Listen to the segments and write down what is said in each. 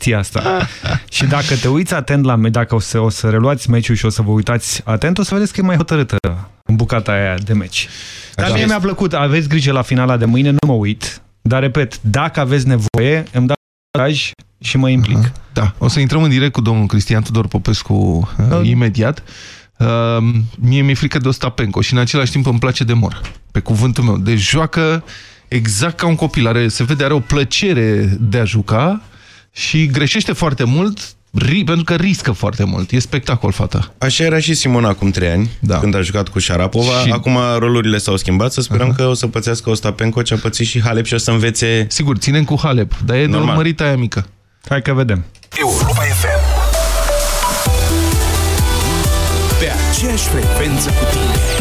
chestia asta. și dacă te uiți atent la dacă o să, o să reluați meciul și o să vă uitați atent, o să vedeți că e mai hotărâtă în bucata aia de meci. Dar Așa mie mi-a plăcut, aveți grijă la finala de mâine, nu mă uit, dar repet, dacă aveți nevoie, îmi dați mesaj și mă implic. Uh -huh. Da, o să intrăm în direct cu domnul Cristian Tudor Popescu uh, uh. imediat. Uh, mie mi-e frică de Ostapenko și în același timp îmi place de mor. Pe cuvântul meu. Deci joacă exact ca un copil. Are, se vede, are o plăcere de a juca și greșește foarte mult, pentru că riscă foarte mult. E spectacol, fata. Așa era și Simona acum trei ani, da. când a jucat cu Șarapova. Și... Acum rolurile s-au schimbat. Să sperăm uh -huh. că o să pățească Ostapenko ce a pățit și Halep și o să învețe... Sigur, ținem cu Halep, dar e Normal. de urmărit aia mică. Hai că vedem. Europa FM. Pe aceeași frecvență cu tine.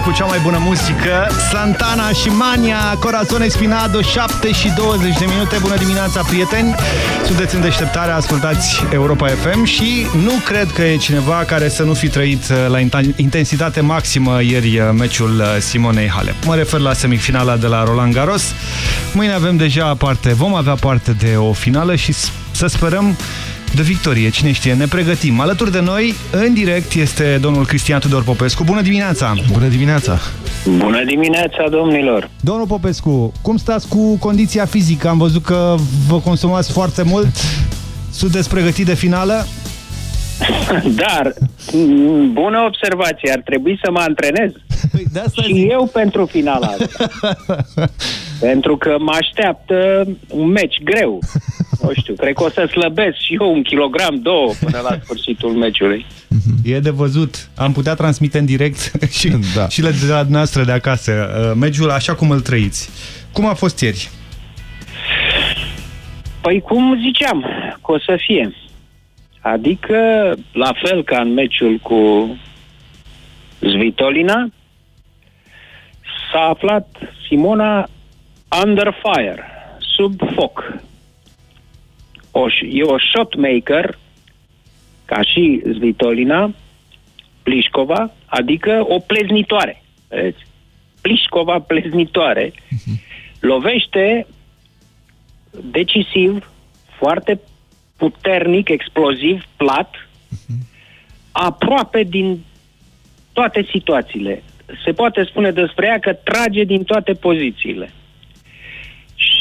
Emisiunea cu cea mai bună muzică. Santana și Mania Corazone Spinado 7 și 20 de minute. Bună dimineața, prieteni. Sunteți în deșteptare, ascultați Europa FM Și nu cred că e cineva care să nu fi trăit uh, la intensitate maximă Ieri uh, meciul uh, Simonei Halep. Mă refer la semifinala de la Roland Garros. Mâine avem deja parte, vom avea parte de o finală Și să sperăm de victorie. Cine știe, ne pregătim. Alături de noi, în direct, este domnul Cristian Tudor Popescu. Bună dimineața! Bună dimineața! Bună dimineața, domnilor! Domnul Popescu, cum stați cu condiția fizică? Am văzut că vă consumați foarte mult. Sunteți pregătit de finală? Dar, bună observație, ar trebui să mă antrenez. Păi de asta și zic. eu pentru finala asta. pentru că mă așteaptă un meci greu. Nu știu, cred că o să slăbesc și eu un kilogram, două, până la sfârșitul meciului. E de văzut. Am putea transmite în direct și, da. și le de la noastră de acasă. Uh, meciul așa cum îl trăiți. Cum a fost ieri? Păi cum ziceam, că o să fie. Adică, la fel ca în meciul cu Zvitolina, s-a aflat Simona under fire, sub foc. O, e o shotmaker, ca și Zvitolina, Plișcova, adică o pleznitoare. Vedeți? Plișcova pleznitoare. Uh-huh. Lovește decisiv, foarte puternic, exploziv, plat, uh-huh. aproape din toate situațiile. Se poate spune despre ea că trage din toate pozițiile.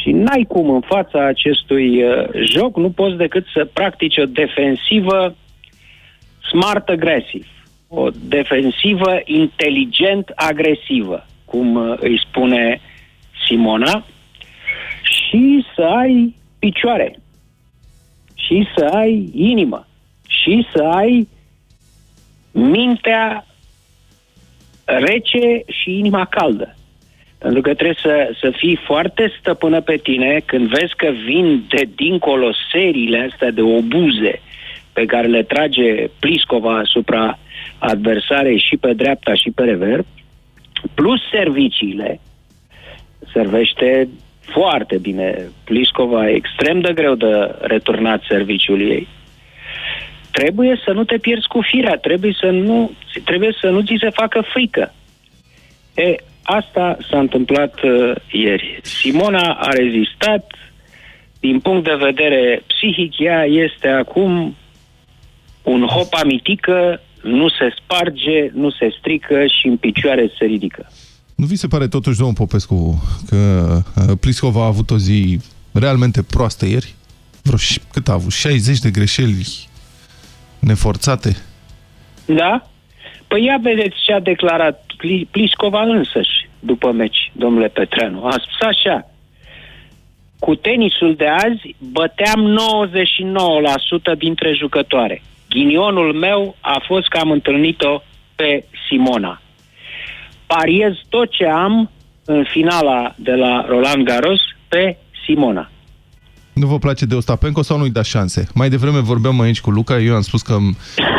Și n-ai cum în fața acestui uh, joc, nu poți decât să practici o defensivă smart agresiv, o defensivă inteligent agresivă, cum uh, îi spune Simona, și să ai picioare, și să ai inimă, și să ai mintea rece și inima caldă. Pentru că trebuie să, să fii foarte stăpână pe tine când vezi că vin de dincolo seriile astea de obuze pe care le trage Pliscova asupra adversarei și pe dreapta și pe rever, plus serviciile, servește foarte bine. Pliscova e extrem de greu de returnat serviciul ei. Trebuie să nu te pierzi cu firea, trebuie să nu, trebuie să nu ți se facă frică. E, asta s-a întâmplat uh, ieri. Simona a rezistat, din punct de vedere psihic, ea este acum un hop amitică, nu se sparge, nu se strică și în picioare se ridică. Nu vi se pare totuși, domnul Popescu, că uh, Pliscova a avut o zi realmente proastă ieri? Vreo, cât a avut? 60 de greșeli neforțate? Da. Păi ia vedeți ce a declarat Pliscova însăși după meci, domnule Petreanu. A spus așa, cu tenisul de azi băteam 99% dintre jucătoare. Ghinionul meu a fost că am întâlnit-o pe Simona. Pariez tot ce am în finala de la Roland Garros pe Simona. Nu vă place de Ostapenko sau nu-i da șanse? Mai devreme vorbeam aici cu Luca, eu am spus că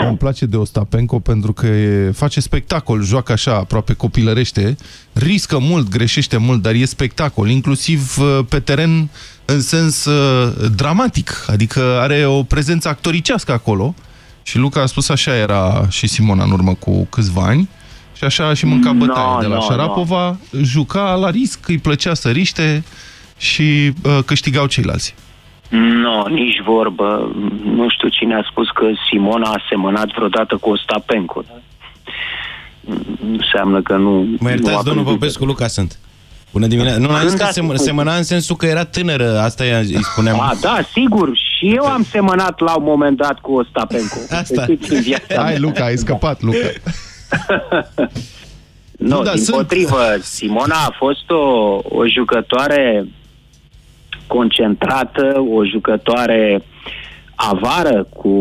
îmi place de Ostapenko pentru că face spectacol, joacă așa aproape copilărește, riscă mult, greșește mult, dar e spectacol, inclusiv uh, pe teren în sens uh, dramatic, adică are o prezență actoricească acolo și Luca a spus așa era și Simona în urmă cu câțiva ani și așa și mânca bătaie no, de la no, Șarapova, no. juca la risc, îi plăcea să riște și uh, câștigau ceilalți. Nu, no, nici vorbă. Nu știu cine a spus că Simona a semănat vreodată cu Ostapenko. Înseamnă că nu... Mă iertați, domnul Popescu, Luca sunt. Bună dimineața. Nu, am zis că sem semăna în sensul că era tânără, asta îi spuneam. A, da, sigur. Și eu am semănat la un moment dat cu Ostapenko. Asta. Hai, Luca, ai scăpat, Luca. nu, nu din sunt... potrivă, Simona a fost o, o jucătoare concentrată, o jucătoare avară cu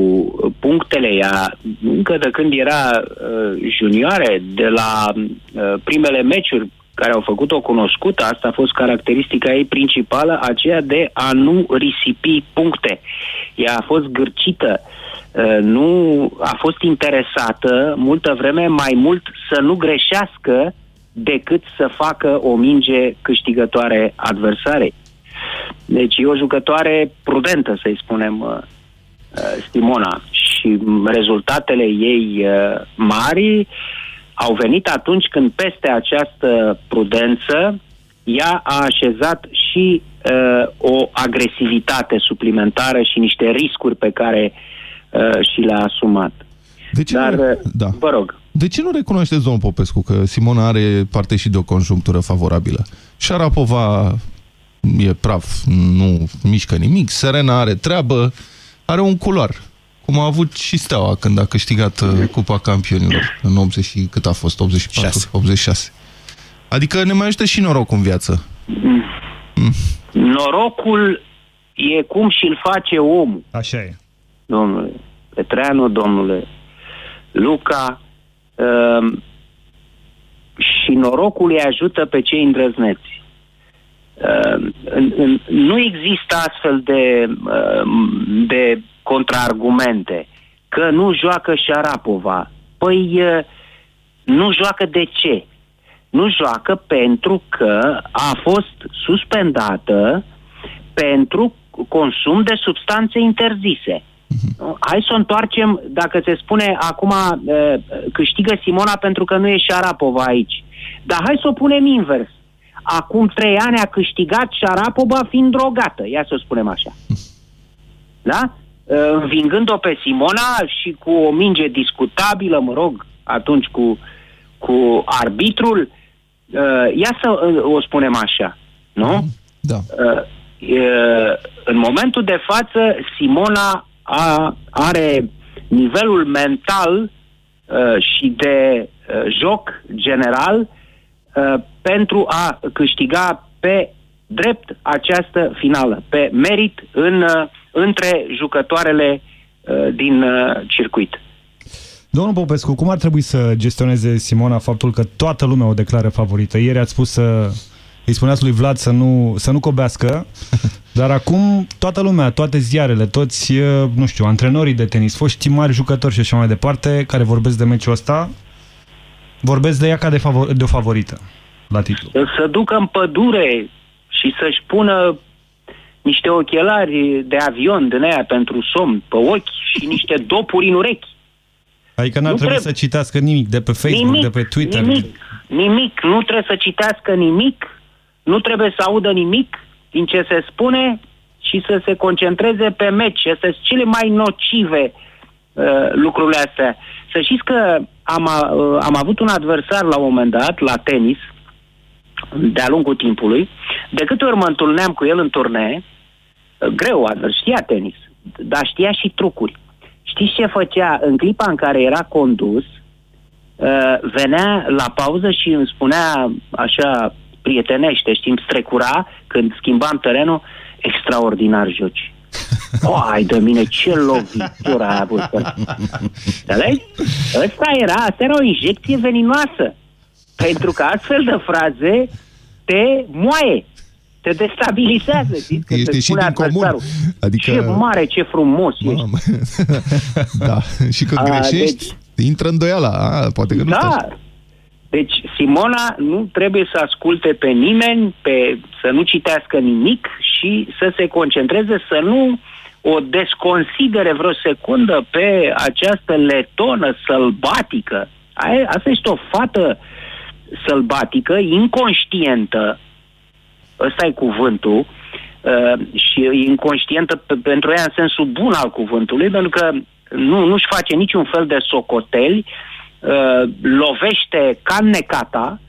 punctele ea, încă de când era uh, junioare, de la uh, primele meciuri care au făcut-o cunoscută, asta a fost caracteristica ei principală, aceea de a nu risipi puncte. Ea a fost gârcită, uh, nu a fost interesată multă vreme mai mult să nu greșească decât să facă o minge câștigătoare adversarei. Deci e o jucătoare prudentă, să-i spunem, uh, uh, Simona. Și rezultatele ei uh, mari au venit atunci când peste această prudență ea a așezat și uh, o agresivitate suplimentară și niște riscuri pe care uh, și le-a asumat. De ce Dar, nu, da. vă rog. De ce nu recunoașteți, domnul Popescu, că Simona are parte și de o conjunctură favorabilă? Șarapova e praf, nu mișcă nimic, Serena are treabă, are un culoar, cum a avut și Steaua când a câștigat uh, Cupa Campionilor în 80 și cât a fost, 84, 6. 86. Adică ne mai ajută și norocul în viață. Mm. Mm. Norocul e cum și-l face omul. Așa e. Domnule Petreanu, domnule Luca, uh, și norocul îi ajută pe cei îndrăzneți. Uh, nu există astfel de, uh, de contraargumente că nu joacă Șarapova. Păi uh, nu joacă de ce? Nu joacă pentru că a fost suspendată pentru consum de substanțe interzise. Uh-huh. Hai să o întoarcem, dacă se spune acum câștigă Simona pentru că nu e Șarapova aici. Dar hai să o punem invers acum trei ani a câștigat Șarapova fiind drogată, ia să spunem așa. Da? Uh, învingând-o pe Simona și cu o minge discutabilă, mă rog, atunci cu, cu arbitrul, uh, ia să uh, o spunem așa, nu? Da. În momentul de față, Simona a, are nivelul mental și de joc general Uh, pentru a câștiga pe drept această finală, pe merit în, uh, între jucătoarele uh, din circuit. Domnul Popescu, cum ar trebui să gestioneze Simona faptul că toată lumea o declară favorită? Ieri ați spus să îi spuneați lui Vlad să nu, să nu cobească, dar acum toată lumea, toate ziarele, toți, nu știu, antrenorii de tenis, foști mari jucători și așa mai departe, care vorbesc de meciul ăsta, vorbesc de ea ca de, favor de o favorită la titlu. Să ducă în pădure și să-și pună niște ochelari de avion din aia pentru somn pe ochi și niște dopuri în urechi. Adică n-ar trebui trebuie... să citească nimic de pe Facebook, nimic, de pe Twitter. Nimic, nimic. Nu trebuie să citească nimic, nu trebuie să audă nimic din ce se spune și să se concentreze pe meci. Astea sunt cele mai nocive uh, lucrurile astea. Să știți că am, uh, am avut un adversar la un moment dat, la tenis, de-a lungul timpului. De câte ori mă întâlneam cu el în turnee, uh, greu, știa tenis, dar știa și trucuri. Știți ce făcea? În clipa în care era condus, uh, venea la pauză și îmi spunea așa prietenește, știm, strecura când schimbam terenul, extraordinar joci. O, ai de mine, ce lovitură ai avut. Înțelegi? Ăsta era, asta era o injecție veninoasă. Pentru că astfel de fraze te moaie, te destabilizează. Știți? Că Ești și din comun. Adică... Ce mare, ce frumos Mamă. ești. da, și când A, greșești, deci... intră în doiala. A, poate că nu da. Deci Simona nu trebuie să asculte pe nimeni, pe, să nu citească nimic și să se concentreze, să nu o desconsidere vreo secundă pe această letonă sălbatică. Asta este o fată sălbatică, inconștientă, ăsta e cuvântul, uh, și inconștientă pentru ea în sensul bun al cuvântului, pentru că nu, nu-și face niciun fel de socoteli, uh, lovește ca necata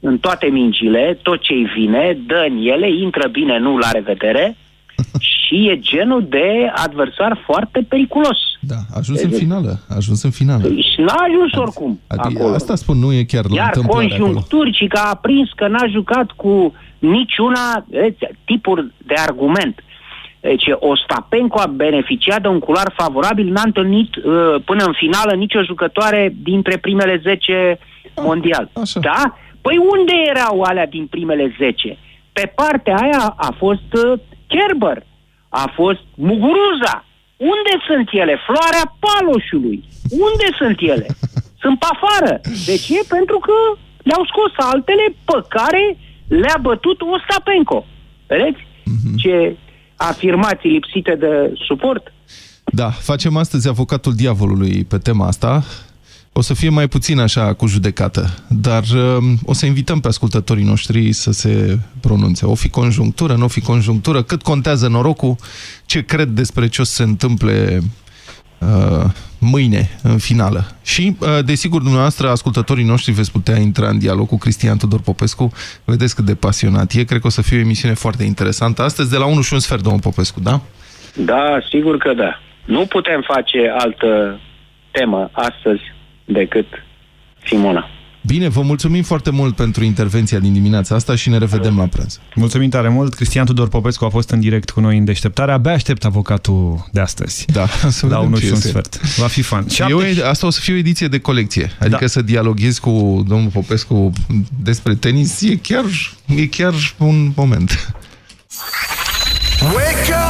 în toate mingile, tot ce-i vine, dă în ele, intră bine, nu la revedere, și e genul de adversar foarte periculos. Da, a ajuns în finală. A ajuns în finală. Și n-a ajuns oricum adică acolo. Asta spun, nu e chiar la Iar conjuncturi, că a prins că n-a jucat cu niciuna tipuri de argument. Deci Ostapenko a beneficiat de un cular favorabil, n-a întâlnit uh, până în finală nicio jucătoare dintre primele 10 mondial. Așa. Da? Păi unde erau alea din primele 10? Pe partea aia a fost uh, Kerber, a fost Muguruza. Unde sunt ele? Floarea paloșului. Unde sunt ele? Sunt pe afară. De ce? Pentru că le-au scos altele pe care le-a bătut Ostapenko. Vedeți? Mm-hmm. Ce afirmații lipsite de suport? Da, facem astăzi avocatul diavolului pe tema asta. O să fie mai puțin așa cu judecată, dar uh, o să invităm pe ascultătorii noștri să se pronunțe. O fi conjunctură, nu o fi conjunctură, cât contează norocul, ce cred despre ce o să se întâmple uh, mâine, în finală. Și, uh, desigur, dumneavoastră, ascultătorii noștri, veți putea intra în dialog cu Cristian Tudor Popescu. Vedeți cât de pasionat e. Cred că o să fie o emisiune foarte interesantă. Astăzi, de la 1 și un sfert, domnul Popescu, da? Da, sigur că da. Nu putem face altă temă astăzi decât Simona. Bine, vă mulțumim foarte mult pentru intervenția din dimineața asta și ne revedem la prânz. Mulțumim tare mult. Cristian Tudor Popescu a fost în direct cu noi în deșteptare. Abia aștept avocatul de astăzi. Da, să la unul și un sfert. Va fi fan. Eu, asta o să fie o ediție de colecție. Adică da. să dialoghez cu domnul Popescu despre tenis e chiar, e chiar un moment. Wake up!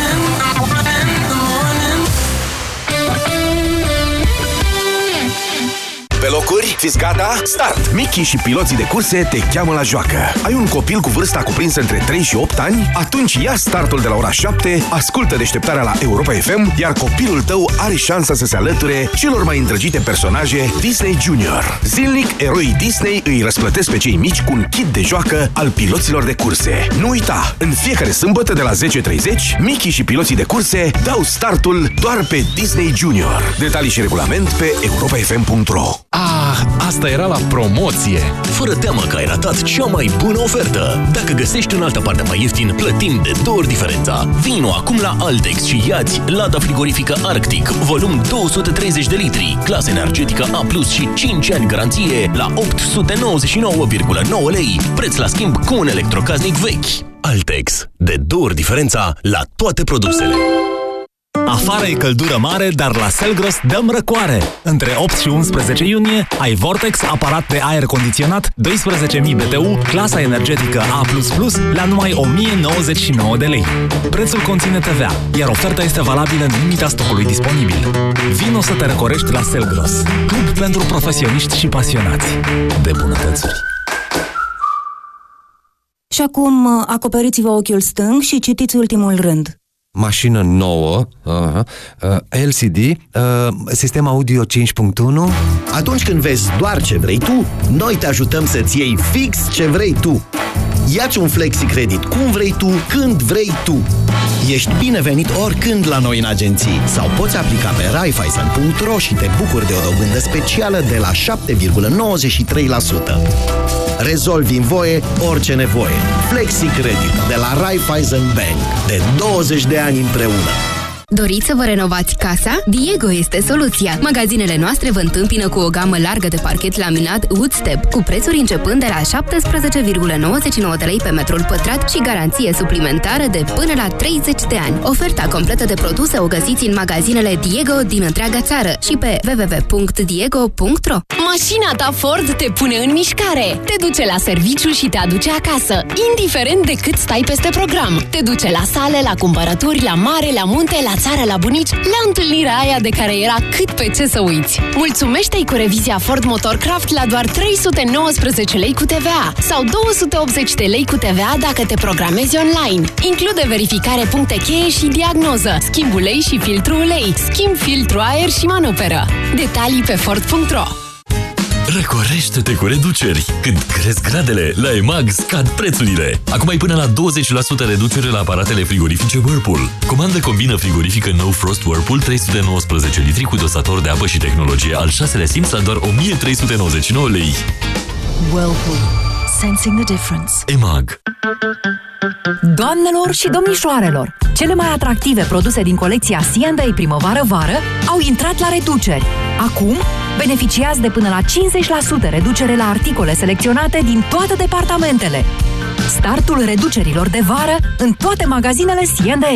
Locuri, fiți gata, start! Mickey și piloții de curse te cheamă la joacă. Ai un copil cu vârsta cuprinsă între 3 și 8 ani? Atunci ia startul de la ora 7, ascultă deșteptarea la Europa FM, iar copilul tău are șansa să se alăture celor mai îndrăgite personaje Disney Junior. Zilnic, eroii Disney îi răsplătesc pe cei mici cu un kit de joacă al piloților de curse. Nu uita, în fiecare sâmbătă de la 10.30, Mickey și piloții de curse dau startul doar pe Disney Junior. Detalii și regulament pe europafm.ro Ah, asta era la promoție! Fără teamă că ai ratat cea mai bună ofertă! Dacă găsești în altă parte mai ieftin, plătim de două ori diferența. Vino acum la Altex și iați lada frigorifică Arctic, volum 230 de litri, clasă energetică A+, și 5 ani garanție la 899,9 lei, preț la schimb cu un electrocaznic vechi. Altex. De două ori diferența la toate produsele. Afară e căldură mare, dar la Selgros dăm răcoare. Între 8 și 11 iunie ai Vortex, aparat de aer condiționat, 12.000 BTU, clasa energetică A++ la numai 1.099 de lei. Prețul conține TVA, iar oferta este valabilă în limita stocului disponibil. Vino să te răcorești la Selgros, club pentru profesioniști și pasionați de bunătățuri. Și acum acoperiți-vă ochiul stâng și citiți ultimul rând mașină nouă, uh, uh, LCD, uh, sistem audio 5.1. Atunci când vezi doar ce vrei tu, noi te ajutăm să-ți iei fix ce vrei tu. Iați un flexi credit cum vrei tu, când vrei tu. Ești binevenit oricând la noi în agenții sau poți aplica pe raiffeisen.ro și te bucuri de o dobândă specială de la 7,93%. Rezolvi în voie orice nevoie. Flexi Credit de la Raiffeisen Bank. De 20 de ani împreună. Doriți să vă renovați casa? Diego este soluția. Magazinele noastre vă întâmpină cu o gamă largă de parchet laminat Woodstep, cu prețuri începând de la 17,99 de lei pe metrul pătrat și garanție suplimentară de până la 30 de ani. Oferta completă de produse o găsiți în magazinele Diego din întreaga țară și pe www.diego.ro Mașina ta Ford te pune în mișcare, te duce la serviciu și te aduce acasă, indiferent de cât stai peste program. Te duce la sale, la cumpărături, la mare, la munte, la țară, la bunici, la întâlnirea aia de care era cât pe ce să uiți. Mulțumește-i cu revizia Ford Motorcraft la doar 319 lei cu TVA sau 280 de lei cu TVA dacă te programezi online. Include verificare puncte cheie și diagnoză, schimb ulei și filtru ulei, schimb filtru aer și manoperă. Detalii pe Ford.ro Răcorește-te cu reduceri! Când cresc gradele, la EMAG scad prețurile. Acum ai până la 20% reducere la aparatele frigorifice Whirlpool. Comandă combină frigorifică No Frost Whirlpool 319 litri cu dosator de apă și tehnologie al 6-lea simț la doar 1399 lei. Whirlpool. Sensing the difference. EMAG. Doamnelor și domnișoarelor, cele mai atractive produse din colecția C&A primăvară-vară au intrat la reduceri. Acum, beneficiați de până la 50% reducere la articole selecționate din toate departamentele. Startul reducerilor de vară în toate magazinele C&A.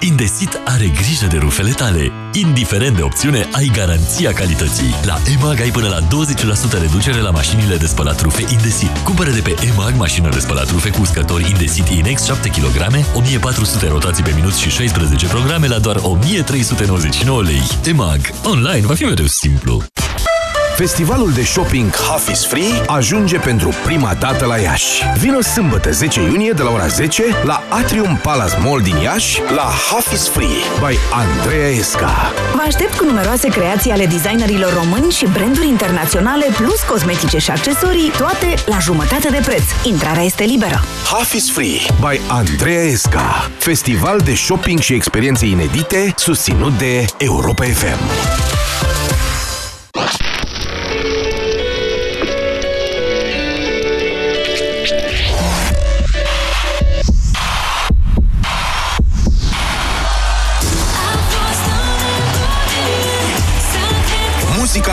Indesit are grijă de rufele tale. Indiferent de opțiune, ai garanția calității. La EMAG ai până la 20% reducere la mașinile de spălat rufe Indesit. Cumpără de pe EMAG mașină de spălat rufe cu uscători Indesit Inex 7 kg, 1400 rotații pe minut și 16 programe la doar 1399 lei. EMAG. Online va fi mereu simplu. Festivalul de shopping Half is Free ajunge pentru prima dată la Iași. Vino sâmbătă 10 iunie de la ora 10 la Atrium Palace Mall din Iași la Half is Free by Andreea Esca. Vă aștept cu numeroase creații ale designerilor români și branduri internaționale, plus cosmetice și accesorii, toate la jumătate de preț. Intrarea este liberă. Half is Free by Andreea Esca. Festival de shopping și experiențe inedite susținut de Europa FM.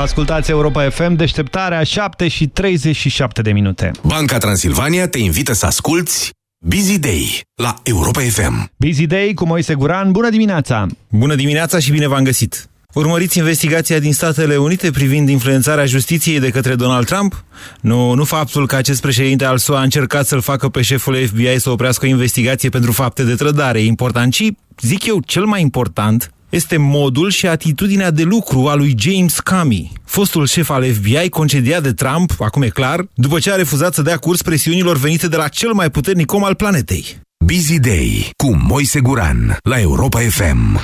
Ascultați Europa FM, deșteptarea 7 și 37 de minute. Banca Transilvania te invită să asculti Busy Day la Europa FM. Busy Day cu Moise Guran, bună dimineața! Bună dimineața și bine v-am găsit! Urmăriți investigația din Statele Unite privind influențarea justiției de către Donald Trump? Nu, nu faptul că acest președinte al SUA a încercat să-l facă pe șeful FBI să oprească o investigație pentru fapte de trădare. E important, ci, zic eu, cel mai important este modul și atitudinea de lucru a lui James Comey, fostul șef al FBI concediat de Trump, acum e clar, după ce a refuzat să dea curs presiunilor venite de la cel mai puternic om al planetei. Busy Day cu Moise Guran la Europa FM.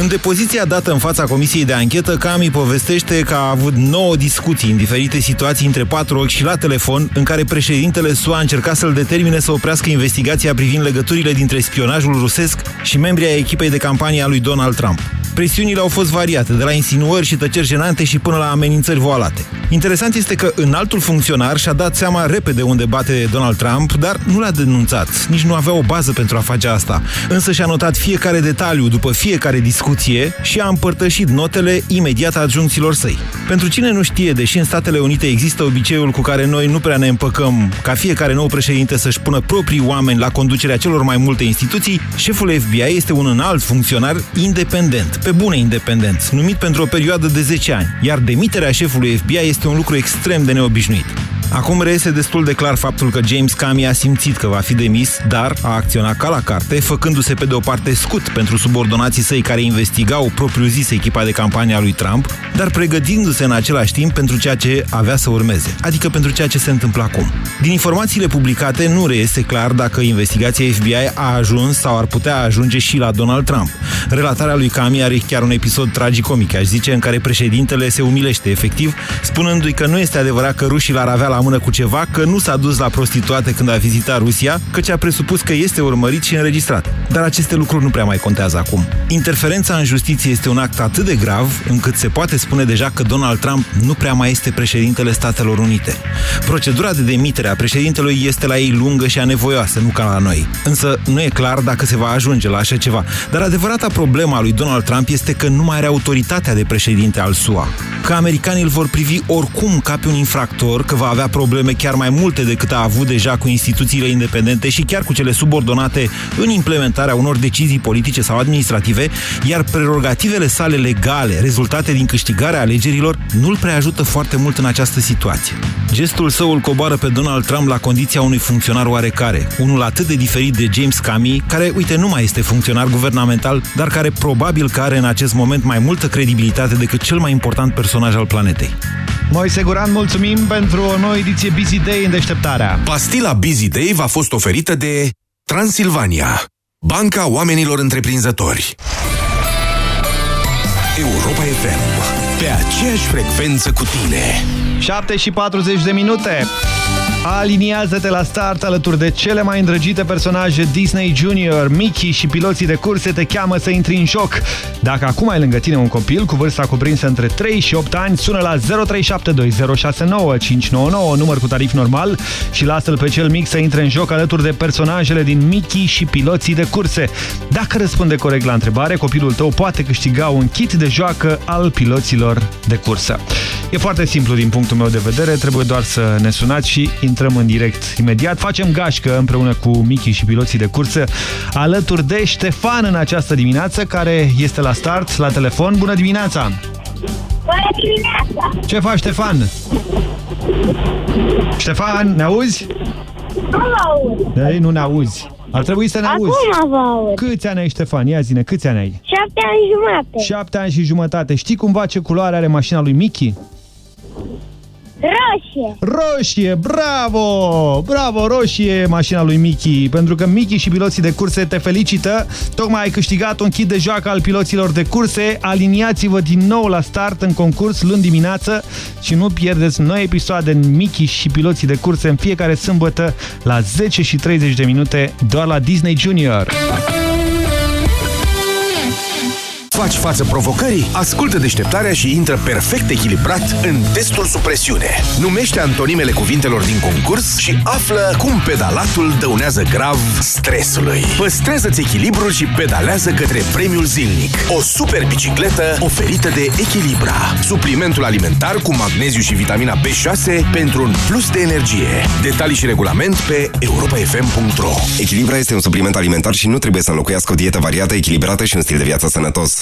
În depoziția dată în fața comisiei de anchetă, Cami povestește că a avut nouă discuții în diferite situații între patru ochi și la telefon, în care președintele SUA a încercat să-l determine să oprească investigația privind legăturile dintre spionajul rusesc și membrii ai echipei de campanie a lui Donald Trump. Presiunile au fost variate, de la insinuări și tăceri jenante și până la amenințări voalate. Interesant este că în altul funcționar și-a dat seama repede unde bate Donald Trump, dar nu l-a denunțat, nici nu avea o bază pentru a face asta. Însă și-a notat fiecare detaliu după fiecare discuție și a împărtășit notele imediat adjuncților săi. Pentru cine nu știe, deși în Statele Unite există obiceiul cu care noi nu prea ne împăcăm ca fiecare nou președinte să-și pună proprii oameni la conducerea celor mai multe instituții, șeful FBI este un înalt funcționar independent, pe bune independent, numit pentru o perioadă de 10 ani, iar demiterea șefului FBI este un lucru extrem de neobișnuit. Acum reiese destul de clar faptul că James Comey a simțit că va fi demis, dar a acționat ca la carte, făcându-se pe de o parte scut pentru subordonații săi care investigau propriu-zis echipa de campanie a lui Trump, dar pregătindu-se în același timp pentru ceea ce avea să urmeze, adică pentru ceea ce se întâmplă acum. Din informațiile publicate nu reiese clar dacă investigația FBI a ajuns sau ar putea ajunge și la Donald Trump. Relatarea lui Comey are chiar un episod tragicomic, aș zice, în care președintele se umilește efectiv, spunându-i că nu este adevărat că rușii l-ar avea la mână cu ceva, că nu s-a dus la prostituate când a vizitat Rusia, căci a presupus că este urmărit și înregistrat. Dar aceste lucruri nu prea mai contează acum. Interferența în justiție este un act atât de grav, încât se poate spune deja că Donald Trump nu prea mai este președintele Statelor Unite. Procedura de demitere a președintelui este la ei lungă și anevoioasă, nu ca la noi. Însă nu e clar dacă se va ajunge la așa ceva. Dar adevărata problema lui Donald Trump este că nu mai are autoritatea de președinte al SUA. că americanii îl vor privi oricum ca pe un infractor, că va avea probleme chiar mai multe decât a avut deja cu instituțiile independente și chiar cu cele subordonate în implementarea unor decizii politice sau administrative, iar prerogativele sale legale, rezultate din câștigarea alegerilor, nu-l prea ajută foarte mult în această situație. Gestul său îl coboară pe Donald Trump la condiția unui funcționar oarecare, unul atât de diferit de James Comey, care, uite, nu mai este funcționar guvernamental, dar care probabil că are în acest moment mai multă credibilitate decât cel mai important personaj al planetei. Moise Guran, mulțumim pentru o nouă ediție Busy Day în deșteptarea. Pastila Busy Day v-a fost oferită de Transilvania, Banca Oamenilor Întreprinzători. Europa FM, pe aceeași frecvență cu tine. 7 și 40 de minute. Aliniază-te la start alături de cele mai îndrăgite personaje Disney Junior, Mickey și piloții de curse te cheamă să intri în joc. Dacă acum ai lângă tine un copil cu vârsta cuprinsă între 3 și 8 ani, sună la 0372069599, număr cu tarif normal și lasă-l pe cel mic să intre în joc alături de personajele din Mickey și piloții de curse. Dacă răspunde corect la întrebare, copilul tău poate câștiga un kit de joacă al piloților de cursă. E foarte simplu din punctul meu de vedere, trebuie doar să ne sunați și intrăm în direct imediat. Facem gașcă împreună cu Michi și piloții de cursă alături de Ștefan în această dimineață, care este la start, la telefon. Bună dimineața! Bună dimineața! Ce faci, Ștefan? Ștefan, ne auzi? Nu mă Ei, nu ne auzi. Ar trebui să ne Acum auzi. vă aud. Câți ani ai, Ștefan? Ia zine, câți ani ai? Șapte ani jumate. Șapte ani și jumătate. Știi cumva ce culoare are mașina lui Mickey? Roșie. Roșie, bravo! Bravo, roșie mașina lui Mickey, pentru că Mickey și piloții de curse te felicită. Tocmai ai câștigat un kit de joacă al piloților de curse. Aliniați-vă din nou la start în concurs luni dimineață și nu pierdeți noi episoade în Mickey și piloții de curse în fiecare sâmbătă la 10 și 30 de minute doar la Disney Junior. Faci față provocării? Ascultă deșteptarea și intră perfect echilibrat în testul sub presiune. Numește antonimele cuvintelor din concurs și află cum pedalatul dăunează grav stresului. Păstrează-ți echilibrul și pedalează către premiul zilnic. O super bicicletă oferită de Echilibra. Suplimentul alimentar cu magneziu și vitamina B6 pentru un plus de energie. Detalii și regulament pe europafm.ro Echilibra este un supliment alimentar și nu trebuie să înlocuiască o dietă variată, echilibrată și un stil de viață sănătos.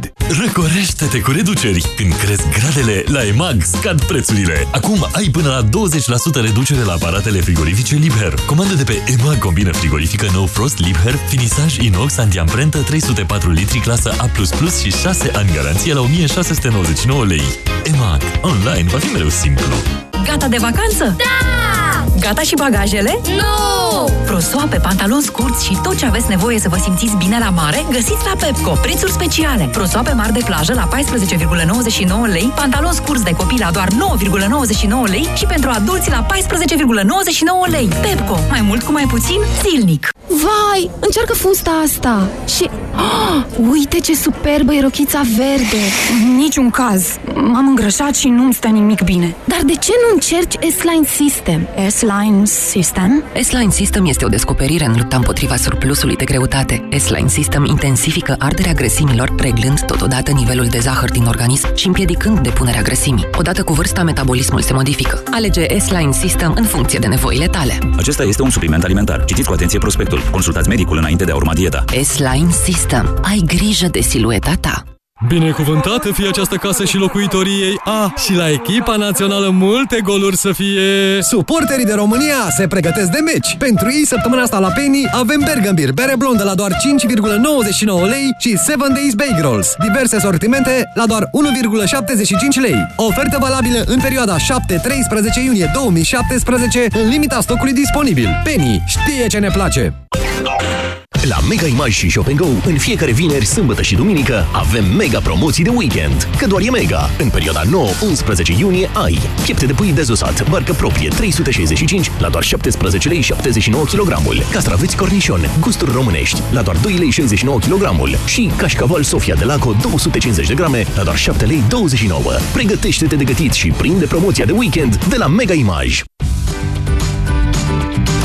Grid. Răcorește-te cu reduceri! Când cresc gradele, la EMAG scad prețurile. Acum ai până la 20% reducere la aparatele frigorifice Liebherr. Comandă de pe EMAG combină frigorifică No Frost Liebherr, finisaj inox antiamprentă 304 litri clasă A++ și 6 ani garanție la 1699 lei. EMAG. Online va fi mereu simplu. Gata de vacanță? Da! Gata și bagajele? Nu! Prosoape, pantaloni scurți și tot ce aveți nevoie să vă simțiți bine la mare, găsiți la Pepco. Prețuri speciale. Prosoape mari de plajă la 14,99 lei, pantaloni scurți de copii la doar 9,99 lei și pentru adulți la 14,99 lei. Pepco. Mai mult cu mai puțin zilnic. Vai, încearcă fusta asta și... Oh, uite ce superbă e rochița verde! Niciun caz. M-am îngrășat și nu-mi stă nimic bine. Dar de ce nu încerci S-Line System? S-Line System? S-Line System este o descoperire în lupta împotriva surplusului de greutate. S-Line System intensifică arderea grăsimilor, reglând totodată nivelul de zahăr din organism și împiedicând depunerea grăsimii. Odată cu vârsta, metabolismul se modifică. Alege S-Line System în funcție de nevoile tale. Acesta este un supliment alimentar. Citiți cu atenție prospectul. Consultați medicul înainte de a urma dieta. S-Line System. Ai grijă de silueta ta. Binecuvântată fie această casă și locuitorii ei. Ah, și la echipa națională multe goluri să fie... Suporterii de România se pregătesc de meci. Pentru ei, săptămâna asta la Penny avem Bergambir, bere blondă la doar 5,99 lei și 7 Days Bake Rolls. Diverse sortimente la doar 1,75 lei. Ofertă valabilă în perioada 7-13 iunie 2017 în limita stocului disponibil. Penny știe ce ne place! La Mega Image și Shop Go, în fiecare vineri, sâmbătă și duminică, avem mega promoții de weekend. Că doar e mega. În perioada 9-11 iunie ai piepte de pui dezosat, barcă proprie 365 la doar 17 lei 79 kg. Castraveți cornișon, gusturi românești la doar 2 lei 69 kg și cașcaval Sofia de Laco 250 de grame la doar 7 lei 29. Pregătește-te de gătit și prinde promoția de weekend de la Mega Image.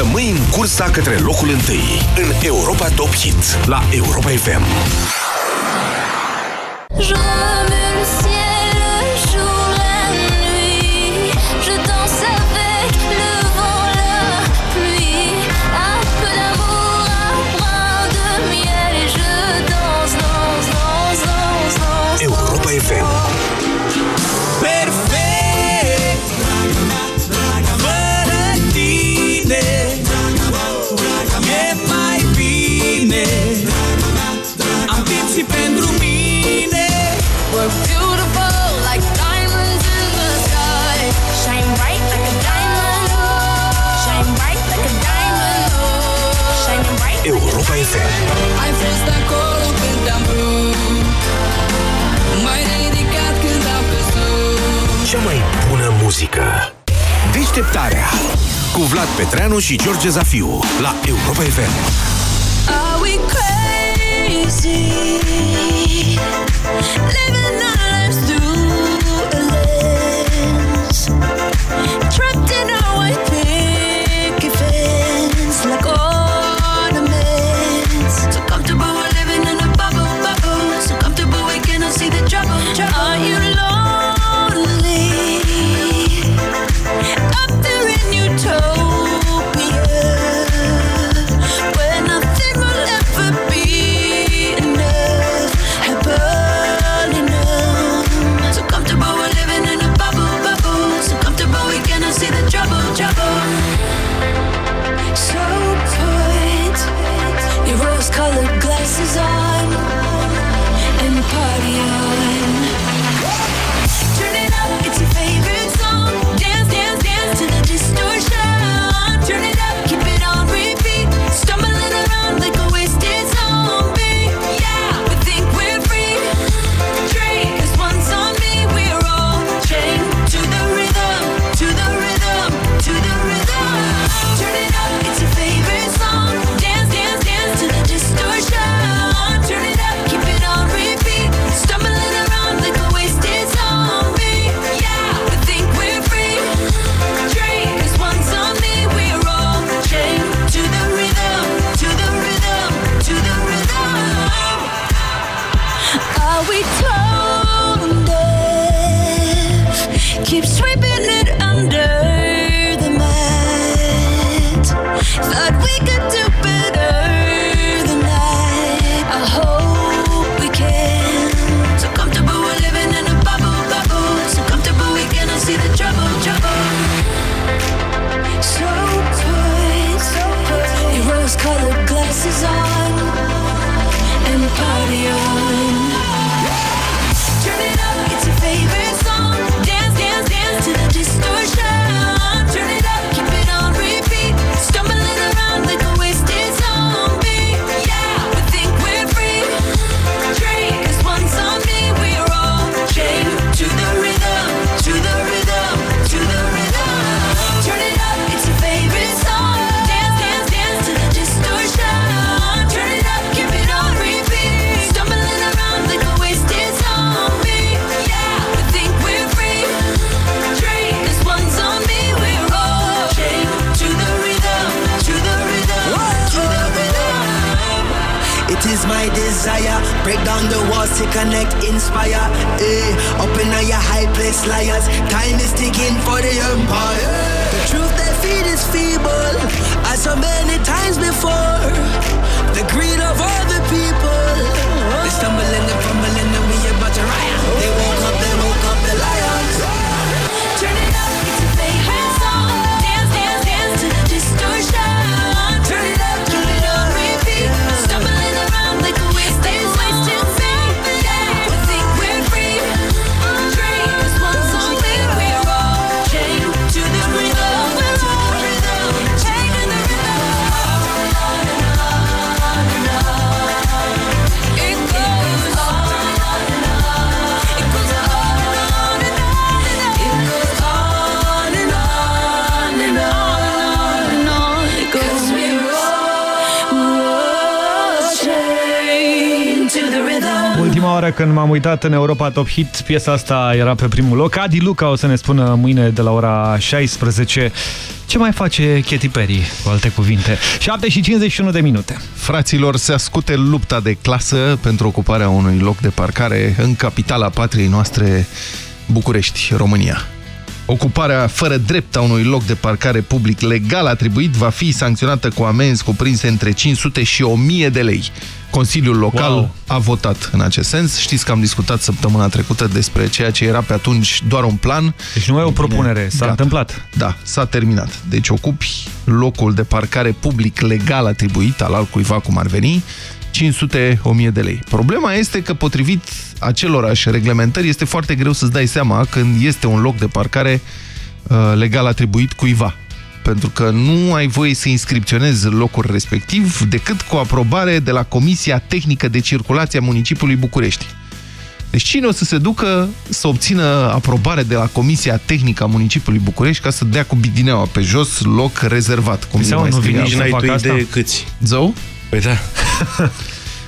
Rămâi în cursa către locul întâi în Europa Top Hit la Europa FM. Je me muzică. Deșteptarea cu Vlad Petreanu și George Zafiu la Europa FM. Are we crazy? Living our lives through to connect, inspire. Eh, up in your high place, liars. Time is ticking for the empire. The truth they feed is feeble, as so many times before. The greed of all the people. They stumbling and oară când m-am uitat în Europa Top Hit, piesa asta era pe primul loc. Adi Luca o să ne spună mâine de la ora 16 ce mai face Katy Perry, cu alte cuvinte. 7 și 51 de minute. Fraților, se ascute lupta de clasă pentru ocuparea unui loc de parcare în capitala patriei noastre, București, România. Ocuparea fără drept a unui loc de parcare public legal atribuit va fi sancționată cu amenzi cuprinse între 500 și 1000 de lei. Consiliul local wow. a votat în acest sens. Știți că am discutat săptămâna trecută despre ceea ce era pe atunci doar un plan. Deci nu e o propunere, s-a întâmplat. Da, s-a terminat. Deci ocupi locul de parcare public legal atribuit al altcuiva cum ar veni, 500-1000 de lei. Problema este că potrivit acelorași reglementări este foarte greu să-ți dai seama când este un loc de parcare uh, legal atribuit cuiva. Pentru că nu ai voie să inscripționezi locul respectiv decât cu aprobare de la Comisia Tehnică de Circulație a Municipiului București. Deci cine o să se ducă să obțină aprobare de la Comisia Tehnică a Municipiului București ca să dea cu bidineaua pe jos loc rezervat? Cum Seama, se nu mai vine scrie nici acolo? n-ai tu idee câți. Zău? Păi da.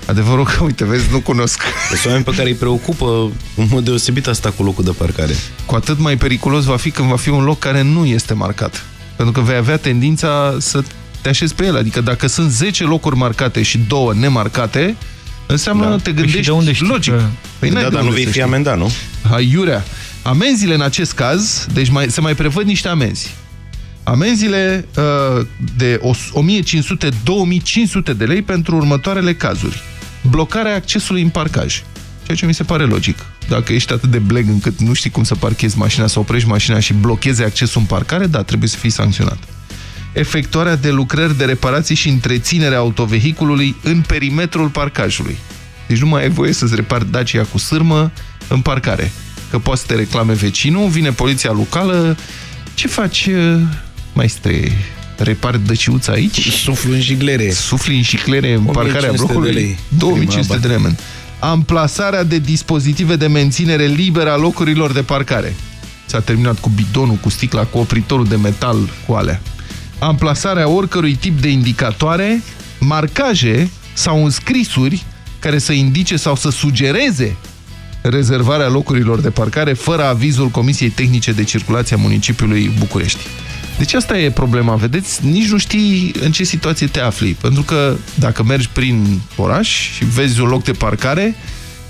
Adevărul că, uite, vezi, nu cunosc. Sunt oameni pe care îi preocupă în mod deosebit asta cu locul de parcare. Cu atât mai periculos va fi când va fi un loc care nu este marcat. Pentru că vei avea tendința să te așezi pe el. Adică dacă sunt 10 locuri marcate și două nemarcate, înseamnă Da. te Păi gândești și de unde știi logic. că- Păi Da, n-ai de dar nu unde vei să fi știi. amendat, nu? Aiurea. Amenziile în acest caz, deci mai, se mai prevăd niște amenzi. Amenziile uh, de 1500-2500 de lei pentru următoarele cazuri. Blocarea accesului în parcaj. Ceea ce mi se pare logic. Dacă ești atât de bleg încât nu știi cum să parchezi mașina, să oprești mașina și blochezi accesul în parcare, da, trebuie să fii sancționat. Efectuarea de lucrări de reparații și întreținere a autovehiculului în perimetrul parcajului. Deci nu mai ai voie să-ți repari Dacia cu sârmă în parcare. Că poate să te reclame vecinul, vine poliția locală. Ce faci, uh, maestre? Repari dăciuța aici? Suflu în jiglere. Sufli în jiglere în 1500 parcarea blocului? de lei. 2500 de lei, man. Amplasarea de dispozitive de menținere liberă a locurilor de parcare. S-a terminat cu bidonul, cu sticla, cu opritorul de metal, cu alea. Amplasarea oricărui tip de indicatoare, marcaje sau înscrisuri care să indice sau să sugereze rezervarea locurilor de parcare fără avizul Comisiei Tehnice de Circulație a municipiului București. Deci asta e problema, vedeți? Nici nu știi în ce situație te afli. Pentru că dacă mergi prin oraș și vezi un loc de parcare,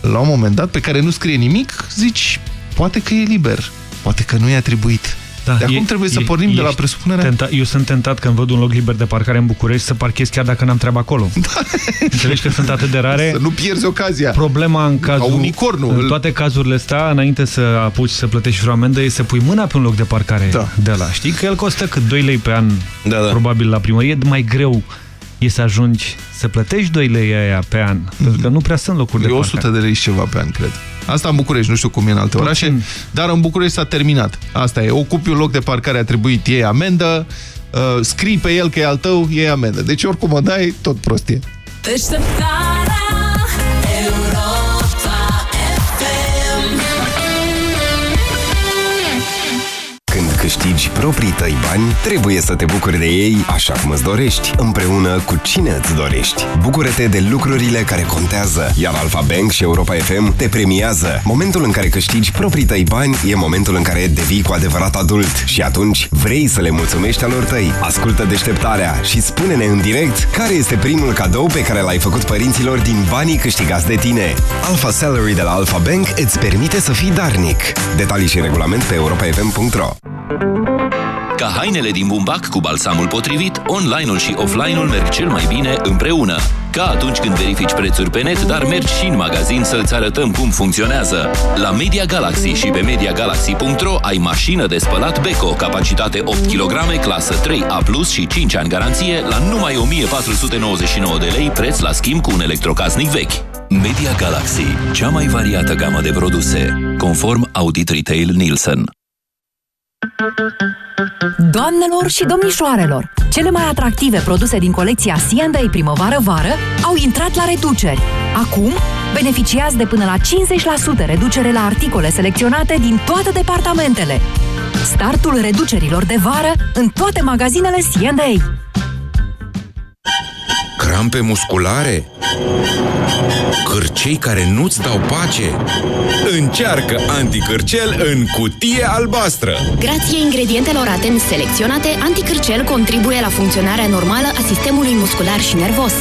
la un moment dat, pe care nu scrie nimic, zici, poate că e liber, poate că nu e atribuit. Da, de acum e- trebuie să e- pornim de la ești presupunerea... Tenta, eu sunt tentat când văd un loc liber de parcare în București să parchez chiar dacă n-am treabă acolo. Da. Înțelegi că sunt atât de rare. Să nu pierzi ocazia. Problema în cazul... unicornul. În toate cazurile astea, înainte să apuci să plătești vreo amendă, e să pui mâna pe un loc de parcare da. de la. Știi că el costă cât 2 lei pe an, da, da. probabil la primărie. Mai greu e să ajungi să plătești 2 lei aia pe an. Pentru că nu prea sunt locuri E de 100 parcare. de lei și ceva pe an, cred. Asta în București, nu știu cum e în alte orașe, dar în București s-a terminat. Asta e, ocupi un loc de parcare atribuit, iei amendă, uh, scrii pe el că e al tău, iei amendă. Deci oricum o dai, tot prostie. Deșteptarea Europa FM Când câștigi proprii tăi bani, trebuie să te bucuri de ei așa cum îți dorești, împreună cu cine îți dorești. Bucură-te de lucrurile care contează, iar Alfa Bank și Europa FM te premiază. Momentul în care câștigi proprii tăi bani e momentul în care devii cu adevărat adult și atunci vrei să le mulțumești alor tăi. Ascultă deșteptarea și spune-ne în direct care este primul cadou pe care l-ai făcut părinților din banii câștigați de tine. Alpha Salary de la Alpha Bank îți permite să fii darnic. Detalii și regulament pe europafm.ro Ca hainele din bumbac cu balsamul potrivit, online-ul și offline-ul merg cel mai bine împreună. Ca atunci când verifici prețuri pe net, dar mergi și în magazin să-ți arătăm cum funcționează. La Media Galaxy și pe MediaGalaxy.ro ai mașină de spălat Beko, capacitate 8 kg, clasă 3A+, și 5 ani garanție, la numai 1499 de lei, preț la schimb cu un electrocasnic vechi. Media Galaxy, cea mai variată gamă de produse, conform Audit Retail Nielsen. Doamnelor și domnișoarelor, cele mai atractive produse din colecția C&A primăvară-vară au intrat la reduceri. Acum, beneficiați de până la 50% reducere la articole selecționate din toate departamentele. Startul reducerilor de vară în toate magazinele C&A. Crampe musculare? Cârcei care nu-ți dau pace? Încearcă anticârcel în cutie albastră! Grație ingredientelor atent selecționate, anticârcel contribuie la funcționarea normală a sistemului muscular și nervos.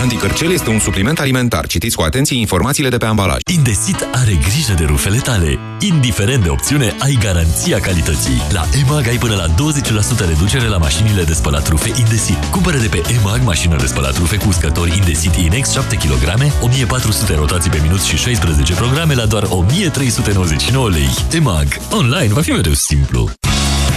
Anticârcel este un supliment alimentar. Citiți cu atenție informațiile de pe ambalaj. Indesit are grijă de rufele tale. Indiferent de opțiune, ai garanția calității. La EMAG ai până la 20% reducere la mașinile de spălat rufe Indesit. Cumpără de pe EMAG mașină de spălat rufe cu uscători Indesit Inex 7 kg, 1400 rotații pe minut și 16 programe la doar 1399 lei. EMAG. Online va fi mereu simplu.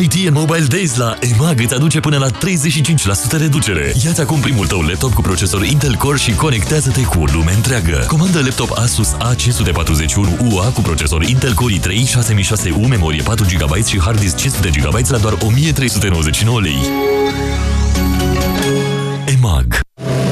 IT and Mobile Days la EMAG îți aduce până la 35% reducere. Ia-ți acum primul tău laptop cu procesor Intel Core și conectează-te cu o lume întreagă. Comandă laptop Asus A541UA cu procesor Intel Core i3 6600U, memorie 4 GB și hard disk 500 GB la doar 1399 lei. EMAG Bucură-te de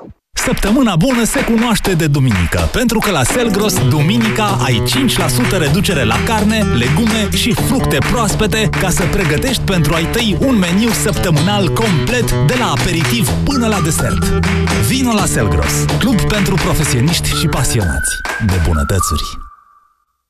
Săptămâna bună se cunoaște de duminică, pentru că la Selgros, duminica, ai 5% reducere la carne, legume și fructe proaspete ca să pregătești pentru ai tăi un meniu săptămânal complet de la aperitiv până la desert. Vino la Selgros, club pentru profesioniști și pasionați de bunătățuri.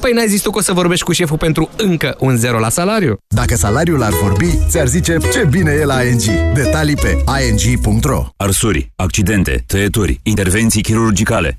Păi n-ai zis tu că o să vorbești cu șeful pentru încă un zero la salariu? Dacă salariul ar vorbi, ți-ar zice ce bine e la ING. Detalii pe ing.ro Arsuri, accidente, tăieturi, intervenții chirurgicale.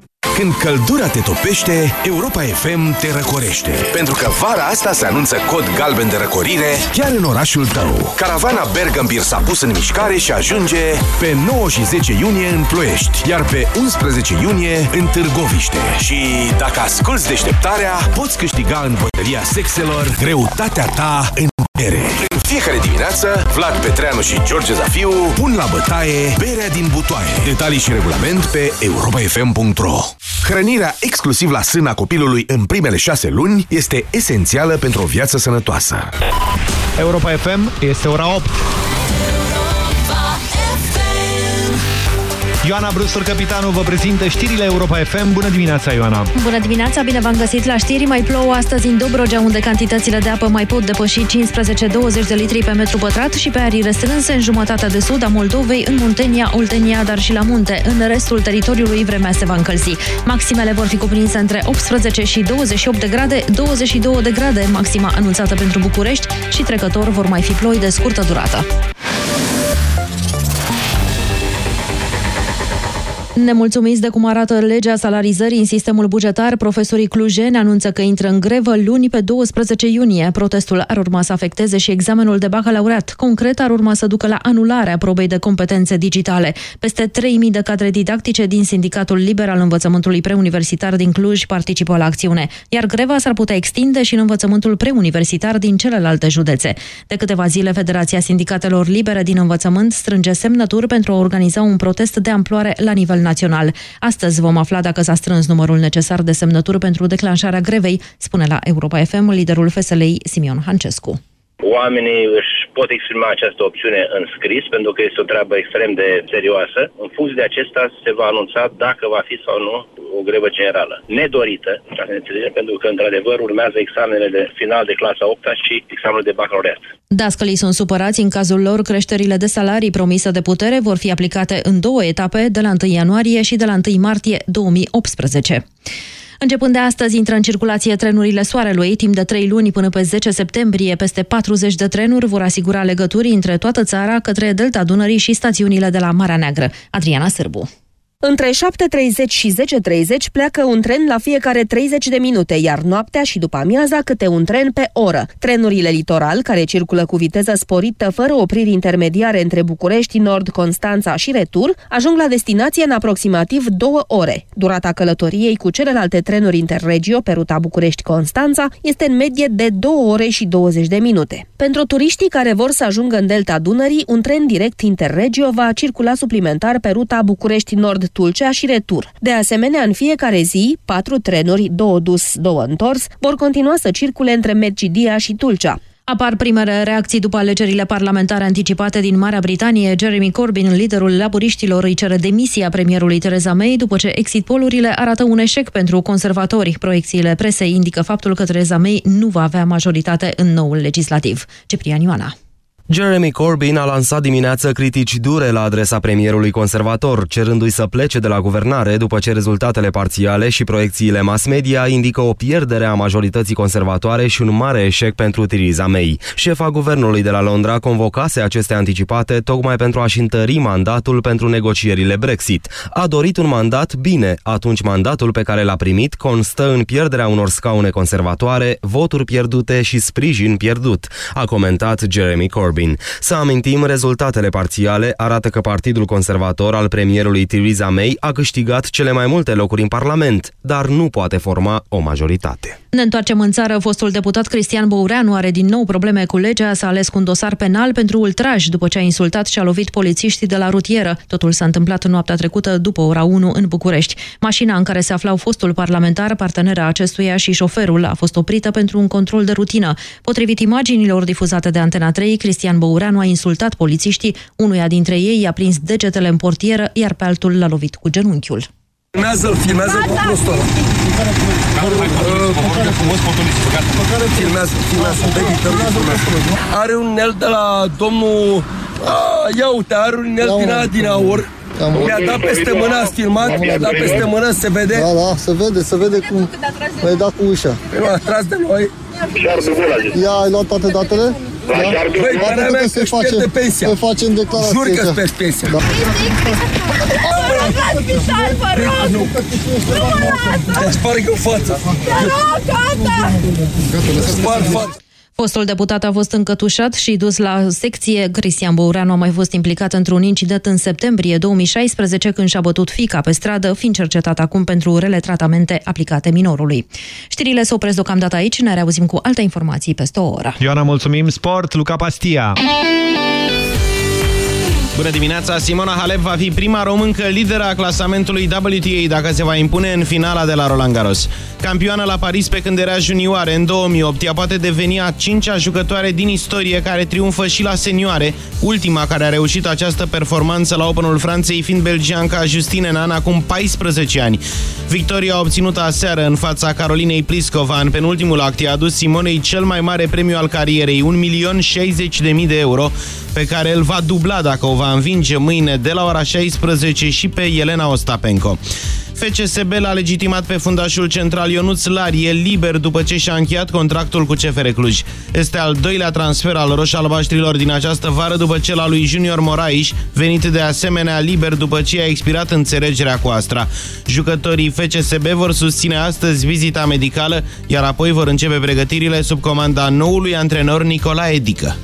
Când căldura te topește, Europa FM te răcorește. Pentru că vara asta se anunță cod galben de răcorire chiar în orașul tău. Caravana Bergambir s-a pus în mișcare și ajunge pe 9 și 10 iunie în Ploiești, iar pe 11 iunie în Târgoviște. Și dacă asculți deșteptarea, poți câștiga în bătălia sexelor greutatea ta în bere. În fiecare dimineață, Vlad Petreanu și George Zafiu pun la bătaie berea din butoaie. Detalii și regulament pe europafm.ro Hrănirea exclusiv la sâna copilului în primele șase luni este esențială pentru o viață sănătoasă. Europa FM este ora 8. Ioana Brustur, capitanul, vă prezintă știrile Europa FM. Bună dimineața, Ioana! Bună dimineața, bine v-am găsit la știri. Mai plouă astăzi în Dobrogea, unde cantitățile de apă mai pot depăși 15-20 de litri pe metru pătrat și pe arii restrânse în jumătatea de sud a Moldovei, în Muntenia, Oltenia, dar și la munte. În restul teritoriului vremea se va încălzi. Maximele vor fi cuprinse între 18 și 28 de grade, 22 de grade maxima anunțată pentru București și trecător vor mai fi ploi de scurtă durată. Nemulțumiți de cum arată legea salarizării în sistemul bugetar, profesorii clujeni anunță că intră în grevă luni pe 12 iunie. Protestul ar urma să afecteze și examenul de bacalaureat. Concret, ar urma să ducă la anularea probei de competențe digitale. Peste 3.000 de cadre didactice din Sindicatul Liber al Învățământului Preuniversitar din Cluj participă la acțiune, iar greva s-ar putea extinde și în învățământul preuniversitar din celelalte județe. De câteva zile, Federația Sindicatelor Libere din Învățământ strânge semnături pentru a organiza un protest de amploare la nivel național. Astăzi vom afla dacă s-a strâns numărul necesar de semnături pentru declanșarea grevei, spune la Europa FM liderul FSLI Simion Hancescu. Oamenii își pot exprima această opțiune în scris, pentru că este o treabă extrem de serioasă. În funcție de acesta se va anunța dacă va fi sau nu o grevă generală. Nedorită, ca să ne înțelegem, pentru că, într-adevăr, urmează examenele de final de clasa 8 și examenul de bacalaureat. Dascălii sunt supărați. În cazul lor, creșterile de salarii promise de putere vor fi aplicate în două etape, de la 1 ianuarie și de la 1 martie 2018. Începând de astăzi, intră în circulație trenurile Soarelui. Timp de 3 luni până pe 10 septembrie, peste 40 de trenuri vor asigura legături între toată țara către Delta Dunării și stațiunile de la Marea Neagră. Adriana Sârbu. Între 7.30 și 10.30 pleacă un tren la fiecare 30 de minute, iar noaptea și după amiaza câte un tren pe oră. Trenurile litoral, care circulă cu viteză sporită fără opriri intermediare între București, Nord, Constanța și Retur, ajung la destinație în aproximativ două ore. Durata călătoriei cu celelalte trenuri interregio pe ruta București-Constanța este în medie de 2 ore și 20 de minute. Pentru turiștii care vor să ajungă în delta Dunării, un tren direct interregio va circula suplimentar pe ruta București-Nord Tulcea și retur. De asemenea, în fiecare zi, patru trenuri, două dus, două întors, vor continua să circule între Mergidia și Tulcea. Apar primele reacții după alegerile parlamentare anticipate din Marea Britanie. Jeremy Corbyn, liderul laburiștilor, îi cere demisia premierului Theresa May după ce exit polurile arată un eșec pentru conservatori. Proiecțiile presei indică faptul că Theresa May nu va avea majoritate în noul legislativ. Ciprian Ioana. Jeremy Corbyn a lansat dimineața critici dure la adresa premierului conservator, cerându-i să plece de la guvernare după ce rezultatele parțiale și proiecțiile mass media indică o pierdere a majorității conservatoare și un mare eșec pentru Theresa May. Șefa guvernului de la Londra convocase aceste anticipate tocmai pentru a-și întări mandatul pentru negocierile Brexit. A dorit un mandat bine, atunci mandatul pe care l-a primit constă în pierderea unor scaune conservatoare, voturi pierdute și sprijin pierdut, a comentat Jeremy Corbyn. Corbyn. Să amintim, rezultatele parțiale arată că Partidul Conservator al premierului Theresa May a câștigat cele mai multe locuri în Parlament, dar nu poate forma o majoritate. Ne întoarcem în țară. Fostul deputat Cristian Băureanu are din nou probleme cu legea. S-a ales cu un dosar penal pentru ultraj după ce a insultat și a lovit polițiștii de la rutieră. Totul s-a întâmplat în noaptea trecută după ora 1 în București. Mașina în care se aflau fostul parlamentar, partenera acestuia și șoferul a fost oprită pentru un control de rutină. Potrivit imaginilor difuzate de Antena 3, Cristian Băureanu a insultat polițiștii, unuia dintre ei i-a prins degetele în portieră, iar pe altul l-a lovit cu genunchiul. Filmează-l, filmează cu prostul ăla. Filmează, filmează, Are un inel de la domnul... A, ia uite, are un inel din aia din aur. Mi-a dat peste mână, ați filmat, mi-a dat peste mână, se vede? Da, da, se vede, se vede cum mi-ai dat cu ușa. Mi-a tras de noi. Ia, ai luat toate datele? Da? Băi, pana mea se face, de pensia. Se face în declarație. Jur că-ți pierzi pensia. Da. Vă rog, dați pișar, vă rog! Nu mă lasă! Te sparg în față. Te rog, gata! Spar față. Fostul deputat a fost încătușat și dus la secție. Cristian Băureanu a mai fost implicat într-un incident în septembrie 2016 când și-a bătut fica pe stradă, fiind cercetat acum pentru rele tratamente aplicate minorului. Știrile se opresc deocamdată aici, ne reauzim cu alte informații peste o oră. Ioana, mulțumim! Sport, Luca Pastia! Bună dimineața! Simona Halep va fi prima româncă lideră a clasamentului WTA dacă se va impune în finala de la Roland Garros. Campioană la Paris pe când era junioare în 2008, ea poate deveni a cincea jucătoare din istorie care triumfă și la senioare, ultima care a reușit această performanță la Openul Franței fiind belgianca Justine Nan acum 14 ani. Victoria obținută aseară în fața Carolinei Pliskova în penultimul act i-a adus Simonei cel mai mare premiu al carierei, 1.060.000 de euro, pe care îl va dubla dacă o va învinge mâine de la ora 16 și pe Elena Ostapenko. FCSB l-a legitimat pe fundașul central Ionuț Lari, e liber după ce și-a încheiat contractul cu CFR Cluj. Este al doilea transfer al roșalbaștrilor din această vară după cel al lui Junior Moraes, venit de asemenea liber după ce a expirat înțelegerea cu Astra. Jucătorii FCSB vor susține astăzi vizita medicală, iar apoi vor începe pregătirile sub comanda noului antrenor Nicolae Dică.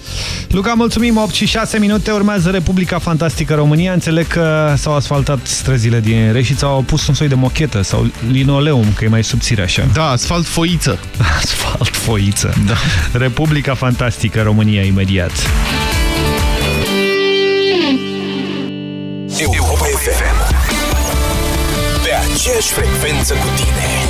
Luca, mulțumim! 8 și 6 minute urmează Republica Fantastică România. Înțeleg că s-au asfaltat străzile din Reșița, au pus un soi de mochetă sau linoleum, că e mai subțire așa. Da, asfalt foiță. Asfalt foiță. Da. Republica Fantastică România imediat. Europa FM Pe aceeași frecvență cu tine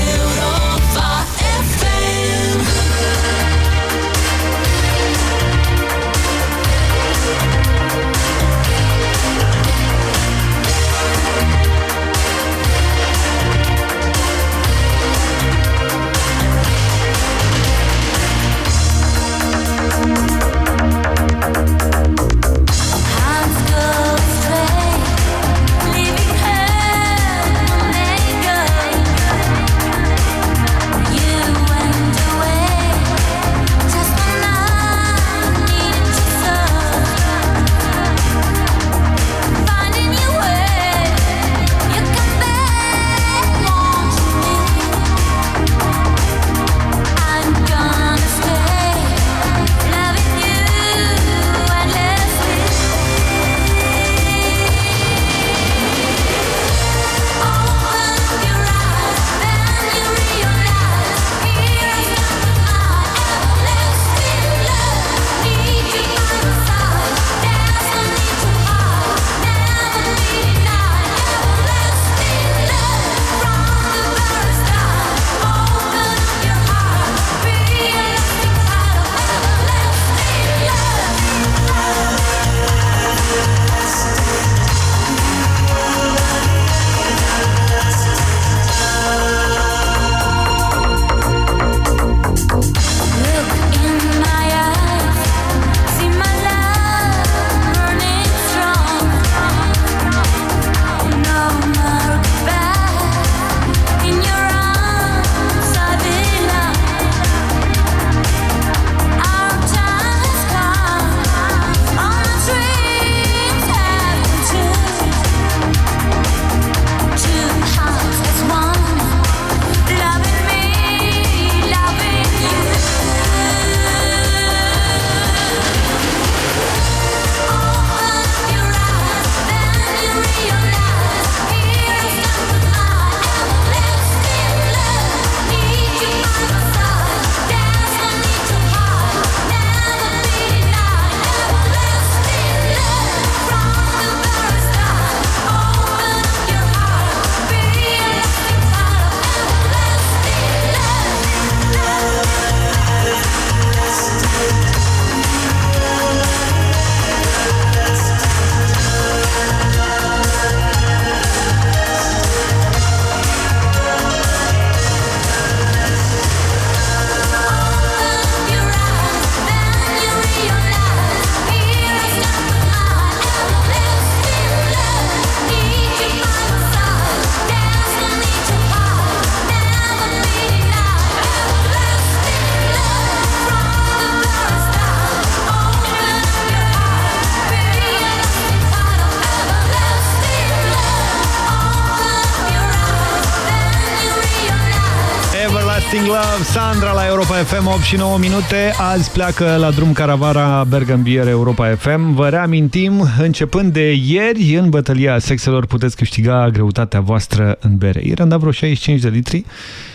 FM, 8 și 9 minute. Azi pleacă la drum caravana Bergambier Europa FM. Vă reamintim, începând de ieri, în bătălia sexelor puteți câștiga greutatea voastră în bere. Ieri am dat vreo 65 de litri.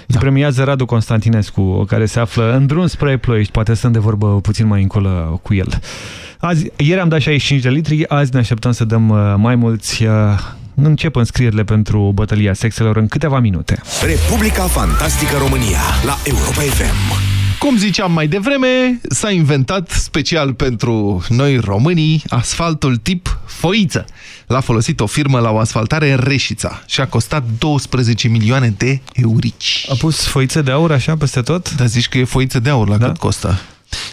Da. Premiază Radu Constantinescu, care se află în drum spre Ploiești. Poate să de vorbă puțin mai încolo cu el. Azi, ieri am dat 65 de litri, azi ne așteptăm să dăm uh, mai mulți. Uh, încep înscrierile pentru bătălia sexelor în câteva minute. Republica Fantastică România la Europa FM. Cum ziceam mai devreme, s-a inventat special pentru noi românii asfaltul tip foiță. L-a folosit o firmă la o asfaltare în Reșița și a costat 12 milioane de eurici. A pus foiță de aur așa peste tot? Da, zici că e foiță de aur la da? cât costă.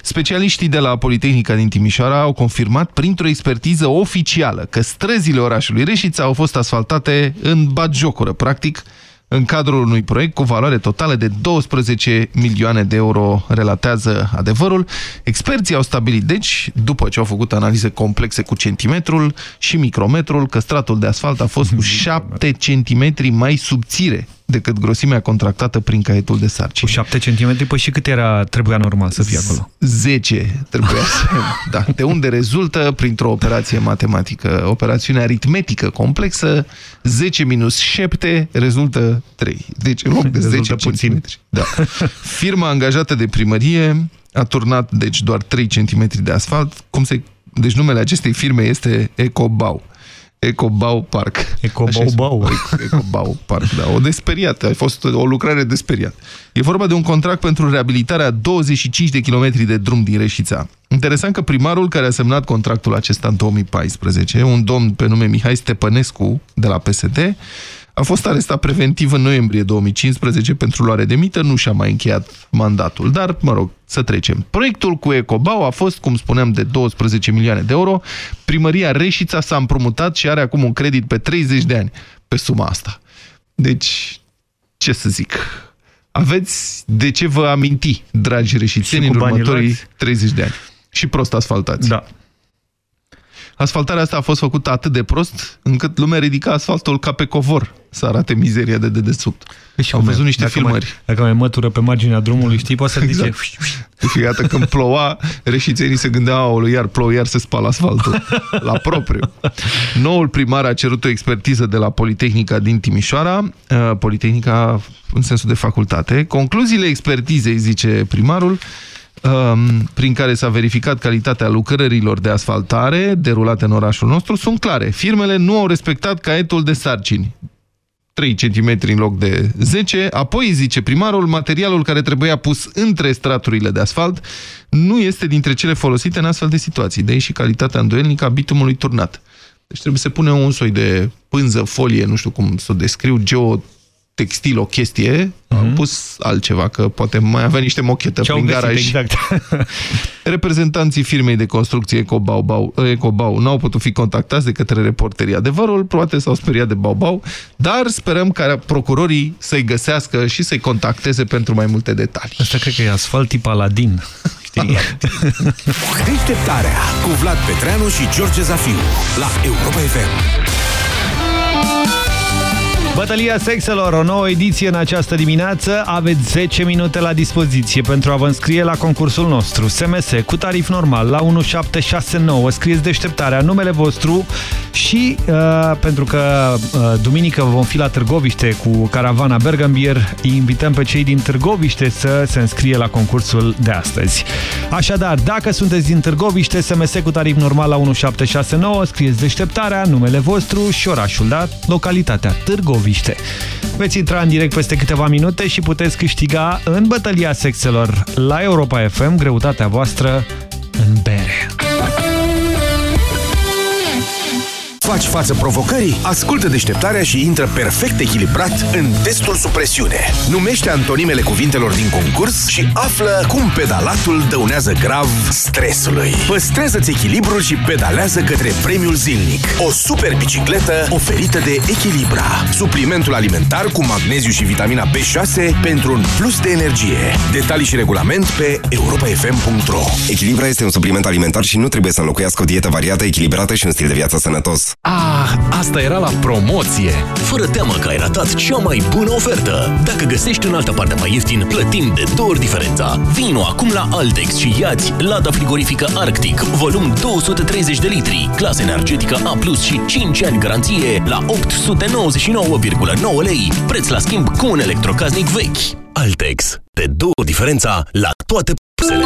Specialiștii de la Politehnica din Timișoara au confirmat printr-o expertiză oficială că străzile orașului Reșița au fost asfaltate în batjocură, practic, în cadrul unui proiect cu valoare totală de 12 milioane de euro, relatează adevărul. Experții au stabilit, deci, după ce au făcut analize complexe cu centimetrul și micrometrul, că stratul de asfalt a fost cu 7 centimetri mai subțire decât grosimea contractată prin caietul de sarcini. Cu 7 cm, păi și cât era, trebuia normal să fie acolo? 10 trebuia să... Da. De unde rezultă, printr-o operație matematică, operațiune aritmetică complexă, 10 minus 7 rezultă 3. Deci în loc de rezultă 10 cm. Da. Firma angajată de primărie a turnat, deci, doar 3 cm de asfalt. Cum se... Deci numele acestei firme este Ecobau. Ecobau Park. Ecobau-bau. Ecobau Park, da. O desperiată. A fost o lucrare desperiată. E vorba de un contract pentru reabilitarea 25 de kilometri de drum din Reșița. Interesant că primarul care a semnat contractul acesta în 2014, un domn pe nume Mihai Stepănescu de la PSD, a fost arestat preventiv în noiembrie 2015 pentru luare de mită, nu și-a mai încheiat mandatul, dar, mă rog, să trecem. Proiectul cu Ecobau a fost, cum spuneam, de 12 milioane de euro. Primăria Reșița s-a împrumutat și are acum un credit pe 30 de ani pe suma asta. Deci, ce să zic, aveți de ce vă aminti, dragi reșițeni, în următorii 30 de ani. Și prost asfaltați. Da. Asfaltarea asta a fost făcută atât de prost, încât lumea ridica asfaltul ca pe covor să arate mizeria de dedesubt. Deci Am văzut niște dacă filmări. Mai, dacă mai mătură pe marginea drumului, știi, poate să exact. zice... Deci, iată, când ploua, reșițenii se gândeau, iar plouă, iar se spală asfaltul. La propriu. Noul primar a cerut o expertiză de la Politehnica din Timișoara, uh, Politehnica în sensul de facultate. Concluziile expertizei, zice primarul, um, prin care s-a verificat calitatea lucrărilor de asfaltare derulate în orașul nostru sunt clare. Firmele nu au respectat caietul de sarcini. 3 cm în loc de 10, apoi, zice primarul, materialul care trebuia pus între straturile de asfalt nu este dintre cele folosite în astfel de situații, de aici și calitatea îndoielnică a bitumului turnat. Deci trebuie să pune un soi de pânză, folie, nu știu cum să o descriu, geo textil o chestie, mm -hmm. am pus altceva, că poate mai avea niște mochetă prin garaj. Exact. Reprezentanții firmei de construcție Ecobau, Ecobau nu au putut fi contactați de către reporterii adevărul, poate s-au speriat de Baubau, dar sperăm ca procurorii să-i găsească și să-i contacteze pentru mai multe detalii. Asta cred că e asfalt tip Aladin. Știi? Deșteptarea cu Vlad Petreanu și George Zafiu la Europa FM. Bătălia sexelor, o nouă ediție în această dimineață. Aveți 10 minute la dispoziție pentru a vă înscrie la concursul nostru. SMS cu tarif normal la 1769. Scrieți deșteptarea, numele vostru și uh, pentru că uh, duminică vom fi la Târgoviște cu caravana Bergambier, invităm pe cei din Târgoviște să se înscrie la concursul de astăzi. Așadar, dacă sunteți din Târgoviște, SMS cu tarif normal la 1769, scrieți deșteptarea, numele vostru și orașul, da? Localitatea Târgoviște. Târgoviște. Veți intra în direct peste câteva minute și puteți câștiga în bătălia sexelor la Europa FM greutatea voastră în bere. Faci față provocării? Ascultă deșteptarea și intră perfect echilibrat în testul sub presiune. Numește antonimele cuvintelor din concurs și află cum pedalatul dăunează grav stresului. Păstrează-ți echilibrul și pedalează către premiul zilnic. O super bicicletă oferită de Echilibra. Suplimentul alimentar cu magneziu și vitamina B6 pentru un plus de energie. Detalii și regulament pe europafm.ro Echilibra este un supliment alimentar și nu trebuie să înlocuiască o dietă variată, echilibrată și un stil de viață sănătos. Ah, asta era la promoție! Fără teamă că ai ratat cea mai bună ofertă! Dacă găsești în altă parte mai ieftin, plătim de două ori diferența. Vino acum la Altex și iați Lada frigorifică Arctic, volum 230 de litri, clasă energetică A+, și 5 ani garanție la 899,9 lei, preț la schimb cu un electrocasnic vechi. Altex. De două diferența la toate produsele.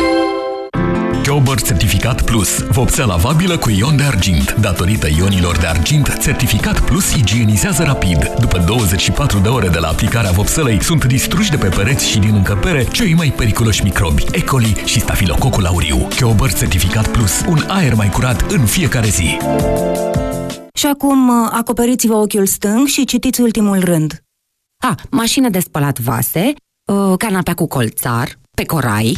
Chiober Certificat Plus. Vopsea lavabilă cu ion de argint. Datorită ionilor de argint, Certificat Plus igienizează rapid. După 24 de ore de la aplicarea vopselei, sunt distruși de pe pereți și din încăpere cei mai periculoși microbi, E. coli și stafilococul auriu. Chiober Certificat Plus. Un aer mai curat în fiecare zi. Și acum uh, acoperiți-vă ochiul stâng și citiți ultimul rând. A, mașină de spălat vase, uh, canapea cu colțar, pe corai...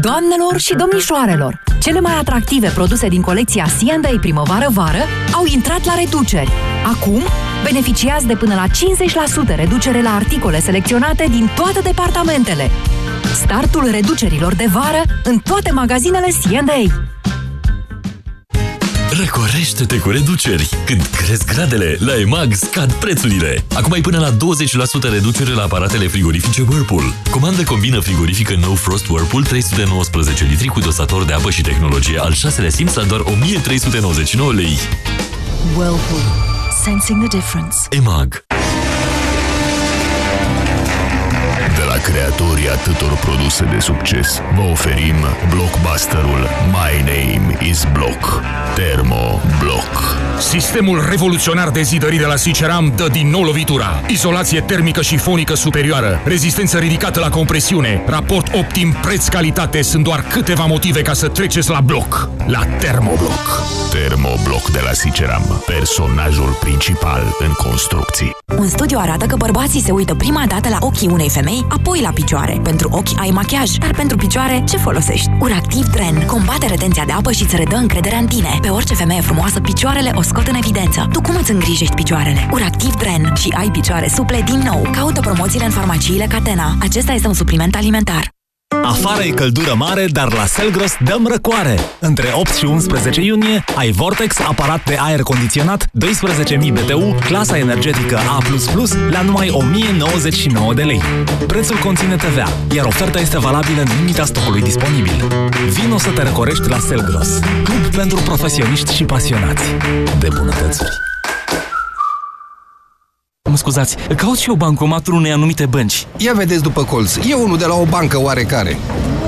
Doamnelor și domnișoarelor, cele mai atractive produse din colecția C&A primăvară-vară au intrat la reduceri. Acum, beneficiați de până la 50% reducere la articole selecționate din toate departamentele. Startul reducerilor de vară în toate magazinele C&A. Răcorește-te cu reduceri! Când cresc gradele, la EMAG scad prețurile. Acum ai până la 20% reducere la aparatele frigorifice Whirlpool. Comandă combină frigorifică No Frost Whirlpool 319 litri cu dosator de apă și tehnologie al șaselea simț la doar 1399 lei. Whirlpool. Sensing the difference. EMAG De la creatorii atâtor produse de succes, vă oferim blockbusterul My Name is Block. Termo Block. Sistemul revoluționar de zidării de la Siceram dă din nou lovitura. Izolație termică și fonică superioară, rezistență ridicată la compresiune, raport optim preț-calitate sunt doar câteva motive ca să treceți la bloc. La Termobloc. Termobloc de la Siceram. Personajul principal în construcții. Un studiu arată că bărbații se uită prima dată la ochii unei femei, apoi la picioare. Pentru ochi ai machiaj, dar pentru picioare ce folosești? Uractiv Dren combate retenția de apă și îți redă încrederea în tine. Pe orice femeie frumoasă, picioarele o scot în evidență. Tu cum îți îngrijești picioarele? Uractiv Dren și ai picioare suple din nou. Caută promoțiile în farmaciile Catena. Acesta este un supliment alimentar. Afară e căldură mare, dar la Selgros dăm răcoare. Între 8 și 11 iunie ai Vortex, aparat de aer condiționat, 12.000 BTU, clasa energetică A++ la numai 1099 de lei. Prețul conține TVA, iar oferta este valabilă în limita stocului disponibil. Vino să te răcorești la Selgros, club pentru profesioniști și pasionați de bunătățuri. Mă scuzați, caut și eu bancomatul unei anumite bănci. Ia vedeți după colț, e unul de la o bancă oarecare.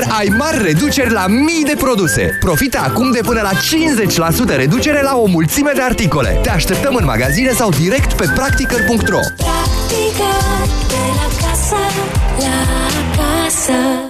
Practicăr ai mari reduceri la mii de produse. Profită acum de până la 50% reducere la o mulțime de articole. Te așteptăm în magazine sau direct pe practicăr.ro Practică de la casă, la casă.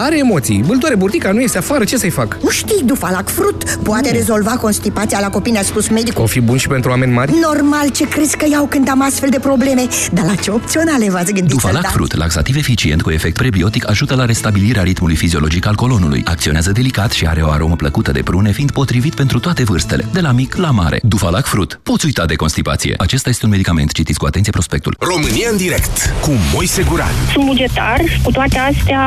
Are emoții. Îl doare burtica, nu este afară, ce să-i fac? Nu știi, Dufalac Frut poate rezolva constipația la copii, ne-a spus medicul. O fi bun și pentru oameni mari? Normal, ce crezi că iau când am astfel de probleme? Dar la ce opționale v-ați gândit să Dufalac Fruit, laxativ eficient cu efect prebiotic, ajută la restabilirea ritmului fiziologic al colonului. Acționează delicat și are o aromă plăcută de prune, fiind potrivit pentru toate vârstele, de la mic la mare. Dufalac Fruit. Poți uita de constipație. Acesta este un medicament. Citiți cu atenție prospectul. România în direct cu Moise Guran. Sunt bugetar, cu toate astea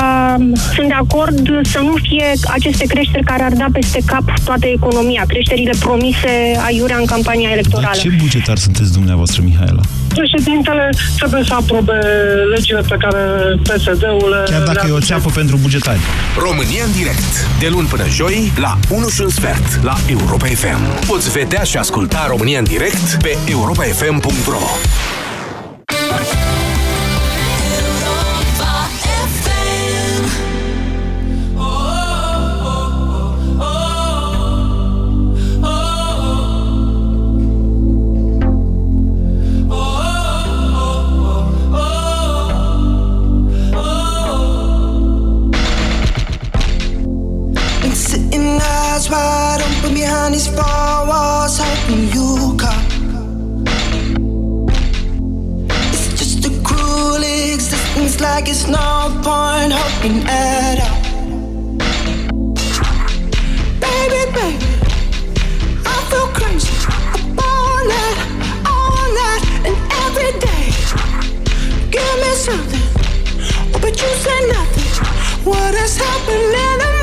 sunt de acord să nu fie aceste creșteri care ar da peste cap toată economia, creșterile promise aiurea în campania electorală. Ce bugetar sunteți dumneavoastră, Mihaela? Președintele trebuie să aprobe legile pe care PSD-ul Chiar dacă e o țeapă pentru bugetari. România în direct. De luni până joi, la 1 și un sfert, la Europa FM. Poți vedea și asculta România în direct pe europafm.ro like it's no point hoping at all. Baby, baby, I feel crazy. Up all night, all night, and every day. Give me something, but you say nothing. What is happening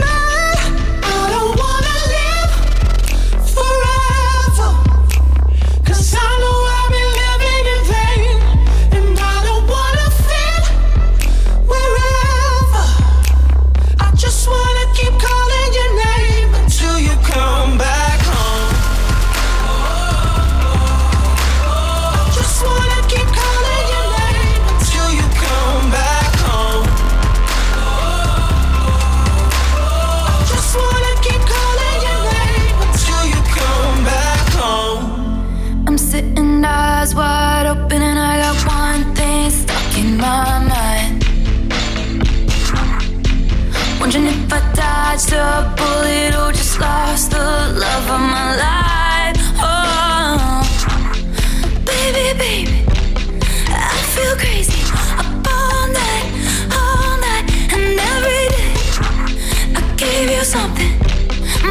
you something,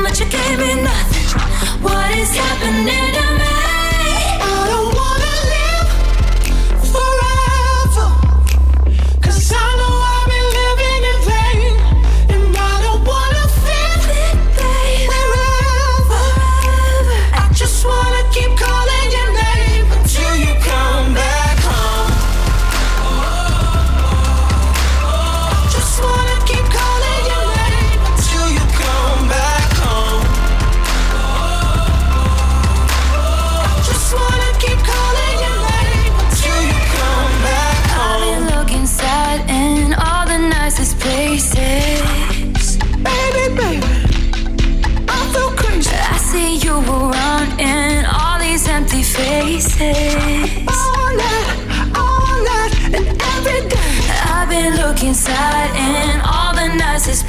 but you gave me nothing. What is happening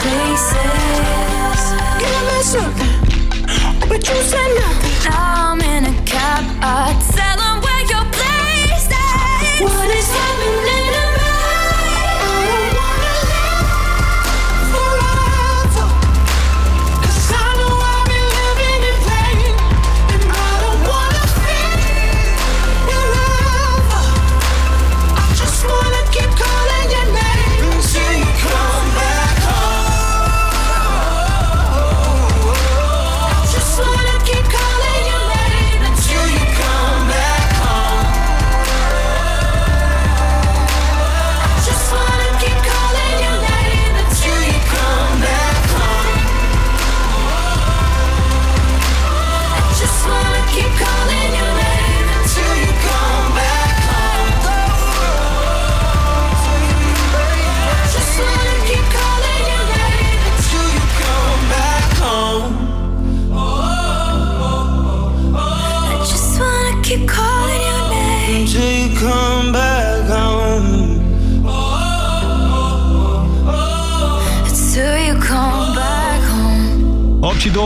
places. Give me something, but you say nothing. Now I'm in a cab. I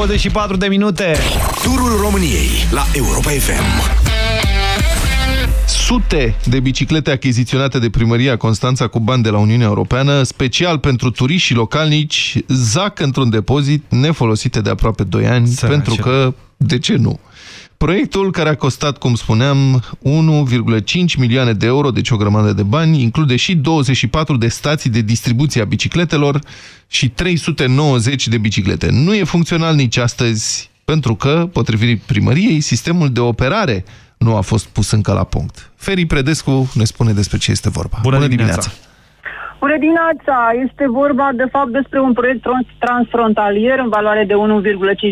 24 de minute. Turul României la Europa FM. Sute de biciclete achiziționate de primăria Constanța cu bani de la Uniunea Europeană, special pentru turiști și localnici, zac într-un depozit nefolosite de aproape 2 ani, Sărace. pentru că, de ce nu? Proiectul, care a costat, cum spuneam, 1,5 milioane de euro, deci o grămadă de bani, include și 24 de stații de distribuție a bicicletelor și 390 de biciclete. Nu e funcțional nici astăzi, pentru că, potrivit primăriei, sistemul de operare nu a fost pus încă la punct. Feri Predescu ne spune despre ce este vorba. Bună, Bună dimineața! dimineața. Bună dimineața! Este vorba, de fapt, despre un proiect transfrontalier în valoare de 1,5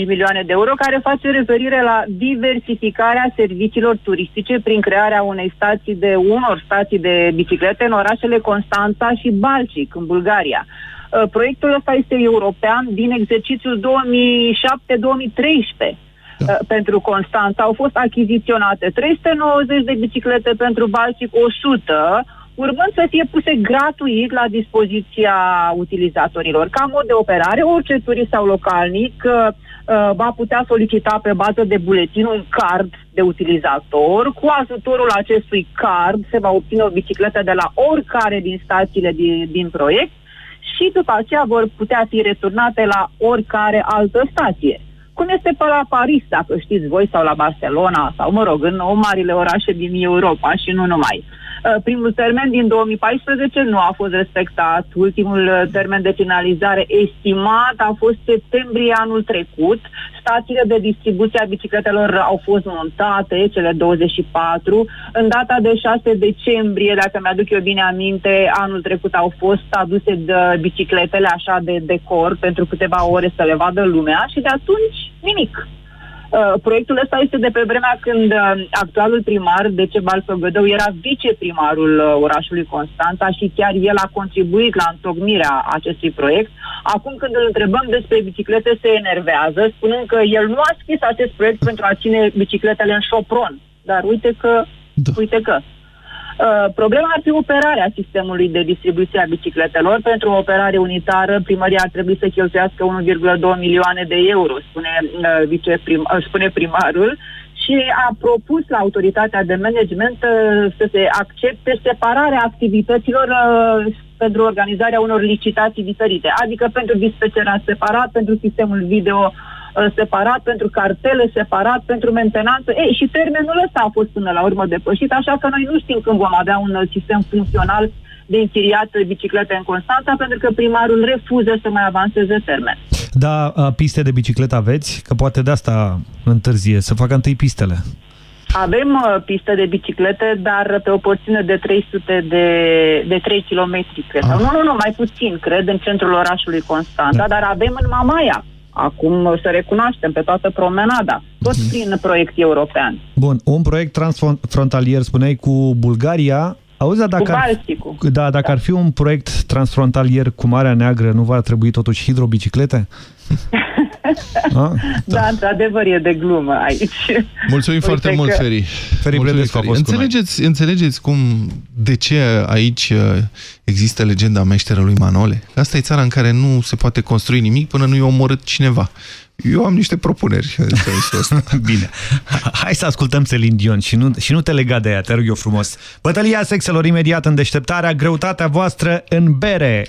milioane de euro, care face referire la diversificarea serviciilor turistice prin crearea unei stații de unor stații de biciclete în orașele Constanța și Balcic, în Bulgaria. Uh, proiectul ăsta este european din exercițiul 2007-2013. Da. Uh, pentru Constanța au fost achiziționate 390 de biciclete pentru Balcic, 100 urmând să fie puse gratuit la dispoziția utilizatorilor. Ca mod de operare, orice turist sau localnic uh, uh, va putea solicita pe bază de buletin un card de utilizator. Cu ajutorul acestui card se va obține o bicicletă de la oricare din stațiile din, din proiect și după aceea vor putea fi returnate la oricare altă stație. Cum este pe la Paris, dacă știți voi, sau la Barcelona, sau, mă rog, în o marile orașe din Europa și nu numai. Uh, Uh, primul termen din 2014 nu a fost respectat. Ultimul uh, termen de finalizare estimat a fost septembrie anul trecut. Stațiile de distribuție a bicicletelor au fost montate, cele 24. În data de 6 decembrie, dacă mi-aduc eu bine aminte, anul trecut au fost aduse de bicicletele așa de decor pentru câteva ore să le vadă lumea și de atunci nimic. Uh, proiectul ăsta este de pe vremea când uh, actualul primar, Decebal Sogădău, era viceprimarul uh, orașului Constanța și chiar el a contribuit la întocmirea acestui proiect. Acum când îl întrebăm despre biciclete, se enervează, spunând că el nu a scris acest proiect pentru a ține bicicletele în șopron. Dar uite că, da. uite că. Uh, problema ar fi operarea sistemului de distribuție a bicicletelor. Pentru o operare unitară, primăria ar trebui să cheltuiască 1,2 milioane de euro, spune, uh, viceprim, uh, spune primarul, și a propus la autoritatea de management uh, să se accepte separarea activităților uh, pentru organizarea unor licitații diferite, adică pentru dispecerea separat, pentru sistemul video Uh, separat, pentru cartele separat, pentru mentenanță. Ei, și termenul ăsta a fost până la urmă depășit, așa că noi nu știm când vom avea un uh, sistem funcțional de închiriat biciclete în Constanța, pentru că primarul refuză să mai avanseze termen. Da, uh, piste de bicicletă aveți? Că poate de asta întârzie, să facă întâi pistele. Avem uh, piste de biciclete, dar pe o porțiune de 300 de, de 3 km, cred. Ah. Nu, nu, nu, mai puțin, cred, în centrul orașului Constanța, da. dar avem în Mamaia. Acum să recunoaștem pe toată promenada, tot mhm. prin proiect european. Bun, un proiect transfrontalier, spuneai, cu Bulgaria. Auzi, dacă, cu ar, da, dacă da. ar fi un proiect transfrontalier cu Marea Neagră, nu va trebui totuși hidrobiciclete? da, da într-adevăr e de glumă aici. Mulțumim Uite foarte că... mult, Feri. Feri Mulțumim, Feri. Înțelegeți, înțelegeți cum, de ce aici uh, există legenda meșterului Manole? Asta e țara în care nu se poate construi nimic până nu i-a omorât cineva. Eu am niște propuneri Bine. Hai să ascultăm Celine Dion și nu, și nu te lega de ea, te rog eu frumos. Bătălia sexelor imediat în deșteptarea, greutatea voastră în bere.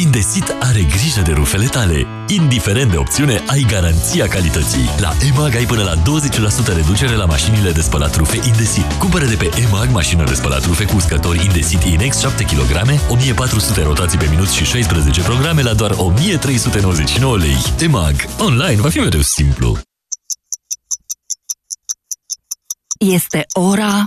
Indesit are grijă de rufele tale. Indiferent de opțiune, ai garanția calității. La EMAG ai până la 20% reducere la mașinile de spălat rufe Indesit. Cumpără de pe EMAG mașină de spălat rufe cu uscători Indesit Inex 7 kg, 1400 rotații pe minut și 16 programe la doar 1399 lei. EMAG. Online va fi mereu simplu. Este ora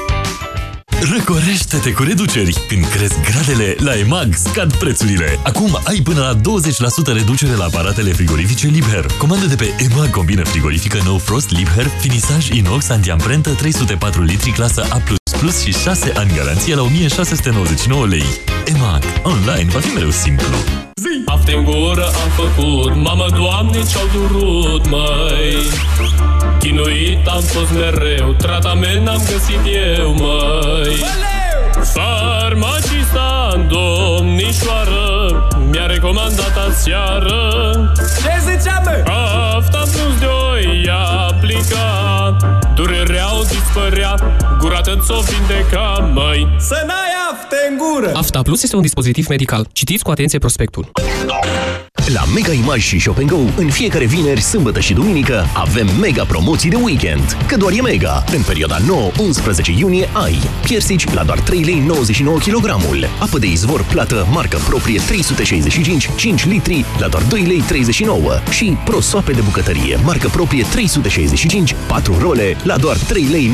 Răcorește-te cu reduceri! Când cresc gradele, la EMAG scad prețurile. Acum ai până la 20% reducere la aparatele frigorifice Liebherr. Comandă de pe EMAG combină frigorifică No Frost Liebherr, finisaj inox antiamprentă 304 litri clasă A++ și 6 ani garanție la 1699 lei. EMAG. Online va fi mereu simplu. Zi! Afte în gură am făcut, mamă, doamne, ce-au durut, măi Chinuit am fost mereu, tratament n-am găsit eu, măi. Farmacista în domnișoară Mi-a recomandat aseară. Ce ziceam, mă? Afta plus de oi aplica. Durerea o dispărea Gura ți-o vindeca, măi Să n-ai afte în gură! Afta Plus este un dispozitiv medical. Citiți cu atenție prospectul. La Mega Image și Shop Go, în fiecare vineri, sâmbătă și duminică, avem mega promoții de weekend. Că doar e mega! În perioada 9-11 iunie ai piersici la doar 3,99 lei kg, apă de izvor plată marcă proprie 365 5 litri la doar 2,39 lei și prosoape de bucătărie marcă proprie 365 4 role la doar 3,99 lei.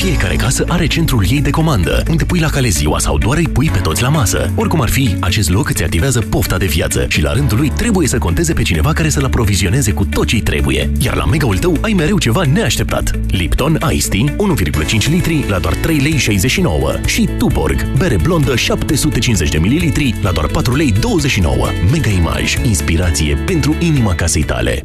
Fiecare casă are centrul ei de comandă, unde pui la cale ziua sau doar îi pui pe toți la masă. Oricum ar fi, acest loc îți activează pofta de viață și la rândul lui trebuie să conteze pe cineva care să-l aprovizioneze cu tot ce trebuie. Iar la mega-ul tău ai mereu ceva neașteptat. Lipton Ice Tea, 1,5 litri la doar 3,69 lei și Tuborg, bere blondă 750 de ml la doar 4,29 lei. Mega Image, inspirație pentru inima casei tale.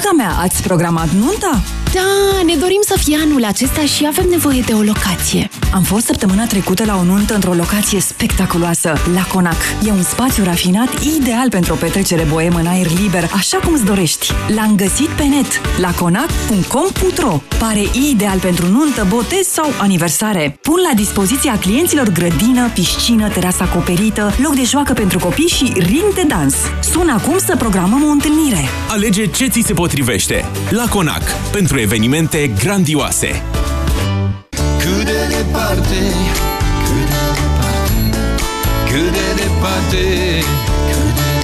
Draga mea, ați programat nunta? Da, ne dorim să fie anul acesta și avem nevoie de o locație. Am fost săptămâna trecută la o nuntă într-o locație spectaculoasă, La Conac. E un spațiu rafinat ideal pentru o petrecere boemă în aer liber, așa cum îți dorești. L-am găsit pe net, laconac.com.ro Pare ideal pentru nuntă, botez sau aniversare. Pun la dispoziția clienților grădină, piscină, terasă acoperită, loc de joacă pentru copii și ring de dans. Sună acum să programăm o întâlnire. Alege ce ți se potrivește. La Conac. Pentru evenimente grandioase. Cât de departe, cât de departe, cât de departe, cât de departe,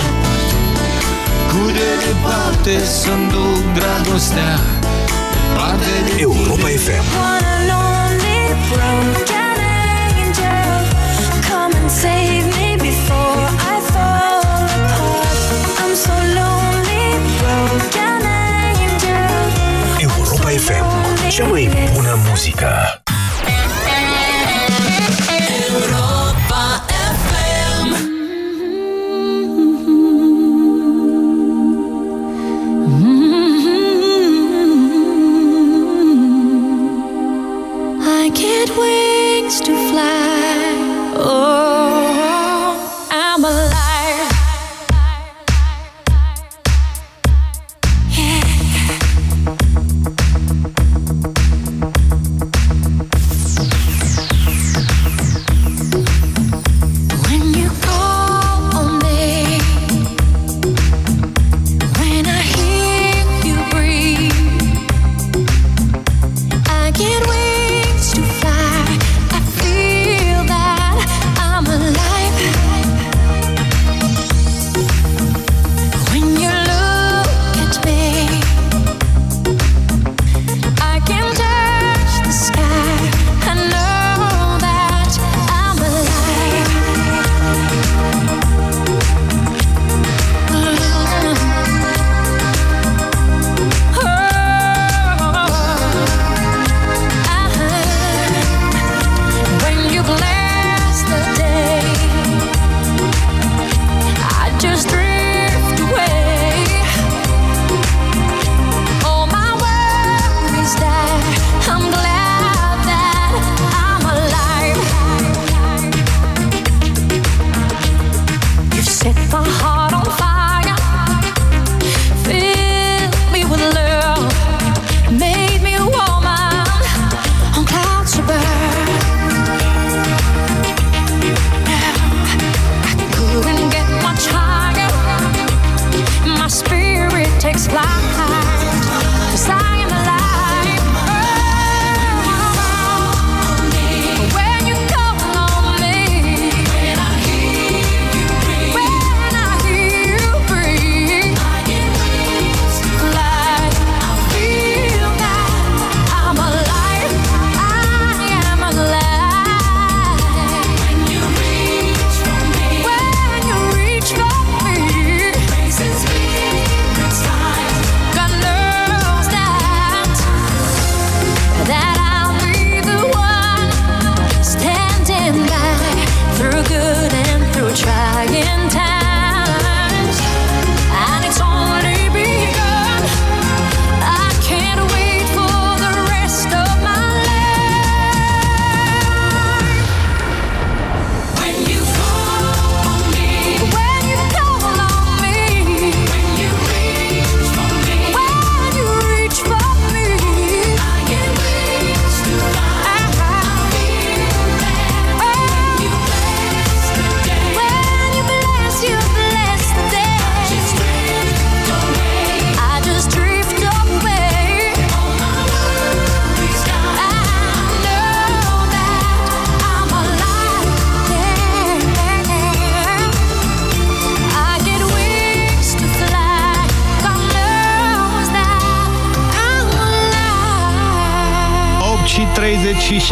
cât de departe să-mi duc dragostea, departe de Europa FM. Save me cea mai bună muzică. I get wings to fly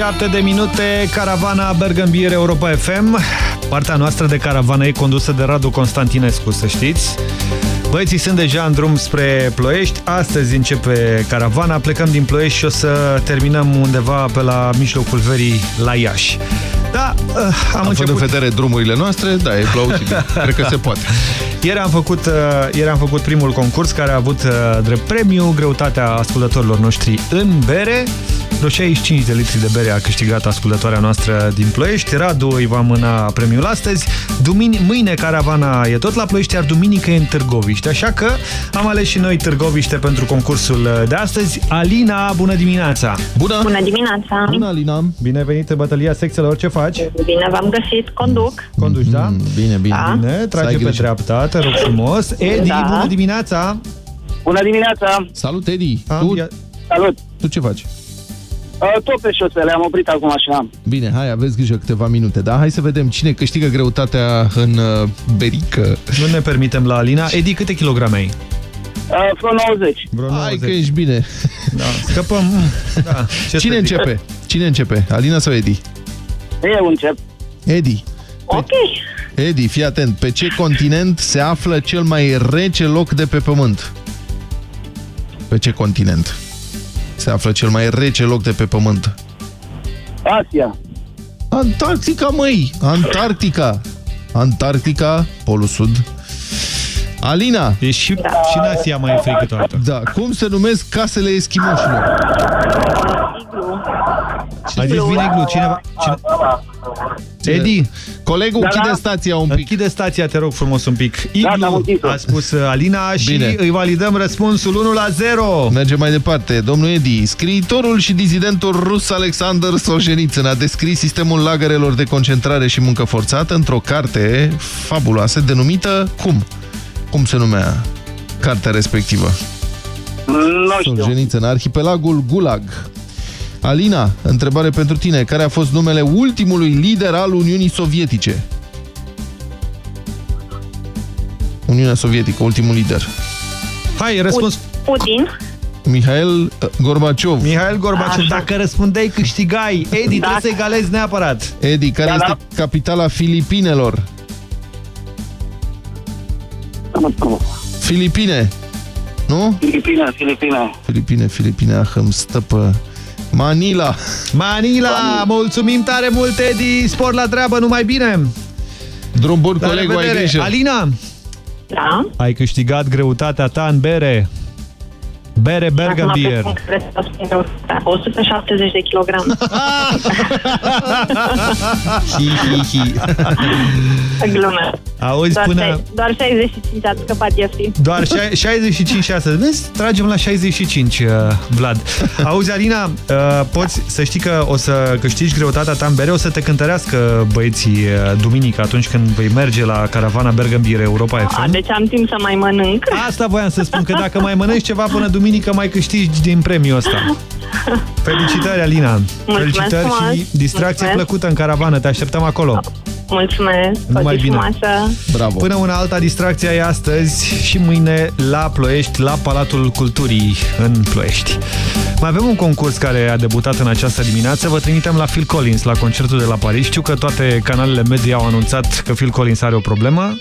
37 de minute, caravana Bergambir Europa FM. Partea noastră de caravană e condusă de Radu Constantinescu, să știți. Băieții sunt deja în drum spre Ploiești. Astăzi începe caravana. Plecăm din Ploiești și o să terminăm undeva pe la mijlocul verii la Iași. Da, uh, am, am început... în vedere drumurile noastre, da, e plausibil. Cred că se poate. Ieri am, făcut, uh, ieri am făcut primul concurs care a avut uh, drept premiu greutatea ascultătorilor noștri în bere. Vreo 65 de litri de bere a câștigat ascultătoarea noastră din Ploiești. Radu îi va mâna premiul astăzi. Dumini... Mâine caravana e tot la Ploiești, iar duminică e în Târgoviște. Așa că am ales și noi Târgoviște pentru concursul de astăzi. Alina, bună dimineața! Bună! Bună dimineața! Bună, Alina! Bine venit în bătălia secțiilor, ce faci? Bine v-am găsit, conduc. Conduci, da? Mm, bine, bine. Da. Bine, trage pe dreapta, te rog frumos. Edi, Da. bună dimineața! Bună dimineața! Salut, Edi! Am, Tu, ia- Salut! tu ce faci? Uh, tot pe șosele, am oprit acum mașina. Bine, hai, aveți grijă câteva minute, da? Hai să vedem cine câștigă greutatea în uh, berică. Nu ne permitem la Alina. Edi, câte kilograme ai? Uh, vreo 90. Vreo Hai 90. că ești bine. Da, scăpăm. Da. Ce Cine să zic? începe? Cine începe? Alina sau Edi? Eu încep. Edi. Ok. Edi, fii atent. Pe ce continent se află cel mai rece loc de pe pământ? Pe ce continent se află cel mai rece loc de pe pământ? Asia. Antarctica, măi! Antarctica! Antarctica, Polul Sud. Alina! E și, și în Asia mai e frică toată. Da, cum se numesc casele eschimoșilor? A zis bine iglu. Cineva... Cine... Edi, Colegul, Da, închide da. stația un pic. închide stația, te rog frumos un pic. Gata, am Iglu, închis-o. a spus uh, Alina și Bine. îi validăm răspunsul 1 la 0. Mergem mai departe. Domnul Edi, scriitorul și dizidentul rus Alexander Solzhenitsyn a descris sistemul lagărelor de concentrare și muncă forțată într-o carte fabuloasă denumită cum? Cum se numea cartea respectivă? Nu știu. Solzhenitsyn, arhipelagul Gulag. Alina, întrebare pentru tine. Care a fost numele ultimului lider al Uniunii Sovietice? Uniunea Sovietică, ultimul lider. Hai, răspuns. Putin. Mihail uh, Gorbaciov. Mihail Gorbaciov, dacă răspundeai, câștigai. Edi, Da. trebuie să egalezi neapărat. Edi, care Da, da. este capitala Filipinelor? Filipine. Nu? Filipine, Filipine. Filipine, Filipine, ah, îmi stă pe... Manila. Manila, mulțumim tare mult, Edi. Spor la treabă, numai bine. Drum bun, La colegul, ai revedere. grijă. Alina, Da. ai câștigat greutatea ta în bere. Bere Bergambier. Acum pe punct, cred că sunt 170 de kilograme. Hi, hi, hi. Glumă. Auzi, Doar, până... șai- doar 65 ați scăpat ieftin. Doar șa- 65 și astăzi. Vezi, tragem la 65, uh, Vlad. Auzi, Alina, uh, poți să știi că o să câștigi greutatea ta în bere, o să te cântărească băieții uh, duminică atunci când vei merge la caravana Bergambire Europa A, FM. deci am timp să mai mănânc. Asta voiam să spun, că dacă mai mănânci ceva până duminică, mai câștigi din premiul ăsta. Felicitări, Alina! Felicitări frumos. și distracție Mulțumesc. plăcută în caravană. Te așteptăm acolo. Mulțumesc. Numai Toate bine. frumoasă. Bravo. Până una alta, distracția e astăzi și mâine la Ploiești, la Palatul Culturii în Ploiești. Mai avem un concurs care a debutat în această dimineață. Vă trimitem la Phil Collins, la concertul de la Paris. Știu că toate canalele media au anunțat că Phil Collins are o problemă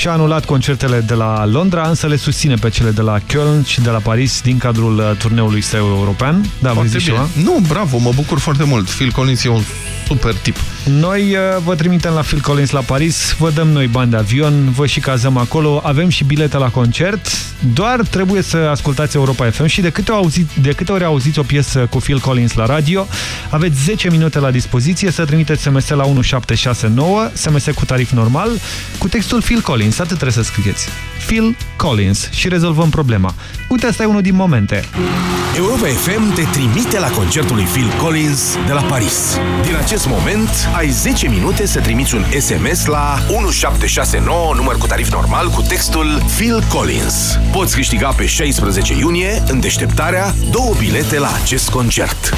și a anulat concertele de la Londra, însă le susține pe cele de la Köln și de la Paris din cadrul uh, turneului său european. Da, vrei Foarte zici bine. ceva? Nu, bravo, mă bucur foarte mult. Phil Collins e un super tip. Noi uh, vă trimitem la Phil Collins la Paris, vă dăm noi bani de avion, vă și cazăm acolo, avem și bilete la concert, doar trebuie să ascultați Europa FM și de câte, auzit, de câte ori auziți o piesă cu Phil Collins la radio, aveți 10 minute la dispoziție să trimiteți SMS la 1769, SMS cu tarif normal, cu textul Phil Collins, atât trebuie să scrieți. Phil Collins și rezolvăm problema. Uite, asta e unul din momente. Europa FM te trimite la concertul lui Phil Collins de la Paris. Din acest moment, ai 10 minute să trimiți un SMS la 1769, număr cu tarif normal, cu textul Phil Collins. Poți câștiga pe 16 iunie, în deșteptarea, două bilete la acest concert.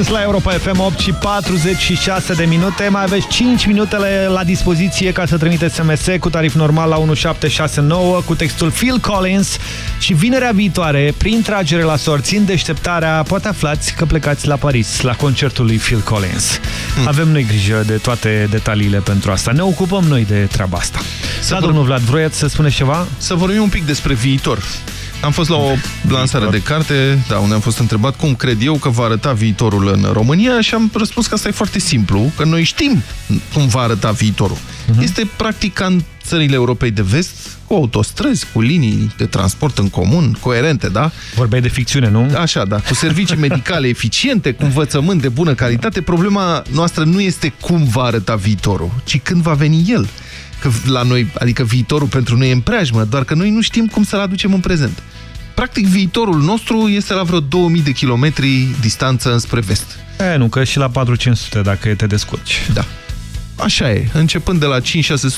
La Phil Collins la Europa FM 8 și 46 de minute. Mai aveți 5 minutele la dispoziție ca să trimiteți SMS cu tarif normal la 1769 cu textul Phil Collins și vinerea viitoare, prin tragere la sorți în deșteptarea, poate aflați că plecați la Paris, la concertul lui Phil Collins. Hmm. Avem noi grijă de toate detaliile pentru asta. Ne ocupăm noi de treaba asta. Să da, vor- domnul Vlad, vroiați să spuneți ceva? Să vorbim un pic despre viitor. Am fost la o lansare de carte, da, unde am fost întrebat cum cred eu că va arăta viitorul în România și am răspuns că asta e foarte simplu, că noi știm cum va arăta viitorul. Este practic ca în țările Europei de vest, cu autostrăzi, cu linii de transport în comun, coerente, da? Vorbeai de ficțiune, nu? Așa, da. Cu servicii medicale eficiente, cu învățământ de bună calitate. Problema noastră nu este cum va arăta viitorul, ci când va veni el. Că la noi, adică viitorul pentru noi e în preajmă, doar că noi nu știm cum să-l aducem în prezent. Practic, viitorul nostru este la vreo 2000 de kilometri distanță înspre vest. E, nu, că și la 4500 dacă te descurci. Da. Așa e. Începând de la 5-600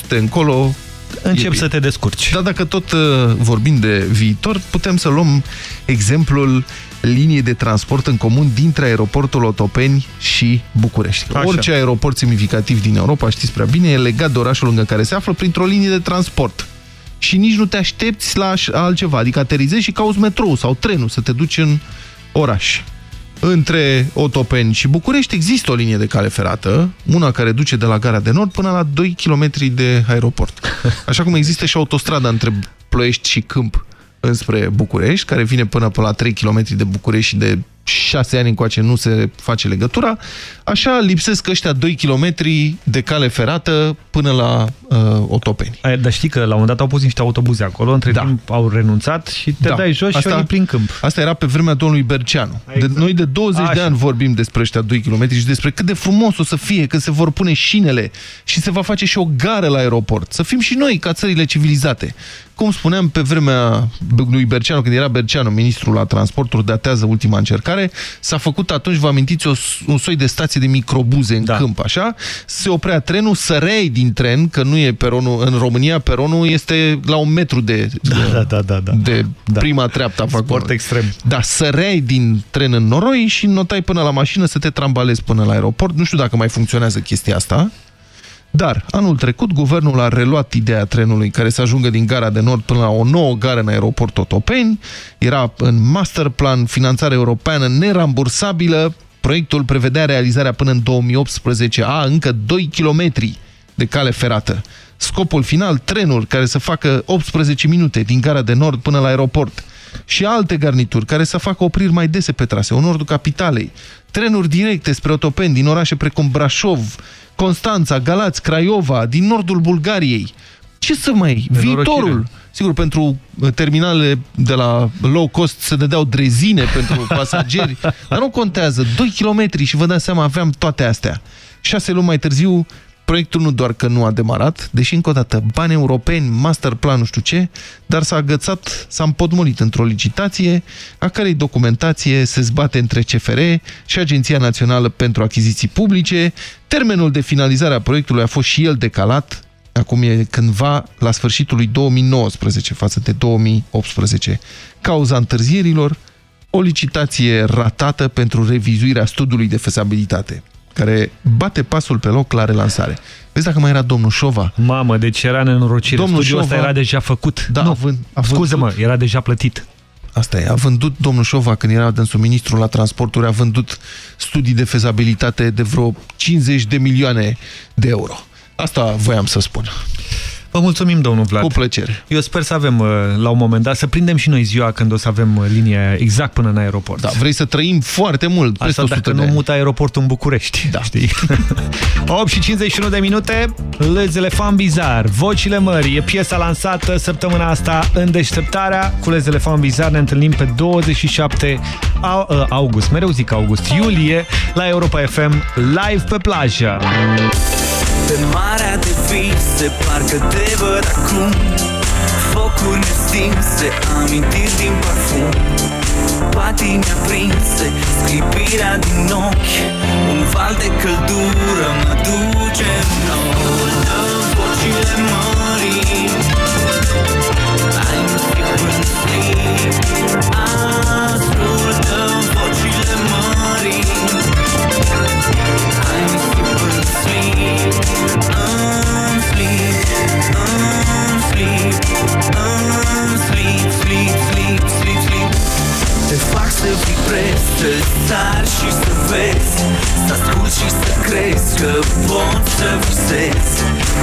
încolo... Încep să te descurci. Dar dacă tot uh, vorbim de viitor, putem să luăm exemplul liniei de transport în comun dintre aeroportul Otopeni și București. Așa. Orice aeroport semnificativ din Europa, știți prea bine, e legat de orașul lângă care se află printr-o linie de transport. Și nici nu te aștepți la aș- altceva, adică aterizezi și cauți metrou sau trenul să te duci în oraș. Între Otopeni și București există o linie de cale ferată, una care duce de la Gara de Nord până la 2 km de aeroport. Așa cum există și autostrada între Ploiești și Câmp înspre București, care vine până pe la 3 km de București și de 6 ani încoace nu se face legătura, așa lipsesc ăștia 2 km de cale ferată până la uh, Otopeni. Ai, dar știi că la un moment dat au pus niște autobuze acolo, între da. timp au renunțat și te Da. dai jos Asta- și o prin câmp. Asta era pe vremea domnului Berceanu. De, noi de 20 de Așa. ani vorbim despre ăștia 2 km și despre cât de frumos o să fie când se vor pune șinele și se va face și o gară la aeroport. Să fim și noi ca țările civilizate. Cum spuneam pe vremea lui Berceanu, când era Berceanu ministrul la transporturi, datează ultima încercare, s-a făcut atunci, vă amintiți, o, un soi de stație de microbuze în da. câmp, așa? Se oprea trenul, săreai din tren, că nu e peronul, în România peronul este la un metru de, Da, da, da, da, da. de prima treaptă a vagonului. Sport extrem. Da, săreai din tren în noroi și notai până la mașină să te trambalezi până la aeroport. Nu știu dacă mai funcționează chestia asta. Dar, anul trecut, guvernul a reluat ideea trenului care să ajungă din gara de nord până la o nouă gară în aeroport Otopeni. Era în master plan, finanțare europeană nerambursabilă. Proiectul prevedea realizarea până în 2018 a încă 2 km de cale ferată Scopul final, trenuri care să facă 18 minute din gara de nord până la aeroport și alte garnituri care să facă opriri mai dese pe traseu, în nordul capitalei, trenuri directe spre Otopeni din orașe precum Brașov, Constanța, Galați, Craiova, din nordul Bulgariei. Ce să mai... Viitorul! Sigur, pentru uh, terminale de la low cost se dădeau drezine pentru pasageri, dar nu contează. 2 km și vă dați seama, aveam toate astea. Șase luni mai târziu, proiectul nu doar că nu a demarat, deși încă o dată bani europeni, master plan, nu știu ce, dar s-a agățat, s-a împotmolit într-o licitație, a cărei documentație se zbate între CFR și Agenția Națională pentru Achiziții Publice. Termenul de finalizare a proiectului a fost și el decalat, acum e cândva la sfârșitul lui 2019 față de 2018. Cauza întârzierilor, o licitație ratată pentru revizuirea studiului de fezabilitate care bate pasul pe loc la relansare. Vezi dacă mai era domnul Șova? Mamă, deci era nenorocire. Domnul Studiul ăsta Șova- era deja făcut. Da, nu, a vând- a vândut- Scuză-mă, era deja plătit. Asta e, a vândut domnul Șova când era dânsul ministru la transporturi, a vândut studii de fezabilitate de vreo 50 de milioane de euro. Asta voiam să spun. Vă mulțumim, domnul Vlad. Cu plăcere. Eu sper să avem, uh, la un moment dat, să prindem și noi ziua când o să avem uh, linia aia exact până în aeroport. Da, vrei să trăim foarte mult, peste Asta 100 dacă de nu ani. mută aeroportul în București, da. știi? 8 și 51 de minute, Les Elefant Bizar, Vocile Mării, e piesa lansată săptămâna asta în deșteptarea. Cu Les Elefant Bizar ne întâlnim pe 27 au- uh, august, mereu zic august, iulie, la Europa FM, live pe plajă. Pe marea de vise, parcă te văd acum. Focuri nestinse, amintiri din parfum. Patini aprinse, sclipirea din ochi. Un val de căldură mă duce în nori Dă vocile mării I'm skipping sleep Te fac să vibrezi, să sari și să vezi Să asculti și să crezi că poți să visezi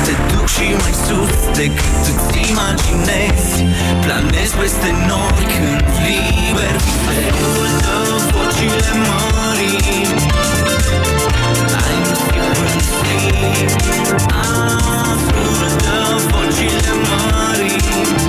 Te duc și mai sus decât îți imaginezi. Planezi peste nori când liber visezi Ascultă vocile mării I'm skipping sleep Ascultă vocile mării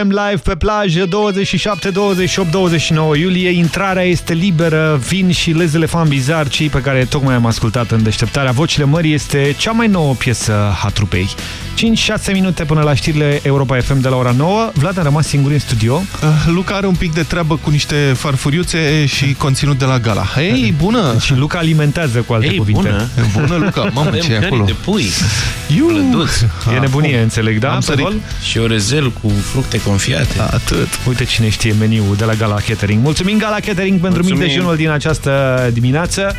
FM live pe plajă 27, 28, 29 iulie. Intrarea este liberă. Vin și Les Elefant Bizar, cei pe care tocmai am ascultat în deșteptarea. Vocile Mării este cea mai nouă piesă a trupei. 5-6 minute până la știrile Europa FM de la ora 9. Vlad a rămas singur în studio. Uh, Luca are un pic de treabă cu niște farfuriuțe și conținut de la gala. Hei, bună! Și Luca alimentează cu alte Ei, cuvinte. bună! Bună, Luca! Mamă, Avem ce e cări acolo? de pui. Iu! Plăduț. E nebunie, înțeleg, da? Am pe sărit. rol? Și orezel cu fructe Lapte confiate. Atât. Uite cine știe meniul de la Gala Catering. Mulțumim Gala Catering pentru Mulțumim. mii dejunul din această dimineață.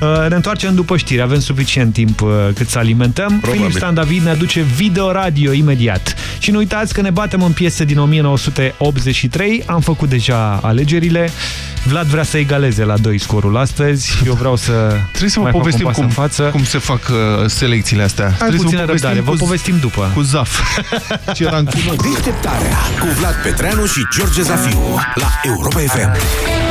Uh, Ne întoarcem după știri. Avem suficient timp uh, cât să alimentăm. Probabil. Filip Stan David ne aduce video radio imediat. Și nu uitați că ne batem în piese din 1983. Am făcut deja alegerile. Vlad vrea să egaleze la 2 scorul astăzi. Eu vreau să Trebuie să vă mai fac un povestim pas cum, în față. cum se fac uh, selecțiile astea. Hai Trebuie să puțină vă povestim răbdare, vă cu- povestim după. Cu zaf. Ce era în cu noi. Deșteptarea cu Vlad Petreanu și George Zafiu la Europa FM.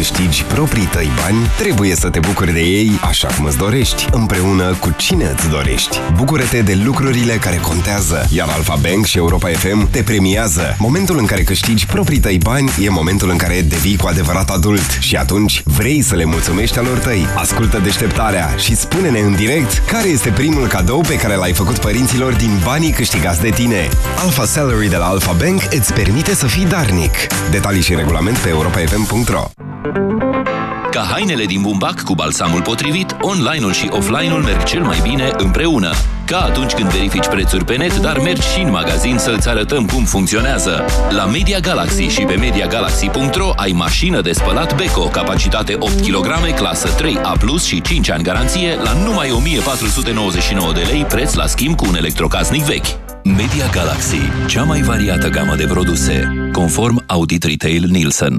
Câștigi proprii tăi bani, trebuie să te bucuri de ei așa cum îți dorești, împreună cu cine îți dorești. Bucură-te de lucrurile care contează, iar Alfa Bank și Europa FM te premiază. Momentul în care câștigi proprii tăi bani e momentul în care devii cu adevărat adult și atunci vrei să le mulțumești alor tăi. Ascultă deșteptarea și spune-ne în direct care este primul cadou pe care l-ai făcut părinților din banii câștigați de tine. Alpha Salary de la Alpha Bank îți permite să fii darnic. Detalii și regulament pe europafm.ro Ca hainele din bumbac cu balsamul potrivit, online-ul și offline-ul merg cel mai bine împreună. Ca atunci când verifici prețuri pe net, dar mergi și în magazin să-ți arătăm cum funcționează. La Media Galaxy și pe MediaGalaxy.ro ai mașină de spălat Beko, capacitate 8 kg, clasă 3A+, și 5 ani garanție la numai 1499 de lei, preț la schimb cu un electrocasnic vechi. Media Galaxy, cea mai variată gamă de produse, conform Audit Retail Nielsen.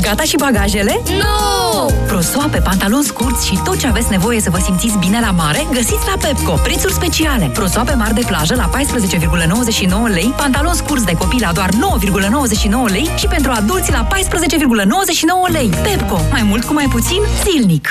Gata și bagajele? Nu! Prosoape, pantaloni scurți și tot ce aveți nevoie să vă simțiți bine la mare, găsiți la Pepco. Prețuri speciale. Prosoape mari de plajă la 14,99 lei, pantaloni scurți de copii la doar 9,99 lei și pentru adulți la 14,99 lei. Pepco. Mai mult cu mai puțin, zilnic.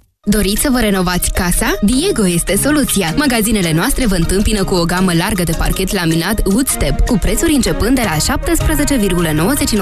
Doriți să vă renovați casa? Diego este soluția. Magazinele noastre vă întâmpină cu o gamă largă de parchet laminat Woodstep, cu prețuri începând de la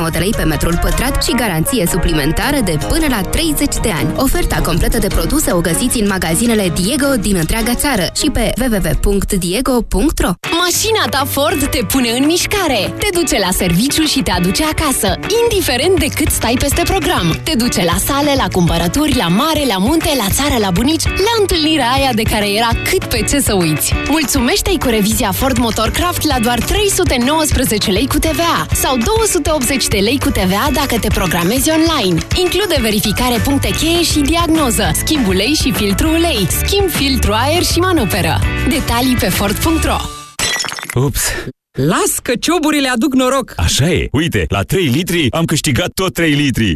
17,99 de lei pe metrul pătrat și garanție suplimentară de până la 30 de ani. Oferta completă de produse o găsiți în magazinele Diego din întreaga țară și pe www.diego.ro Mașina ta Ford te pune în mișcare. Te duce la serviciu și te aduce acasă, indiferent de cât stai peste program. Te duce la sale, la cumpărături, la mare, la munte, la țară, la bunici, la întâlnirea aia de care era cât pe ce să uiți. Mulțumește-i cu revizia Ford Motorcraft la doar 319 lei cu TVA sau 280 de lei cu TVA dacă te programezi online. Include verificare puncte cheie și diagnoză, schimb ulei și filtru ulei, schimb filtru aer și manoperă. Detalii pe Ford.ro Ups! Las că cioburile aduc noroc! Așa e! Uite, la 3 litri am câștigat tot 3 litri!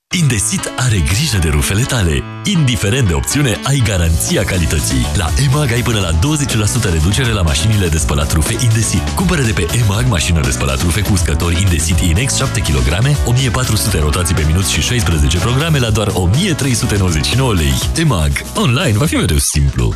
Indesit are grijă de rufele tale. Indiferent de opțiune, ai garanția calității. La EMAG ai până la 20% reducere la mașinile de spălat rufe Indesit. Cumpără de pe EMAG mașină de spălat rufe cu uscători Indesit Inex 7 kg, 1400 rotații pe minut și 16 programe la doar 1399 lei. EMAG. Online va fi mereu simplu.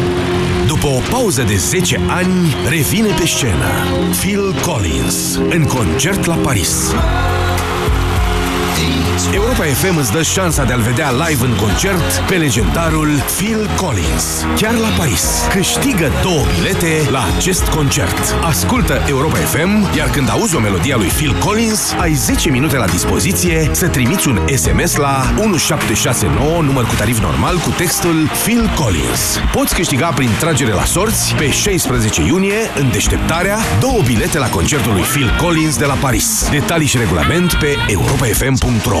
După o pauză de 10 ani, revine pe scenă Phil Collins în concert la Paris. Europa FM îți dă șansa de a-l vedea live în concert pe legendarul Phil Collins, chiar la Paris. Câștigă două bilete la acest concert. Ascultă Europa FM, iar când auzi o melodie a lui Phil Collins, ai 10 minute la dispoziție să trimiți un SMS la 1769, număr cu tarif normal, cu textul Phil Collins. Poți câștiga prin tragere la sorți pe 16 iunie, în deșteptarea, două bilete la concertul lui Phil Collins de la Paris. Detalii și regulament pe europafm.ro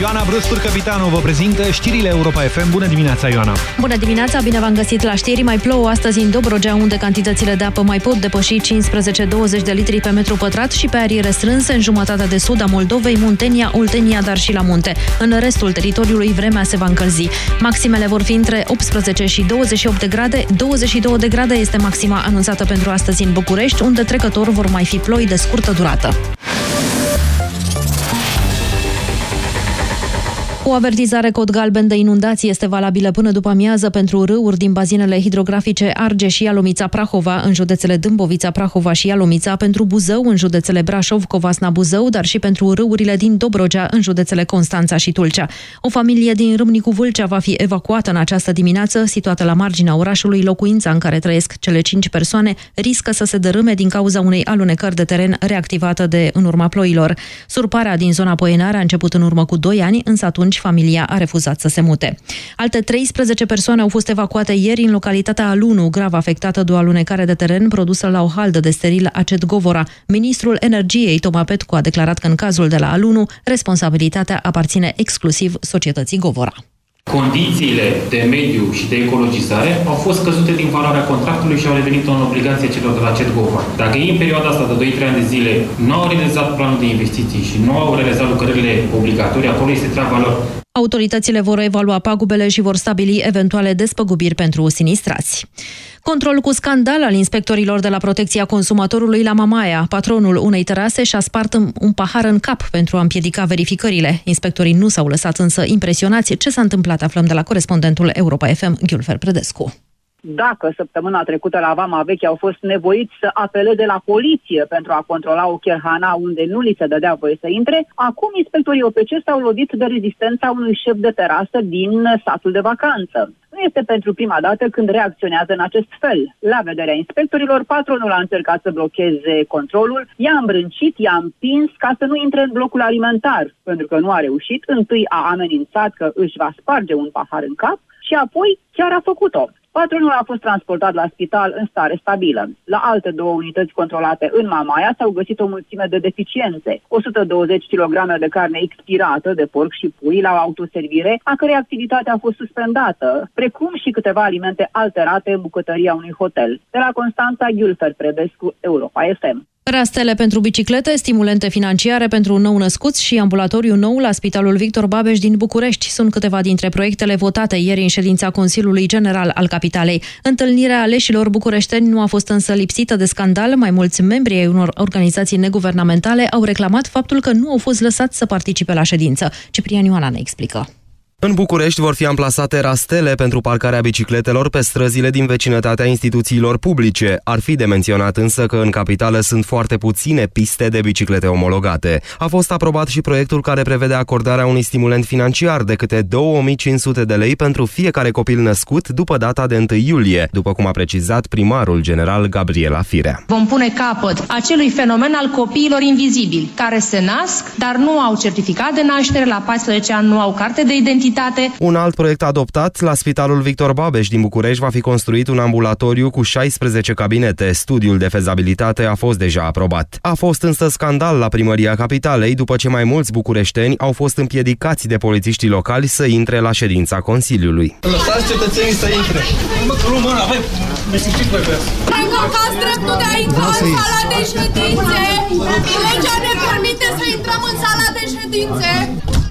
Ioana Brustur, capitanul, vă prezintă știrile Europa FM. Bună dimineața, Ioana! Bună dimineața, bine v-am găsit la știri. Mai plouă astăzi în Dobrogea, unde cantitățile de apă mai pot depăși 15-20 de litri pe metru pătrat și pe arii restrânse în jumătatea de sud a Moldovei, Muntenia, Oltenia, dar și la munte. În restul teritoriului vremea se va încălzi. Maximele vor fi între 18 și 28 de grade. 22 de grade este maxima anunțată pentru astăzi în București, unde trecător vor mai fi ploi de scurtă durată. O avertizare cod galben de inundații este valabilă până după amiază pentru râuri din bazinele hidrografice Arge și Ialomița Prahova în județele Dâmbovița, Prahova și Ialomița, pentru Buzău în județele Brașov, Covasna, Buzău, dar și pentru râurile din Dobrogea în județele Constanța și Tulcea. O familie din Râmnicu Vâlcea va fi evacuată în această dimineață, situată la marginea orașului, locuința în care trăiesc cele cinci persoane riscă să se dărâme din cauza unei alunecări de teren reactivată de în urma ploilor. Surparea din zona Poenare a început în urmă cu 2 ani, însă atunci familia a refuzat să se mute. Alte 13 persoane au fost evacuate ieri în localitatea Alunu, grav afectată de o alunecare de teren produsă la o haldă de steril acet Govora. Ministrul Energiei, Toma Petcu, a declarat că în cazul de la Alunu, responsabilitatea aparține exclusiv societății Govora. Condițiile de mediu și de ecologizare au fost scăzute din valoarea contractului și au revenit o obligație celor de la CET Gova. Dacă ei în perioada asta de 2-3 ani de zile nu au realizat planul de investiții și nu au realizat lucrările obligatorii, acolo este treaba lor. Autoritățile vor evalua pagubele și vor stabili eventuale despăgubiri pentru sinistrați. Control cu scandal al inspectorilor de la Protecția Consumatorului la Mamaia. Patronul unei terase și-a spart un pahar în cap pentru a împiedica verificările. Inspectorii nu s-au lăsat însă impresionați. Ce s-a întâmplat aflăm de la corespondentul Europa FM, Ghiulfer Predescu dacă săptămâna trecută la Vama Veche au fost nevoiți să apeleze la poliție pentru a controla o cherhana unde nu li se dădea voie să intre, acum inspectorii OPC s-au lovit de rezistența unui șef de terasă din satul de vacanță. Nu este pentru prima dată când reacționează în acest fel. La vederea inspectorilor, patronul a încercat să blocheze controlul, i-a îmbrâncit, i-a împins ca să nu intre în blocul alimentar. Pentru că nu a reușit, întâi a amenințat că își va sparge un pahar în cap și apoi chiar a făcut-o. Patronul a fost transportat la spital în stare stabilă. La alte două unități controlate în Mamaia s-au găsit o mulțime de deficiențe. 120 kg de carne expirată de porc și pui la autoservire, a cărei activitate a fost suspendată, precum și câteva alimente alterate în bucătăria unui hotel. De la Constanța Ghiulfer Predescu, Europa FM. Rastele pentru biciclete, stimulente financiare pentru nou-născuți și ambulatoriu nou la Spitalul Victor Babeș din București sunt câteva dintre proiectele votate ieri în ședința Consiliului General al Capitalei. Întâlnirea aleșilor bucureșteni nu a fost însă lipsită de scandal. Mai mulți membri ai unor organizații neguvernamentale au reclamat faptul că nu au fost lăsați să participe la ședință. Ciprian Ioana ne explică. În București vor fi amplasate rastele pentru parcarea bicicletelor pe străzile din vecinătatea instituțiilor publice. Ar fi de menționat însă că în capitală sunt foarte puține piste de biciclete omologate. A fost aprobat și proiectul care prevede acordarea unui stimulent financiar de câte 2500 de lei pentru fiecare copil născut după data de 1 iulie, după cum a precizat primarul general Gabriela Firea. Vom pune capăt acelui fenomen al copiilor invizibili, care se nasc, dar nu au certificat de naștere, la 14 ani nu au carte de identitate fezabilitate. Un alt proiect adoptat, la Spitalul Victor Babeș din București va fi construit un ambulatoriu cu 16 cabinete. Studiul de fezabilitate a fost deja aprobat. A fost însă scandal la primăria capitalei după ce mai mulți bucureșteni au fost împiedicați de polițiștii locali să intre la ședința Consiliului. Lăsați cetățenii să intre. Mă, că luăm mâna, băi, ne simțiți pe Încălcați dreptul de a intra în sala de ședințe. Legea ne permite să intrăm în sala de ședințe.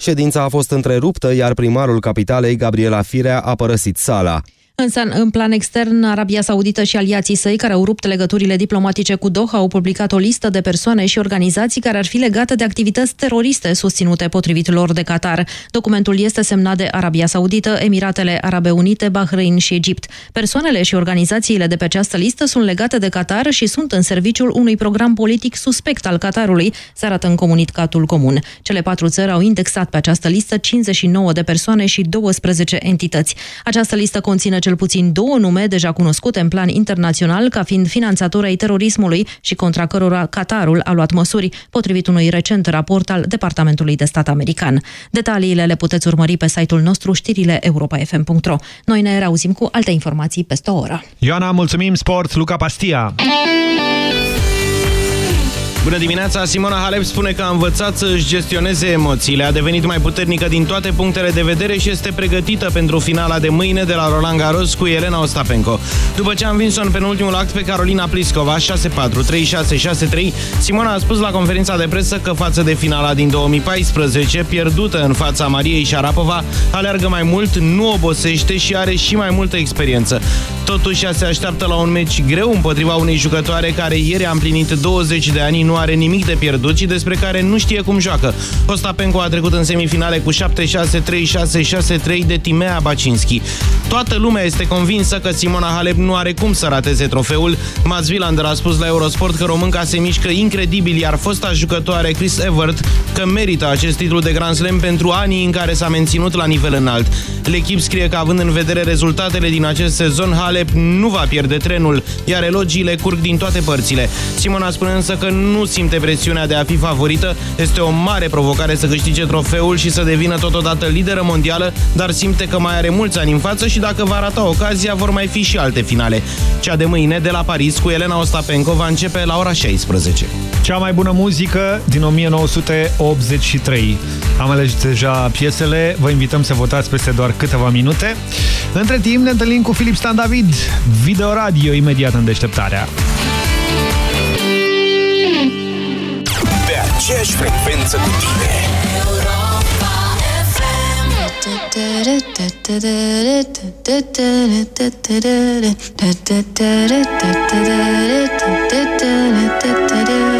Ședința a fost întreruptă, iar primarul capitalei, Gabriela Firea, a părăsit sala. Însă, în plan extern, Arabia Saudită și aliații săi, care au rupt legăturile diplomatice cu Doha, au publicat o listă de persoane și organizații care ar fi legate de activități teroriste susținute potrivit lor de Qatar. Documentul este semnat de Arabia Saudită, Emiratele Arabe Unite, Bahrain și Egipt. Persoanele și organizațiile de pe această listă sunt legate de Qatar și sunt în serviciul unui program politic suspect al Qatarului, se arată în comunicatul comun. Cele patru țări au indexat pe această listă 59 de persoane și 12 entități. Această listă conține cel puțin două nume deja cunoscute în plan internațional ca fiind finanțatori ai terorismului și contra cărora Qatarul a luat măsuri, potrivit unui recent raport al Departamentului de Stat american. Detaliile le puteți urmări pe site-ul nostru știrile europa.fm.ro. Noi ne reauzim cu alte informații peste o oră. Ioana, mulțumim, sport, Luca Pastia! Bună dimineața! Simona Halep spune că a învățat să-și gestioneze emoțiile, a devenit mai puternică din toate punctele de vedere și este pregătită pentru finala de mâine de la Roland Garros cu Elena Ostapenko. După ce a învins-o în penultimul act pe Carolina Pliskova 6-4, 3-6, 6-3, Simona a spus la conferința de presă că față de finala din 2014, pierdută în fața Mariei Șarapova, aleargă mai mult, nu obosește și are și mai multă experiență. Totuși, ea se așteaptă la un meci greu împotriva unei jucătoare care ieri a împlinit 20 de ani, nu are nimic de pierdut și despre care nu știe cum joacă. Ostapenko a trecut în semifinale cu 7-6, 3-6, 6-3 de Timea Bacinski. Toată lumea este convinsă că Simona Halep nu are cum să rateze trofeul. Mats Wilander a spus la Eurosport că românca se mișcă incredibil, iar fosta jucătoare Chris Evert că merită acest titlu de Grand Slam pentru anii în care s-a menținut la nivel înalt. L'Echip scrie că având în vedere rezultatele din acest sezon, Halep nu va pierde trenul, iar elogiile curg din toate părțile. Simona spune însă că nu simte presiunea de a fi favorită, este o mare provocare să câștige trofeul și să devină totodată lideră mondială, dar simte că mai are mulți ani în față și dacă va rata ocazia, vor mai fi și alte finale. Cea de mâine de la Paris cu Elena Ostapenko va începe la ora 16. Cea mai bună muzică din 1983. Am ales deja piesele, vă invităm să votați peste doar câteva minute. Între timp ne întâlnim cu Filip Stan David, Video Radio, imediat în deșteptarea. Aceeași frecvență cu tine. I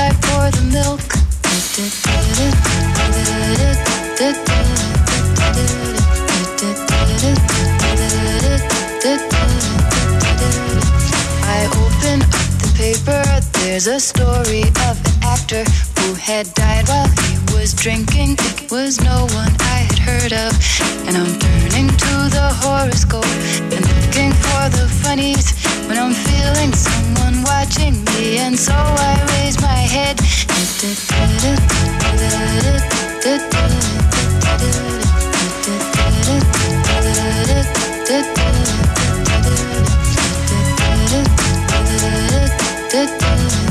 There's a story of an actor who had died while he was drinking. It was no one I had heard of. And I'm turning to the horoscope and looking for the funnies when I'm feeling someone watching me. And so I raise my head. da da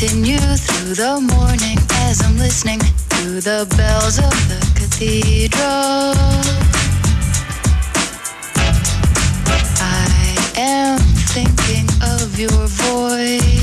Continue through the morning as I'm listening to the bells of the cathedral. I am thinking of your voice.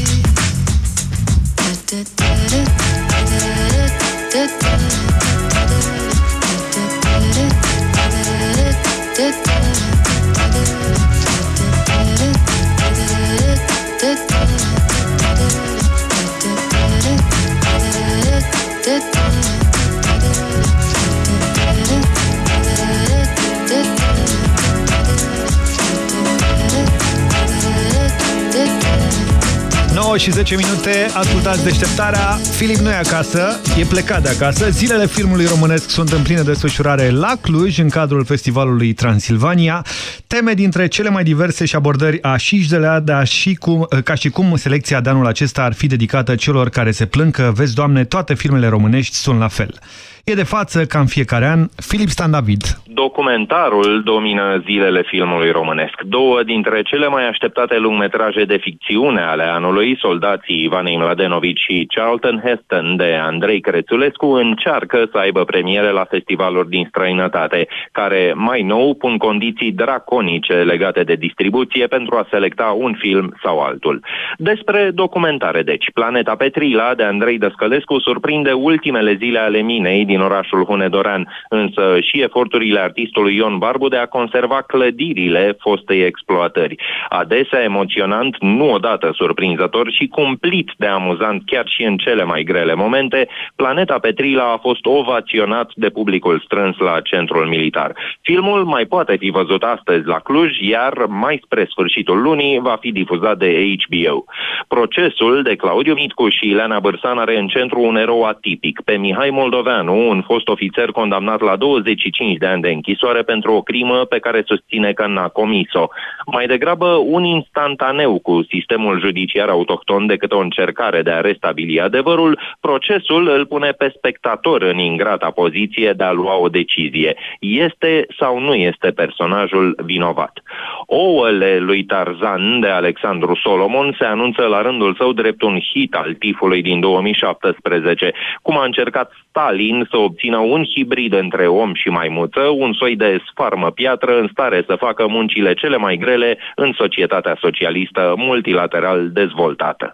9 și 10 minute, ascultați deșteptarea. Filip nu e acasă, e plecat de acasă. Zilele filmului românesc sunt în plină desfășurare la Cluj, în cadrul festivalului Transilvania. Teme dintre cele mai diverse și abordări așișdelea, dar și cum, ca și cum selecția de anul acesta ar fi dedicată celor care se plâng că, vezi, Doamne, toate filmele românești sunt la fel. E de față, ca în fiecare an, Filip Stan David. Documentarul domină zilele filmului românesc. Două dintre cele mai așteptate lungmetraje de ficțiune ale anului, Soldații Ivanei Mladenovici și Charlton Heston de Andrei Crețulescu, încearcă să aibă premiere la festivaluri din străinătate, care mai nou pun condiții draconice legate de distribuție pentru a selecta un film sau altul. Despre documentare, deci, Planeta Petrila de Andrei Dăscălescu surprinde ultimele zile ale minei din orașul Hunedorean, însă și eforturile artistului Ion Barbu de a conserva clădirile fostei exploatări. Adesea emoționant, nu odată surprinzător și cumplit de amuzant chiar și în cele mai grele momente, Planeta Petrila a fost ovaționat de publicul strâns la centrul militar. Filmul mai poate fi văzut astăzi la Cluj, iar mai spre sfârșitul lunii va fi difuzat de HBO. Procesul de Claudiu Mitcu și Ileana Bărsan are în centru un erou atipic, pe Mihai Moldoveanu, un fost ofițer condamnat la 25 de ani de închisoare pentru o crimă pe care susține că n-a comis-o. Mai degrabă un instantaneu cu sistemul judiciar autohton decât o încercare de a restabili adevărul, procesul îl pune pe spectator în ingrata poziție de a lua o decizie. Este sau nu este personajul vinovat? Ouăle lui Tarzan de Alexandru Solomon se anunță la rândul său drept un hit al tifului din 2017, cum a încercat Stalin să obțină un hibrid între om și maimuță, un soi de sfarmă piatră în stare să facă muncile cele mai grele în societatea socialistă multilateral dezvoltată.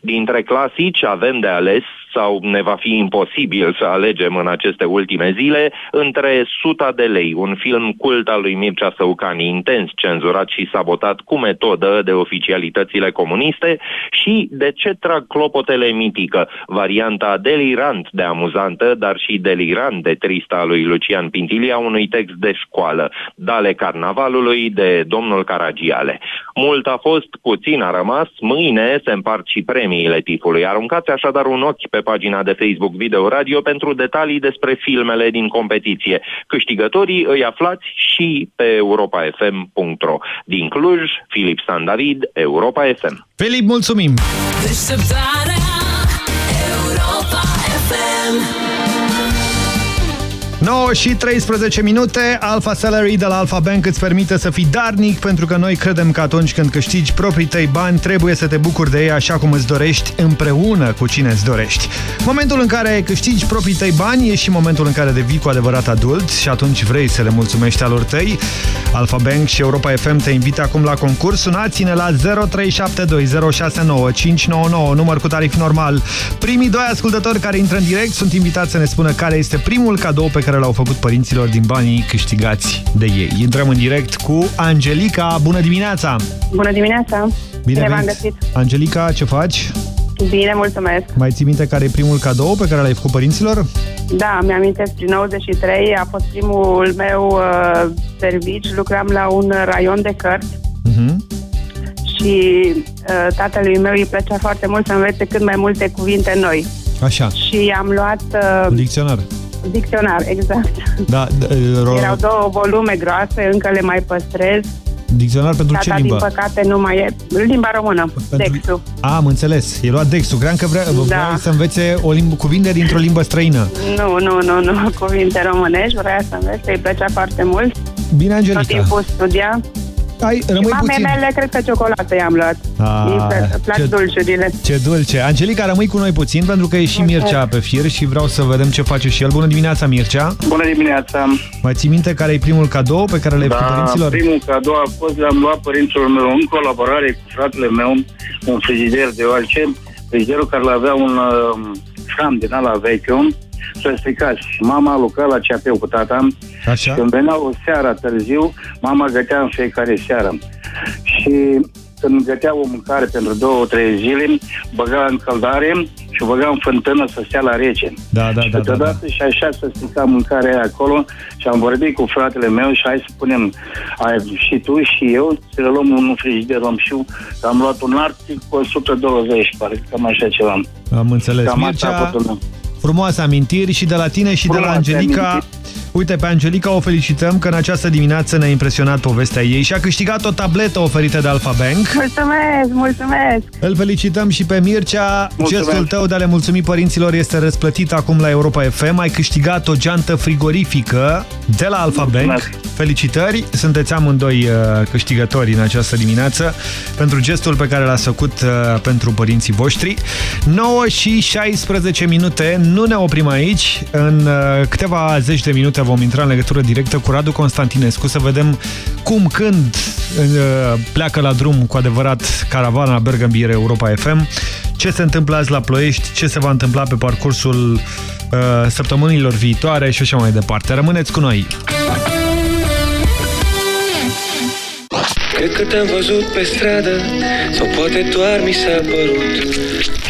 Dintre clasici avem de ales sau ne va fi imposibil să alegem în aceste ultime zile, între Suta de lei, un film cult al lui Mircea Săucani, intens cenzurat și sabotat cu metodă de oficialitățile comuniste, și De ce trag clopotele mitică, varianta delirant de amuzantă, dar și delirant de tristă a lui Lucian Pintilia, unui text de școală, Dale Carnavalului de domnul Caragiale. Mult a fost, puțin a rămas, mâine se împart și premiile tifului. Aruncați așadar un ochi pe pagina de Facebook Video Radio pentru detalii despre filmele din competiție. Câștigătorii îi aflați și pe europafm.ro. Din Cluj, Filip Stan David, Europa FM. Filip, mulțumim! Deșteptarea Europa FM 9 și 13 minute, Alpha Salary de la Alpha Bank îți permite să fii darnic pentru că noi credem că atunci când câștigi proprii tăi bani trebuie să te bucuri de ei așa cum îți dorești împreună cu cine îți dorești. Momentul în care câștigi proprii tăi bani e și momentul în care devii cu adevărat adult și atunci vrei să le mulțumești alor tăi. Alpha Bank și Europa FM te invită acum la concurs. Sunați-ne la 0372069599, număr cu tarif normal. Primii doi ascultători care intră în direct sunt invitați să ne spună care este primul cadou pe care l-au făcut părinților din banii câștigați de ei. Intrăm în direct cu Angelica. Bună dimineața! Bună dimineața! Bine v-am venit. găsit! Angelica, ce faci? Bine, mulțumesc! Mai ții minte care e primul cadou pe care l-ai făcut părinților? Da, mi-amintesc, prin 93 a fost primul meu uh, servici, lucram la un raion de cărți Mhm. și uh, tatălui meu îi plăcea foarte mult să învețe cât mai multe cuvinte noi. Așa, Și am luat uh, un dicționar. Dicționar, exact. Da, d- ro- Erau două volume groase, încă le mai păstrez. dicționar pentru ce Tata, din limbă? păcate, nu mai e. Limba română, Dexu. A, am înțeles. E luat Dexul. Cream că vrea, da. vreau să învețe o limbă, cuvinte dintr-o limbă străină. Nu, nu, nu, nu, cuvinte românești, vrea să învețe, îi plăcea foarte mult. Bine, Tot Angelica. timpul studia. Hai, rămâi Mamei puțin. mele, cred că ciocolată i-am luat. Ah, Îi plă- plac ce- dulciurile. Ce dulce. Angelica, rămâi cu noi puțin pentru că e și Mircea pe fir și vreau să vedem ce face și el. Bună dimineața, Mircea. Bună dimineața! Mai ții minte care e primul cadou pe care l-ai făcut Da, părinților? primul cadou a fost, l-am luat părinților meu în colaborare cu fratele meu, un frigider de oalce, frigiderul care avea un uh, șam din ala vechiul, să stricați. Mama lucra la ceapeu cu tata Așa. când veneau seara târziu, mama gătea în fiecare seară. Și când gătea o mâncare pentru două, trei zile, băga în căldare și o băga în fântână să stea la rece. Da, da, da, da, da. Câteodată și așa să strica mâncarea aia acolo și am vorbit cu fratele meu și hai să punem ai, și tu și eu să le luăm un frigider romșiu. Am luat un Arctic cu 120, pare cam așa ceva. Am înțeles. Cam asta a Mircea, fost un- frumoase amintiri și de la tine și de la Frumoase Angelica. amintiri. Uite, pe Angelica o felicităm că în această dimineață ne-a impresionat povestea ei și a câștigat o tabletă oferită de Alfa Bank. Mulțumesc, mulțumesc! Îl felicităm și pe Mircea. Mulțumesc. Gestul tău de a le mulțumi părinților este răsplătit acum la Europa FM. Ai câștigat o geantă frigorifică de la Alfa Bank. Mulțumesc. Felicitări! Sunteți amândoi uh, câștigători în această dimineață pentru gestul pe care l-ați făcut uh, pentru părinții voștri. 9 și 16 minute, nu ne oprim aici. În uh, câteva zeci de minute vom intra în legătură directă cu Radu Constantinescu să vedem cum, când uh, pleacă la drum cu adevărat caravana Bergambire Europa FM, ce se întâmplă azi la Ploiești, ce se va întâmpla pe parcursul uh, săptămânilor viitoare și așa mai departe. Rămâneți cu noi! Cred că te-am văzut pe stradă Sau poate doar mi s-a părut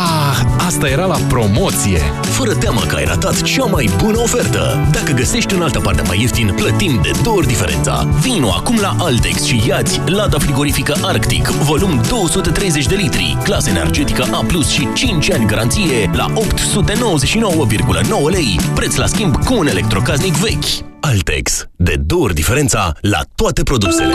Ah, asta era la promoție! Fără teamă că ai ratat cea mai bună ofertă! Dacă găsești în altă parte mai ieftin, plătim de două ori diferența. Vino acum la Altex și iați lada frigorifică Arctic, volum 230 de litri, clasă energetică A+, și 5 ani garanție la 899,9 lei, preț la schimb cu un electrocasnic vechi. Altex, de două ori diferența la toate produsele.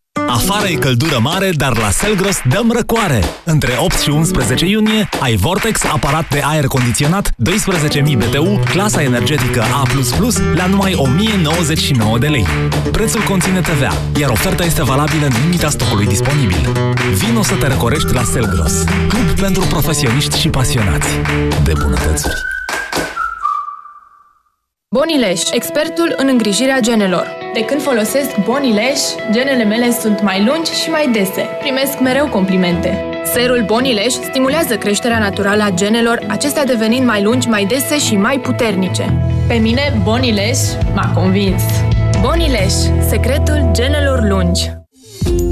Afară e căldură mare, dar la Selgros dăm răcoare. Între 8 și 11 iunie ai Vortex, aparat de aer condiționat, 12.000 BTU, clasa energetică A++ la numai 1099 de lei. Prețul conține TVA, iar oferta este valabilă în limita stocului disponibil. Vino să te răcorești la Selgros, club pentru profesioniști și pasionați de bunătățuri. Bonileș, expertul în îngrijirea genelor. De când folosesc Bonileș, genele mele sunt mai lungi și mai dese. Primesc mereu complimente. Serul Bonileș stimulează creșterea naturală a genelor, acestea devenind mai lungi, mai dese și mai puternice. Pe mine, Bonileș m-a convins. Bonileș, secretul genelor lungi.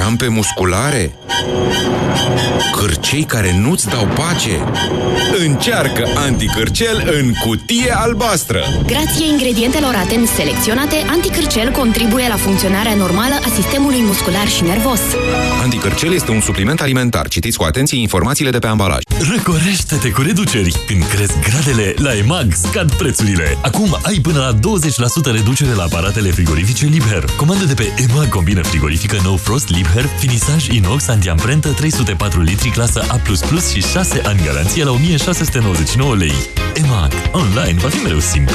Crampe musculare? Cârcei care nu-ți dau pace? Încearcă anticârcel în cutie albastră! Grație ingredientelor atent selecționate, anticârcel contribuie la funcționarea normală a sistemului muscular și nervos. Anticârcel este un supliment alimentar. Citiți cu atenție informațiile de pe ambalaj. Răcorește-te cu reduceri! Când cresc gradele, la EMAG scad prețurile. Acum ai până la 20% reducere la aparatele frigorifice Liebherr. Comandă de pe EMAG combină frigorifică No Frost Liebherr, finisaj inox antiamprentă 304 litri clasă A++ și 6 ani garanție la 1699 lei. EMAG. Online va fi mereu simplu.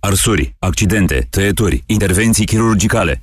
Arsuri, accidente, tăieturi, intervenții chirurgicale.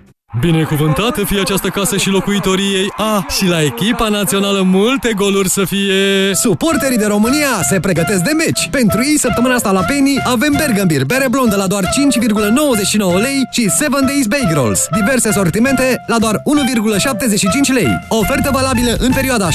Binecuvântată fie această casă și locuitorii ei. A, și la echipa națională multe goluri să fie... Suporterii de România se pregătesc de meci. Pentru ei, săptămâna asta la Penny avem Bergambir, bere blondă la doar 5,99 lei și 7 Days Bake Rolls. Diverse sortimente la doar 1,75 lei. Ofertă valabilă în perioada 7-13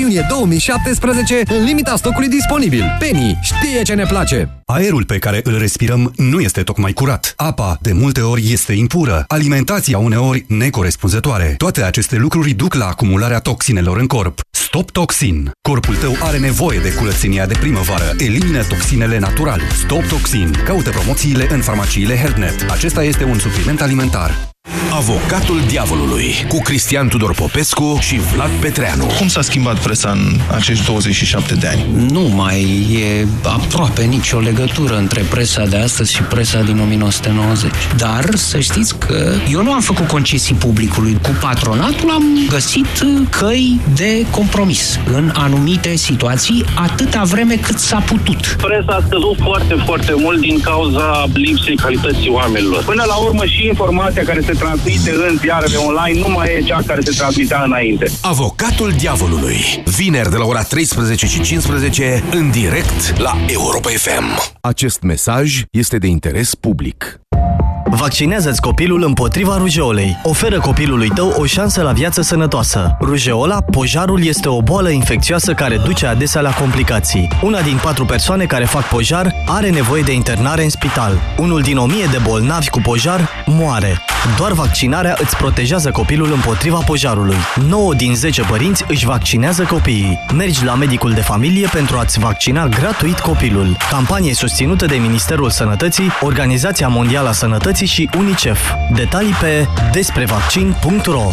iunie 2017 în limita stocului disponibil. Penny știe ce ne place! Aerul pe care îl respirăm nu este tocmai curat. Apa, de multe ori, este impură. Alimentația uneori necorespunzătoare. Toate aceste lucruri duc la acumularea toxinelor în corp. Stop Toxin. Corpul tău are nevoie de curățenia de primăvară. Elimină toxinele natural. Stop Toxin. Caută promoțiile în farmaciile HealthNet. Acesta este un supliment alimentar. Avocatul diavolului cu Cristian Tudor Popescu și Vlad Petreanu. Cum s-a schimbat presa în acești 27 de ani? Nu mai e aproape nicio legătură între presa de astăzi și presa din 1990. Dar să știți că eu nu am făcut concesii publicului. Cu patronatul am găsit căi de compromis în anumite situații, atâta vreme cât s-a putut. Presa a scăzut foarte, foarte mult din cauza lipsei calității oamenilor. Până la urmă și informația care se transmite în ziarele online nu mai e cea care se transmitea înainte. Avocatul diavolului. Vineri de la ora 13 și 15 în direct la Europa FM. Acest mesaj este de interes public. Vaccinează-ți copilul împotriva rujeolei. Oferă copilului tău o șansă la viață sănătoasă. Rujeola, pojarul, este o boală infecțioasă care duce adesea la complicații. Una din patru persoane care fac pojar are nevoie de internare în spital. Unul din o mie de bolnavi cu pojar moare. Doar vaccinarea îți protejează copilul împotriva pojarului. 9 din 10 părinți își vaccinează copiii. Mergi la medicul de familie pentru a-ți vaccina gratuit copilul. Campanie susținută de Ministerul Sănătății, Organizația Mondială a Sănătății și UNICEF. Detalii pe desprevaccin.ro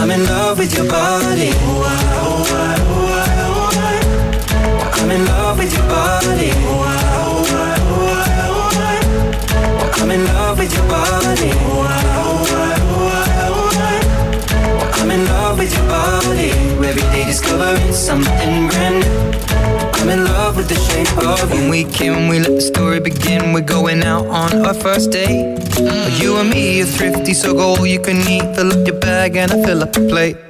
I'm in love with your body. I'm in love with your body. I'm in love with your body. I'm in love with your body. Every day discovering something brand new. I'm in love with the shape of you. When we came, we let the story begin. We're going out on our first date. Mm. You and me are thrifty, so go all you can eat. Fill up your bag and I fill up the plate.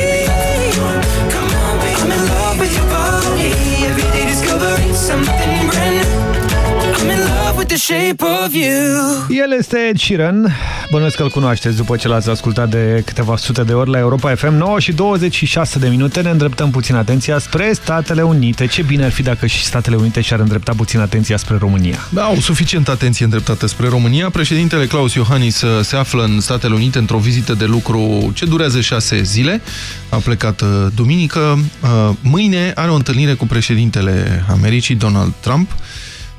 The shape of you. El este Ed Sheeran. Bănuiesc că îl cunoașteți după ce l-ați ascultat de câteva sute de ori la Europa FM 9 și 26 de minute. Ne îndreptăm puțin atenția spre Statele Unite. Ce bine ar fi dacă și Statele Unite și-ar îndrepta puțin atenția spre România. Da, au suficient atenție îndreptată spre România. Președintele Claus Iohannis uh, se află în Statele Unite într-o vizită de lucru ce durează șase zile. A plecat uh, duminică. Uh, Mâine are o întâlnire cu președintele Americii, Donald Trump.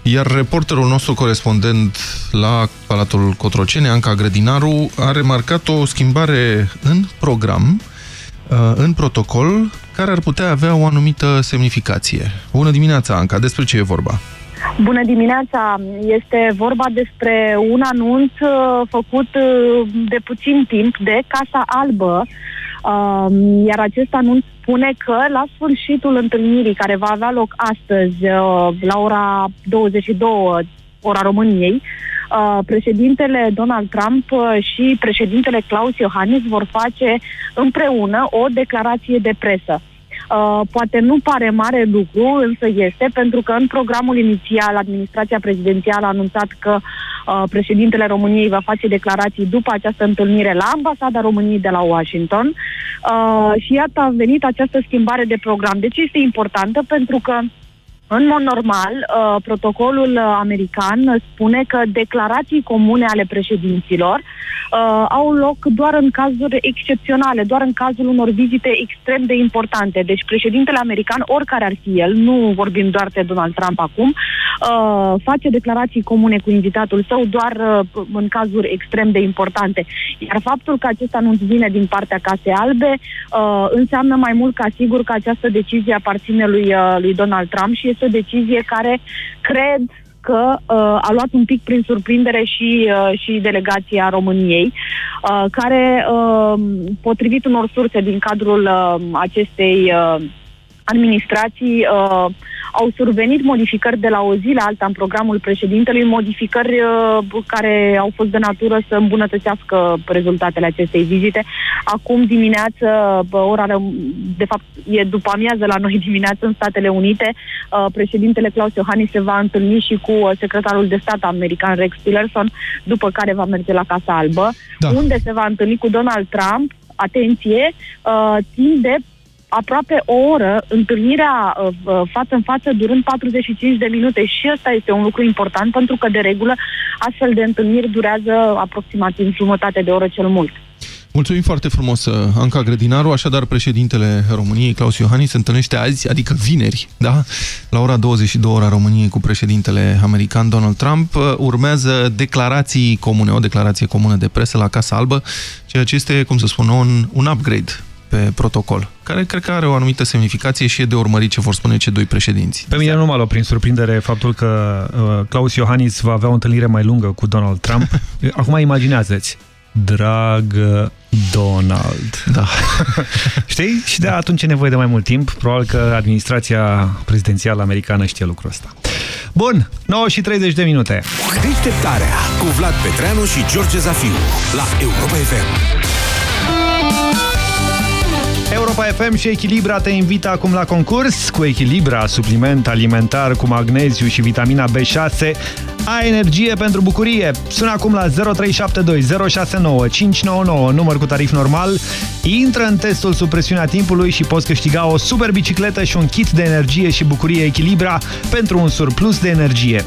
Iar reporterul nostru corespondent la Palatul Cotroceni, Anca Grădinaru, a remarcat o schimbare în program, în protocol, care ar putea avea o anumită semnificație. Bună dimineața, Anca! Despre ce e vorba? Bună dimineața! Este vorba despre un anunț uh, făcut uh, de puțin timp de Casa Albă, Um, iar acest anunț spune că la sfârșitul întâlnirii care va avea loc astăzi uh, la ora 22 ora României, uh, președintele Donald Trump uh, și președintele Klaus Iohannis vor face împreună o declarație de presă. Uh, poate nu pare mare lucru, însă este, pentru că în programul inițial administrația prezidențială a anunțat că uh, președintele României va face declarații după această întâlnire la ambasada României de la Washington uh, și iată a venit această schimbare de program. De ce este importantă? Pentru că în mod normal, uh, protocolul uh, american spune că declarații comune ale președinților uh, au loc doar în cazuri excepționale, doar în cazul unor vizite extrem de importante. Deci președintele american, oricare ar fi el, nu vorbim doar de Donald Trump acum, uh, face declarații comune cu invitatul său doar uh, în cazuri extrem de importante. Iar faptul că acest anunț vine din partea Casei Albe uh, înseamnă mai mult ca sigur că această decizie aparține lui, uh, lui Donald Trump și este o decizie care cred că uh, a luat un pic prin surprindere și, uh, și delegația României, uh, care, uh, potrivit unor surse din cadrul uh, acestei uh, administrații, uh, au survenit modificări de la o zi la alta în programul președintelui, modificări uh, care au fost de natură să îmbunătățească rezultatele acestei vizite. Acum dimineață, ora, de fapt e după amiază la noi dimineață în Statele Unite, uh, președintele Claus Iohannis se va întâlni și cu uh, secretarul de stat american Rex Tillerson, după care va merge la Casa Albă, da. unde se va întâlni cu Donald Trump, atenție, uh, timp de aproape o oră, întâlnirea uh, uh, față în față durând 45 de minute și ăsta este un lucru important pentru că de regulă astfel de întâlniri durează aproximativ jumătate de oră cel mult. Mulțumim foarte frumos, uh, Anca Grădinaru. Așadar, președintele României, Claus Iohannis, se întâlnește azi, adică vineri, da? la ora 22 ora României cu președintele american Donald Trump. Uh, urmează declarații comune, o declarație comună de presă la Casa Albă, ceea ce este, cum să spun, un, un upgrade pe protocol, care cred că are o anumită semnificație și e de urmărit ce vor spune cei doi președinți. Pe mine nu m-a luat prin surprindere faptul că uh, Claus Iohannis va avea o întâlnire mai lungă cu Donald Trump. Acum imaginează-ți, dragă Donald. Da. Știi? Și de atunci e nevoie de mai mult timp. Probabil că administrația prezidențială americană știe lucrul ăsta. Bun, 9 și 30 de minute. Deșteptarea cu Vlad Petreanu și George Zafiu la Europa FM. Europa FM și Echilibra te invită acum la concurs. Cu Echilibra, supliment alimentar cu magneziu și vitamina B6, ai energie pentru bucurie. Sună acum la 0372 069 599, număr cu tarif normal. Intră în testul sub presiunea timpului și poți câștiga o super bicicletă și un kit de energie și bucurie Echilibra pentru un surplus de energie.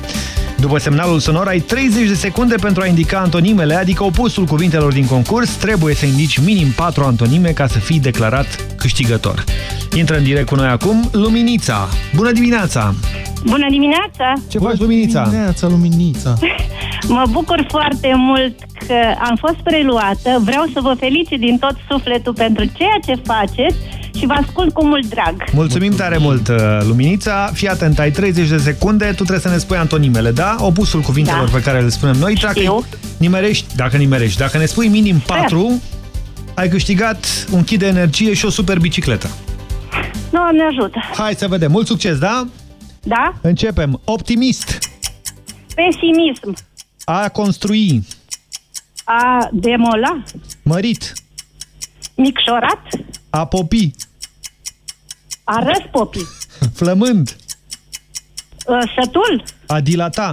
După semnalul sonor, ai 30 de secunde pentru a indica antonimele, adică opusul cuvintelor din concurs. Trebuie să indici minim 4 antonime ca să fii declarat câștigător. Intră în direct cu noi acum Luminița. Bună dimineața! Bună dimineața! Ce faci, Luminița? Bună dimineața, Luminița! mă bucur foarte mult că am fost preluată. Vreau să vă felicit din tot sufletul pentru ceea ce faceți și vă ascult cu mult drag. Mulțumim tare mult, uh, Luminița. Fii atent, ai 30 de secunde, tu trebuie să ne spui antonimele, da? Opusul cuvintelor da. pe care le spunem noi. Dacă nimerești, dacă nimerești, dacă ne spui minim 4, ai câștigat un kit de energie și o super bicicletă. Doamne ajută! Hai să vedem. Mult succes, da? Da. Începem. Optimist. Pesimism. A construi. A demola. Mărit. Micșorat. A popi. A răspopi. Flămând. Sătul. A dilata.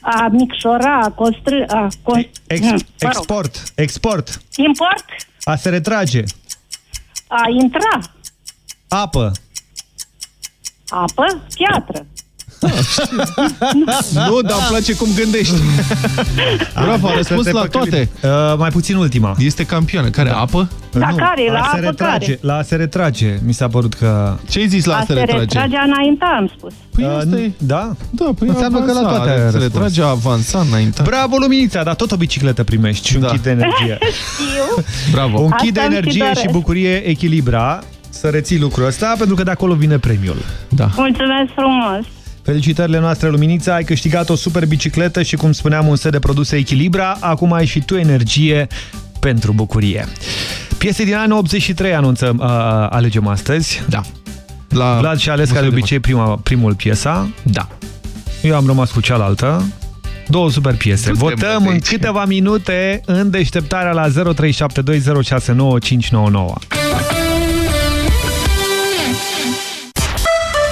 A micșora, a construi... A constru... Ex export. Export. Import. A se retrage. A intra. Apă. Apă? Piatră. Nu, dar îmi place cum gândești. Bravo, a răspuns la toate. Uh, mai puțin ultima. Este campioană. Care? Da. Apă? Da, nu. care? La, apă retrage, care? La a se retrage. Mi s-a părut că... Ce ai zis la a, a se retrage? A se retrage, înainta, am spus. Păi uh, asta e... Da? Da, păi Înseamnă că la toate Se retrage, avansa, înainta. Bravo, Luminița, dar tot o bicicletă primești și un da. kit de energie. Știu. Bravo. Un kit de energie și, și bucurie echilibra să reții lucrul ăsta, pentru că de acolo vine premiul. Da. Mulțumesc frumos! Felicitările noastre, Luminița, ai câștigat o super bicicletă și, cum spuneam, un set de produse Echilibra. Acum ai și tu energie pentru bucurie. Piese din anul 83 anunțăm, uh, alegem astăzi. Da. La Vlad și ales ca de obicei prima, primul piesa. Da. Eu am rămas cu cealaltă. Două super piese. Votăm în câteva minute în deșteptarea la 0372069599.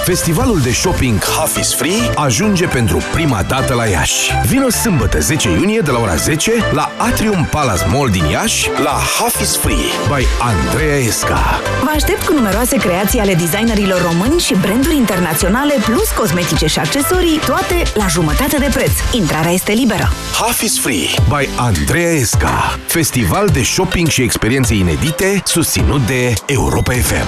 Festivalul de shopping Half is Free ajunge pentru prima dată la Iași. Vino sâmbătă 10 iunie de la ora 10 la Atrium Palace Mall din Iași la Half is Free by Andreea Esca. Vă aștept cu numeroase creații ale designerilor români și branduri internaționale plus cosmetice și accesorii, toate la jumătate de preț. Intrarea este liberă. Half is Free by Andreea Esca. Festival de shopping și experiențe inedite susținut de Europa FM.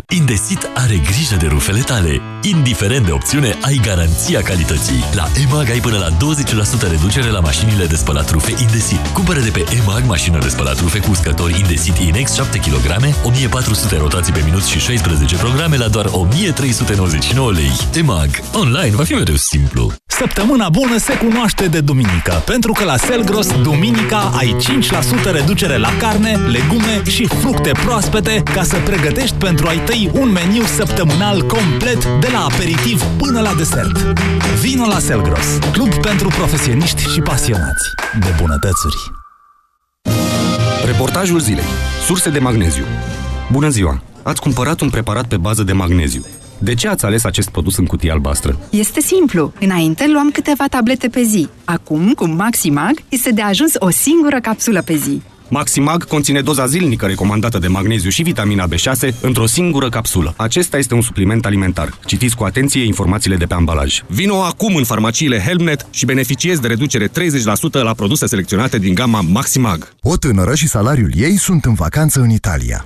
Indesit are grijă de rufele tale. Indiferent de opțiune, ai garanția calității. La EMAG ai până la 20% reducere la mașinile de spălat rufe Indesit. Cumpără de pe EMAG mașină de spălat rufe cu uscători Indesit Inex 7 kg, 1400 rotații pe minut și 16 programe la doar 1399 lei. EMAG. Online va fi mereu simplu. Săptămâna bună se cunoaște de duminică, pentru că la Selgros, duminica ai 5% reducere la carne, legume și fructe proaspete ca să pregătești pentru ai tăi un meniu săptămânal complet de la aperitiv până la desert. Vino la Selgros, club pentru profesioniști și pasionați de bunătățuri. Reportajul zilei. Surse de magneziu. Bună ziua! Ați cumpărat un preparat pe bază de magneziu. De ce ați ales acest produs în cutie albastră? Este simplu. Înainte luam câteva tablete pe zi. Acum, cu Maximag, este de ajuns o singură capsulă pe zi. Maximag conține doza zilnică recomandată de magneziu și vitamina B6 într-o singură capsulă. Acesta este un supliment alimentar. Citiți cu atenție informațiile de pe ambalaj. Vino acum în farmaciile Helmnet și beneficiezi de reducere 30% la produse selecționate din gama Maximag. O tânără și salariul ei sunt în vacanță în Italia.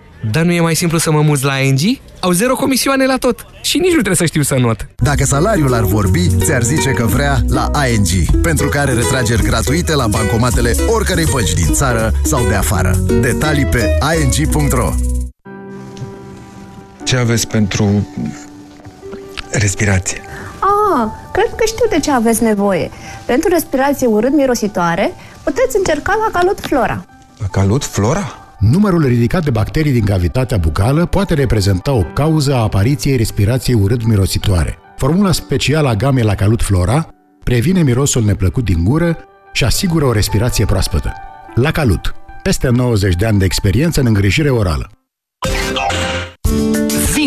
Dar nu e mai simplu să mă muți la ING? Au zero comisioane la tot. Și nici nu trebuie să știu să not. Dacă salariul ar vorbi, ți-ar zice că vrea la ING, pentru care retrageri gratuite la bancomatele oricărei bănci din țară sau de afară. Detalii pe ing.ro Ce aveți pentru respirație? Ah, cred că știu de ce aveți nevoie. Pentru respirație urât-mirositoare, puteți încerca la Calut Flora. La Calut Flora? Numărul ridicat de bacterii din cavitatea bucală poate reprezenta o cauză a apariției respirației urât-mirositoare. Formula specială a gamei la Calut Flora previne mirosul neplăcut din gură și asigură o respirație proaspătă. La Calut. Peste 90 de ani de experiență în îngrijire orală.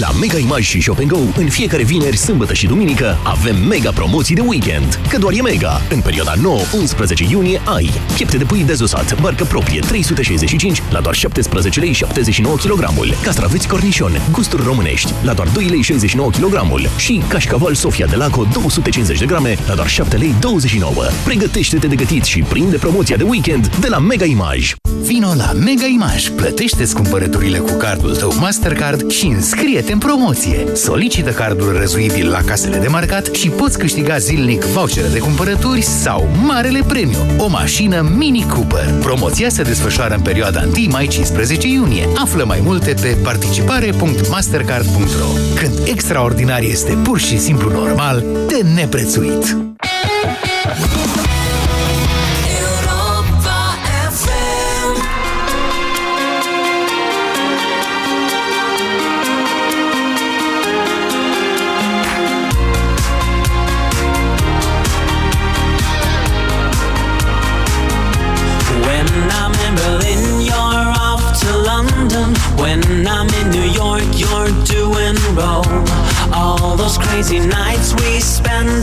La Mega Image și Shop Go, în fiecare vineri, sâmbătă și duminică, avem mega promoții de weekend. Că doar e mega! În perioada 9-11 iunie ai piepte de pui dezosat, barcă proprie 365 la doar 17 lei 79 kg, castraveți cornișon, gusturi românești la doar 2 lei 69 kg și cașcaval Sofia de Laco 250 de grame la doar 7 lei 29. Pregătește-te de gătit și prinde promoția de weekend de la Mega Image. Vino la Mega Image, plătește-ți cumpărăturile cu cardul tău Mastercard și înscrie-te în promoție. Solicită cardul răzuibil la casele de marcat și poți câștiga zilnic vouchere de cumpărături sau Marele Premiu, o mașină Mini Cooper. Promoția se desfășoară în perioada 1 mai 15 iunie. Află mai multe pe participare.mastercard.ro Când extraordinar este pur și simplu normal, de neprețuit.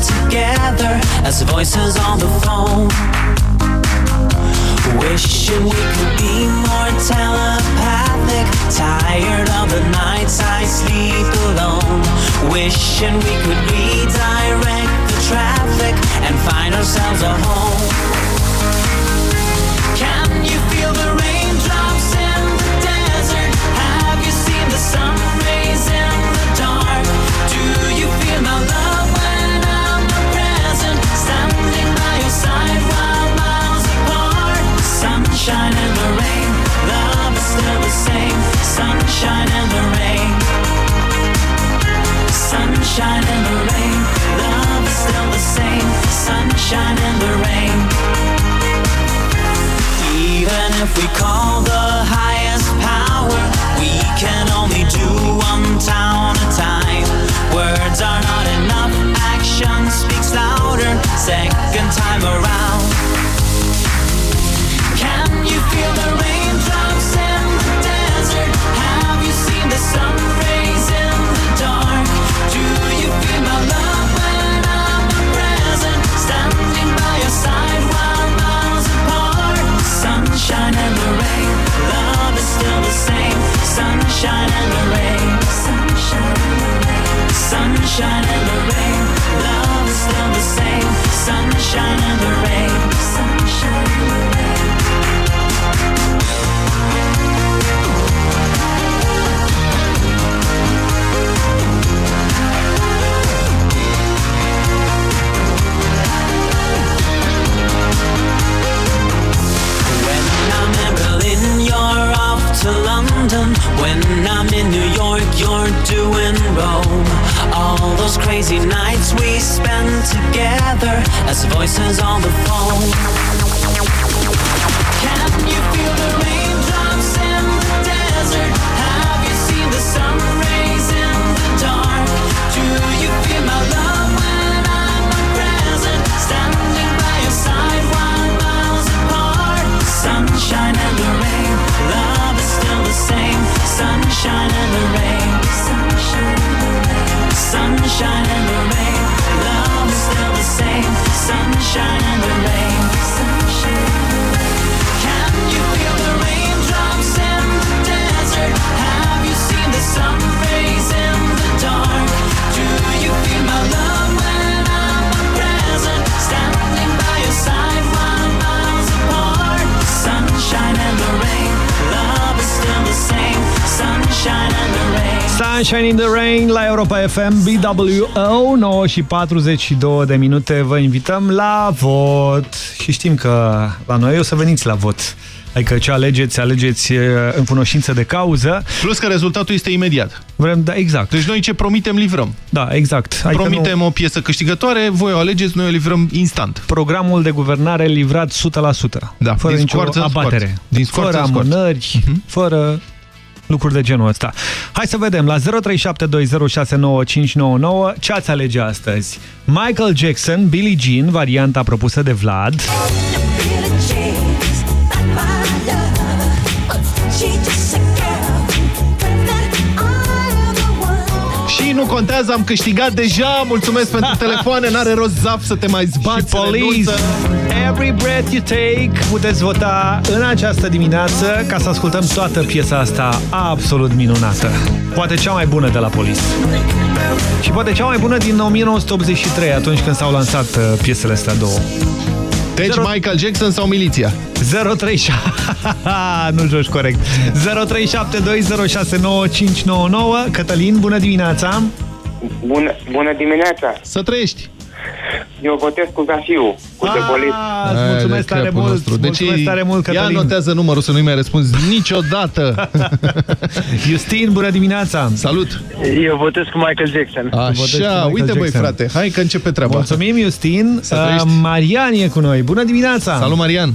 Together as voices on the phone. Wishing we could be more telepathic. Tired of the nights I sleep alone. Wishing we could redirect the traffic and find ourselves a home. If we call the highest power, we can only do one town at a time. Words are not enough, action speaks louder. Second time around. London. When I'm in New York, you're doing Rome. All those crazy nights we spend together as voices on the phone. Sunshine in the Rain la Europa FM BWO 9 și 42 de minute Vă invităm la vot Și știm că la noi o să veniți la vot Adică ce alegeți, alegeți uh, în cunoștință de cauză Plus că rezultatul este imediat. Vrem, da, exact. Deci noi ce promitem, livrăm. Da, exact. Adică promitem nu... o piesă câștigătoare, voi o alegeți, noi o livrăm instant. Programul de guvernare livrat 100%. Da, fără din nicio scoarță în abatere. scoarță. Din scoarță fără în scoarță. amânări, fără lucruri de genul ăsta. Hai să vedem, la 0372069599 ce ați alege astăzi? Michael Jackson, Billie Jean, varianta propusă de Vlad. Contează, am câștigat deja. Mulțumesc pentru telefoane, n-are rost zaf să te mai zbați. Și Police, Every Breath You Take Puteți vota în această dimineață Ca să ascultăm toată piesa asta Absolut minunată. Poate cea mai bună de la Police Și poate cea mai bună din 1983 Atunci când s-au lansat uh, piesele astea două. Deci Zero- Michael Jackson sau Miliția? 037 Nu joci corect. 0372069599 Cătălin, bună dimineața Bună, bună dimineața! Să trăiești! Eu votez cu Zafiu, cu Ah, de bolit. îți mulțumesc de tare capul mult, nostru. Deci mulțumesc tare mult, Ia Cătălin. notează numărul să nu-i mai răspunzi niciodată. Justin, bună dimineața! Salut! Eu votez cu Michael Jackson. votezi cu Așa, Michael uite băi Jackson. frate, hai că începe treaba. Mulțumim, Justin. Să Uh, trăiești. Marian e cu noi. Bună dimineața! Salut, Marian!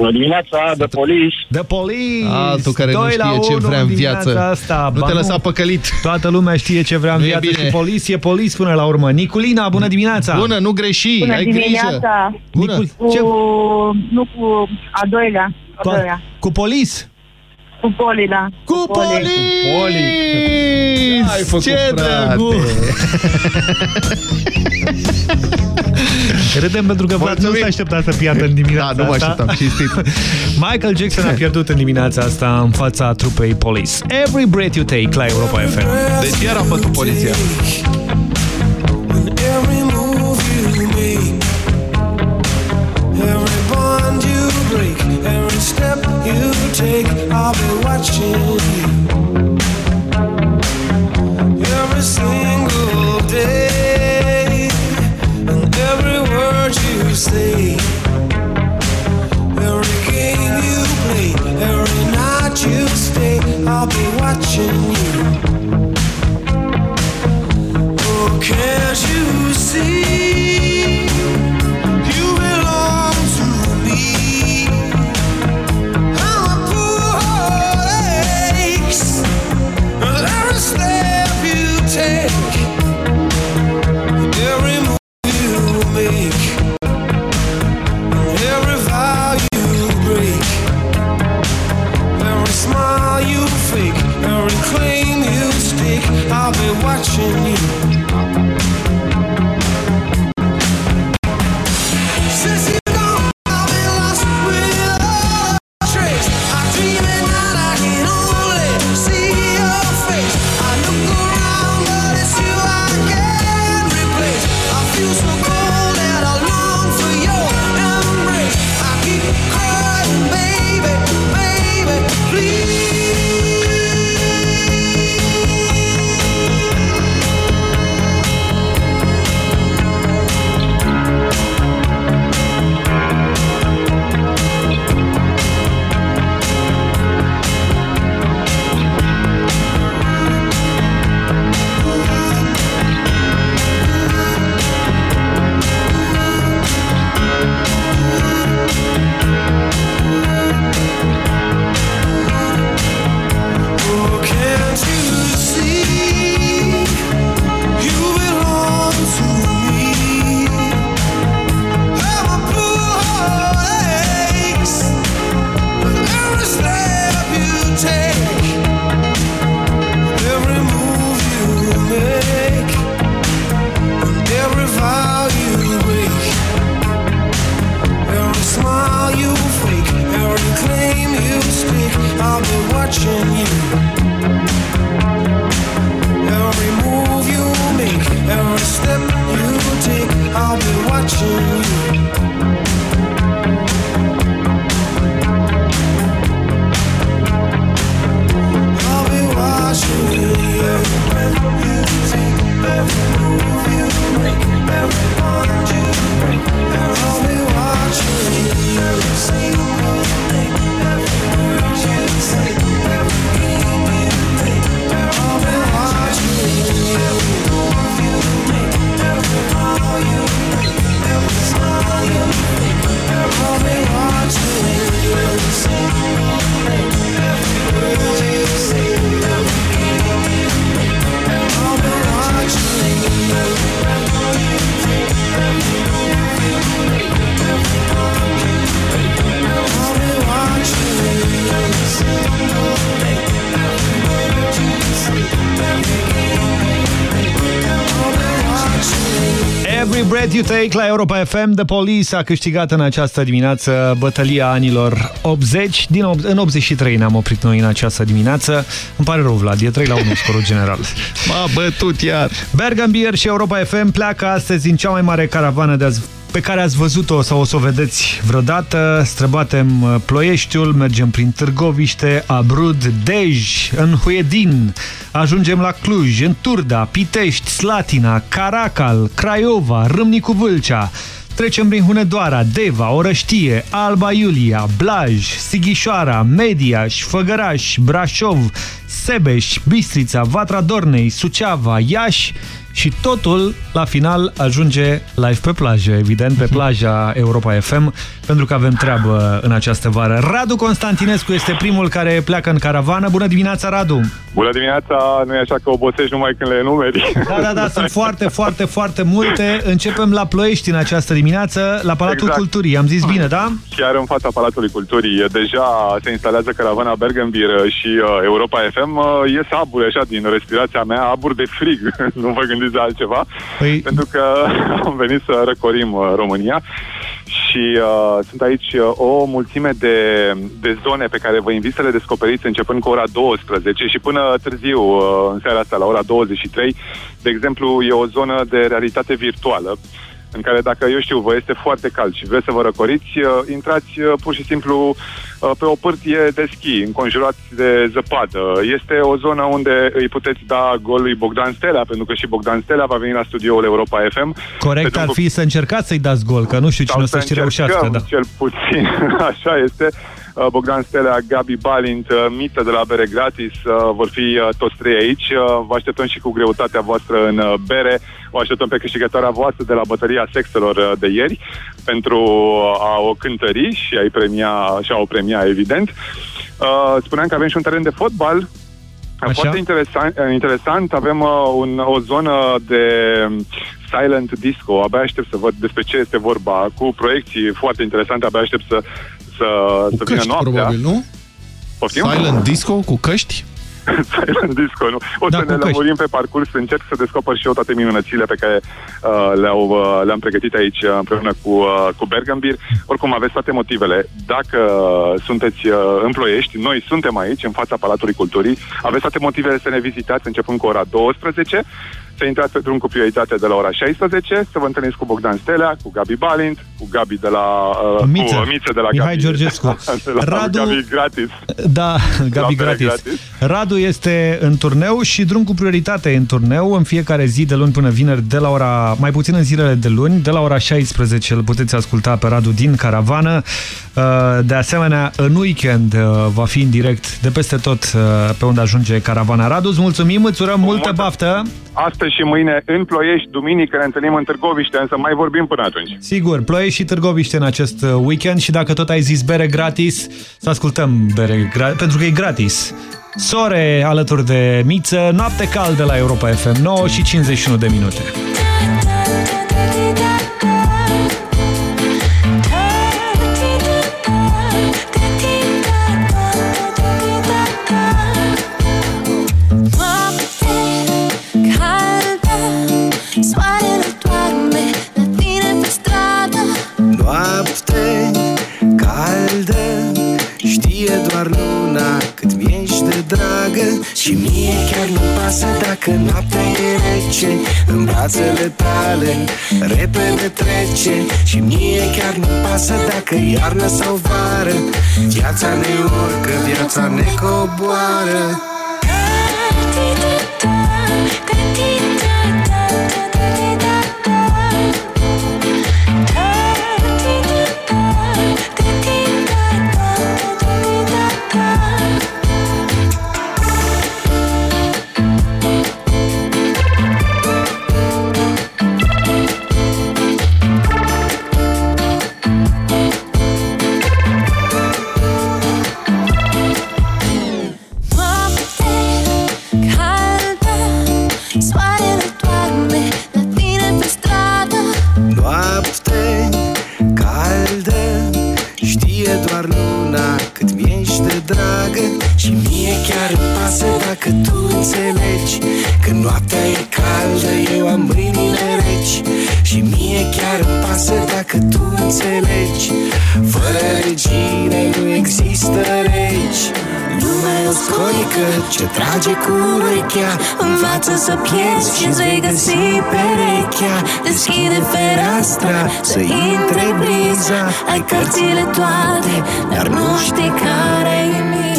Bună dimineața, The Police. The Police! Altul care nu 2 la știe ce 1 vrea în dimineața viață. Asta. Nu Ba te lăsa păcălit. Toată lumea știe ce vrea în Nu e viață bine. și Police e Police până la urmă. Niculina, bună dimineața! Bună, nu greși, Bună ai grijă. dimineața! Bună. Nicul- Cu, ce? nu cu a doilea. A Cu, doilea. cu Police? Cu Poli, da. Cu Poli! Poli! Ai făcut, Ce frate! drăguț! Râdem pentru că Vlad nu Mulțumim. s-a așteptat să piardă în dimineața Da, nu mă asta. așteptam, cinstit. Michael Jackson a pierdut în dimineața asta în fața trupei Police. Every breath you take la Europa FM. Deci iar a făcut poliția. I'll be watching Every breath you take la Europa FM, The Police a câștigat în această dimineață bătălia anilor 80. Din, op- în 83 ne-am oprit noi în această dimineață. Îmi pare rău, Vlad, e 3 la 1 scorul general. M-a bătut iar. Bergam Beer și Europa FM pleacă astăzi în cea mai mare caravană de azi pe care ați văzut-o sau o să o vedeți vreodată. Străbatem uh, Ploieștiul, mergem prin Târgoviște, Abrud, Dej, în Huedin, ajungem la Cluj, în Turda, Pitești, Slatina, Caracal, Craiova, Râmnicu Vâlcea. Trecem prin Hunedoara, Deva, Orăștie, Alba Iulia, Blaj, Sighișoara, Mediaș, Făgăraș, Brașov, Sebeș, Bistrița, Vatra Dornei, Suceava, Iași și totul, la final, ajunge live pe plajă, evident, pe plaja Europa FM, pentru că avem treabă în această vară. Radu Constantinescu este primul care pleacă în caravană. Bună dimineața, Radu! Bună dimineața, nu e așa că obosești numai când le enumeri. Da, da, da, sunt foarte, foarte, foarte multe. Începem la Ploiești în această dimineață, la Palatul Exact. Culturii. Am zis bine, da? Chiar în fața Palatului Culturii deja se instalează caravana Bergenbier și uh, Europa FM. Uh, ies aburi așa din respirația mea, aburi de frig, nu vă gândiți la altceva, păi... pentru că am venit să răcorim uh, România și uh, sunt aici uh, o mulțime de, de zone pe care vă invit să le descoperiți începând cu ora 12 și până târziu, uh, în seara asta, la ora 23. De exemplu, e o zonă de realitate virtuală în care dacă, eu știu, vă este foarte cald și vreți să vă răcoriți, uh, intrați uh, pur și simplu uh, pe o pârtie de schi, înconjurați de zăpadă. Este o zonă unde îi puteți da gol lui Bogdan Stelea, pentru că și Bogdan Stelea va veni la studioul Europa FM. Corect Pe ar drum fi să încercați să-i dați gol, că nu știu cine o să și reușească. încercăm, Da. cel puțin, așa este. Uh, Bogdan Stelea, Gabi Balint, uh, Mită de la Bere Gratis uh, vor fi uh, toți trei aici. Uh, Vă așteptăm și cu greutatea voastră în uh, bere. Vă așteptăm pe câștigătoarea voastră de la bătăria sexelor uh, de ieri pentru a o cântări și a-i premia, și a o premia, evident. Uh, Spuneam că avem și un teren de fotbal Așa. Foarte interesant, interesant. avem uh, un, o zonă de silent disco, abia aștept să văd despre ce este vorba, cu proiecții foarte interesante, abia aștept să, să, să vină Căști, noaptea. probabil, nu? Poftim? Silent disco cu căști? Silent disco, nu? O Da, să cu ne căști. lămurim pe parcurs, încerc să descoper și eu toate minunățile pe care uh, le-au, uh, le-am pregătit aici uh, împreună cu, uh, cu Bergambir. Oricum, aveți toate motivele. Dacă sunteți uh, în Ploiești, noi suntem aici, în fața Palatului Culturii, aveți toate motivele să ne vizitați începând cu ora 12, să intrați pe drum cu prioritate de la ora 16, să vă întâlniți cu Bogdan Stelea, cu Gabi Balint, cu Gabi de la... Uh, Miță. Cu Miță de la Mihai Gabi. Georgescu. de la Radu- Gabi gratis. Da, Gabi bere gratis. gratis. Radu este în turneu și drum cu prioritate în turneu în fiecare zi de luni până vineri de la ora, mai puțin în zilele de luni, de la ora 16 îl puteți asculta pe Radu din caravană. Uh, De asemenea, în weekend uh, va fi în direct de peste tot uh, pe unde ajunge caravana Radu. Îți mulțumim, îți urăm multă baftă. Astăzi și mâine în Ploiești, duminică ne întâlnim în Târgoviște, însă mai vorbim până atunci. Sigur, Ploiești și Târgoviște în acest uh, weekend și dacă tot ai zis bere gratis, să ascultăm bere gratis, pentru că e gratis. Sore alături de Miță, noapte caldă la Europa FM, 9 și 51 de minute. Dragă Și mie chiar nu pasă dacă noaptea e rece. În brațele tale repede trece Și mie chiar nu pasă dacă e iarnă sau vară. Viața ne urcă, viața ne coboară. Noapte înțelegi Că noaptea e caldă, eu am mâinile reci Și mie chiar îmi pasă dacă tu înțelegi. Fără regine nu există regi Lumea e o scoică ce trage cu urechea Învață să pierzi și vei găsi perechea. Deschide fereastra să intre briza Ai cărțile toate, dar nu știi care e miza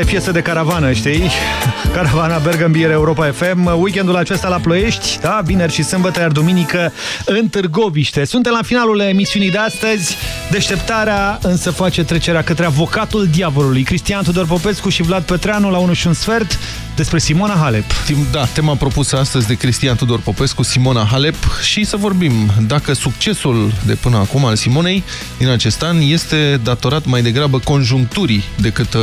Asta e piesă de caravană, știi? Caravana Bergambir Europa FM. Weekendul acesta la Ploiești, da, vineri și sâmbătă, iar duminică în Târgoviște. Suntem la finalul emisiunii de astăzi. Deșteptarea însă face trecerea către avocatul diavolului. Cristian Tudor Popescu și Vlad Petreanu la 1 și un sfert despre Simona Halep. Da, tema propusă astăzi de Cristian Tudor Popescu, Simona Halep și să vorbim dacă succesul de până acum al Simonei din acest an este datorat mai degrabă conjuncturii decât uh,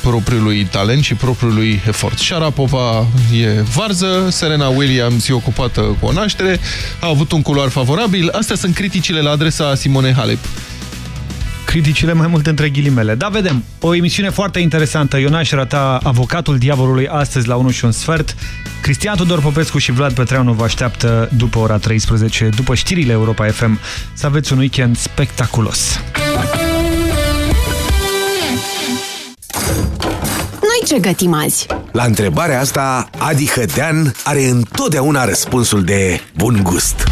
propriului talent și propriului efort. Sharapova e varză, Serena Williams e ocupată cu o naștere, a avut un culoar favorabil. Astea sunt criticile la adresa Simonei Halep criticile mai mult între ghilimele. Da, vedem. O emisiune foarte interesantă. Ionaș Rata, avocatul diavolului, astăzi la 1 și un sfert. Cristian Tudor Popescu și Vlad Petreanu vă așteaptă după ora 13, după știrile Europa FM, să aveți un weekend spectaculos. Noi ce gătim azi? La întrebarea asta, Adi Hădean are întotdeauna răspunsul de bun gust.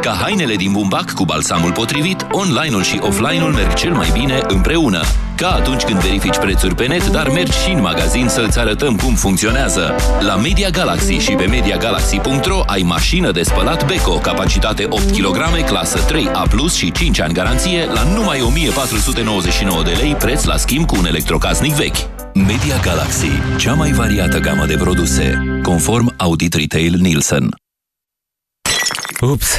Ca hainele din bumbac cu balsamul potrivit, online-ul și offline-ul merg cel mai bine împreună. Ca atunci când verifici prețuri pe net, dar mergi și în magazin să-ți arătăm cum funcționează. La Media Galaxy și pe MediaGalaxy.ro ai mașină de spălat Beko, capacitate 8 kg, clasă 3A+, și 5 ani garanție la numai 1499 de lei, preț la schimb cu un electrocasnic vechi. Media Galaxy, cea mai variată gamă de produse, conform Audit Retail Nielsen. Ups!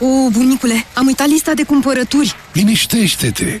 O, bunicule, am uitat lista de cumpărături. Liniștește-te!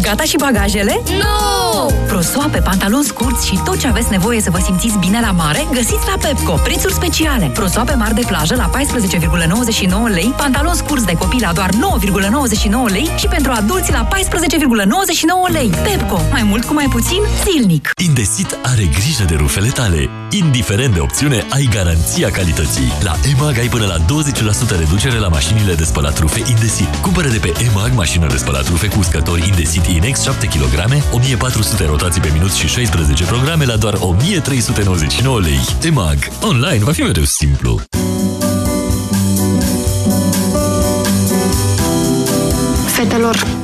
Gata și bagajele? Nu! Prosoape, pantaloni scurți și tot ce aveți nevoie să vă simțiți bine la mare, găsiți la Pepco. Prețuri speciale. Prosoape mari de plajă la 14,99 lei, pantaloni scurți de copii la doar 9,99 lei și pentru adulți la 14,99 lei. Pepco. Mai mult cu mai puțin zilnic. Indesit are grijă de rufele tale. Indiferent de opțiune, ai garanția calității. La EMAG ai până la 20% reducere la mașinile de spălat rufe Indesit. Cumpără de pe EMAG mașină de spălat rufe cu uscători Indesit Inex 7 kg, 1400 rotații pe minut și 16 programe la doar 1399 lei. EMAG. Online va fi mereu simplu. Fetelor,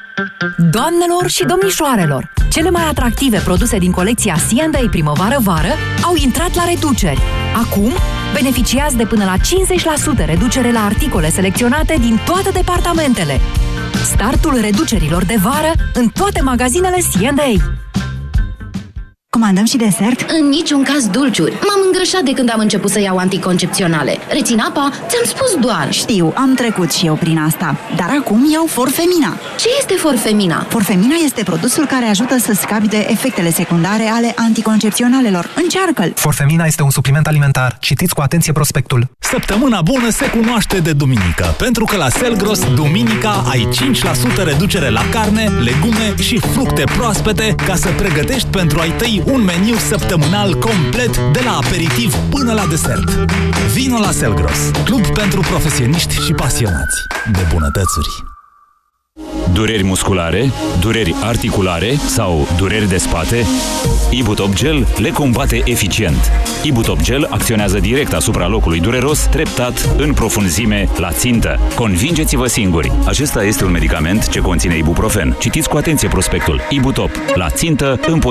Doamnelor și domnișoarelor, cele mai atractive produse din colecția C&A primăvară-vară au intrat la reduceri. Acum, beneficiați de până la 50% reducere la articole selecționate din toate departamentele. Startul reducerilor de vară în toate magazinele C&A. Comandăm și desert? În niciun caz dulciuri. M-am îngrășat de când am început să iau anticoncepționale. Rețin apa? Ți-am spus doar. Știu, am trecut și eu prin asta. Dar acum iau Forfemina. Ce este Forfemina? Forfemina este produsul care ajută să scapi de efectele secundare ale anticoncepționalelor. Încearcă-l! Forfemina este un supliment alimentar. Citiți cu atenție prospectul. Săptămâna bună se cunoaște de duminică, pentru că la Selgros, duminica, ai 5% reducere la carne, legume și fructe proaspete ca să pregătești pentru ai tăi un meniu săptămânal complet de la aperitiv până la desert. Vino la Selgros, club pentru profesioniști și pasionați de bunătățuri. Dureri musculare, dureri articulare sau dureri de spate? Ibutop Gel le combate eficient. Ibutop Gel acționează direct asupra locului dureros, treptat, în profunzime, la țintă. Convingeți-vă singuri! Acesta este un medicament ce conține ibuprofen. Citiți cu atenție prospectul. Ibutop. La țintă, împotriva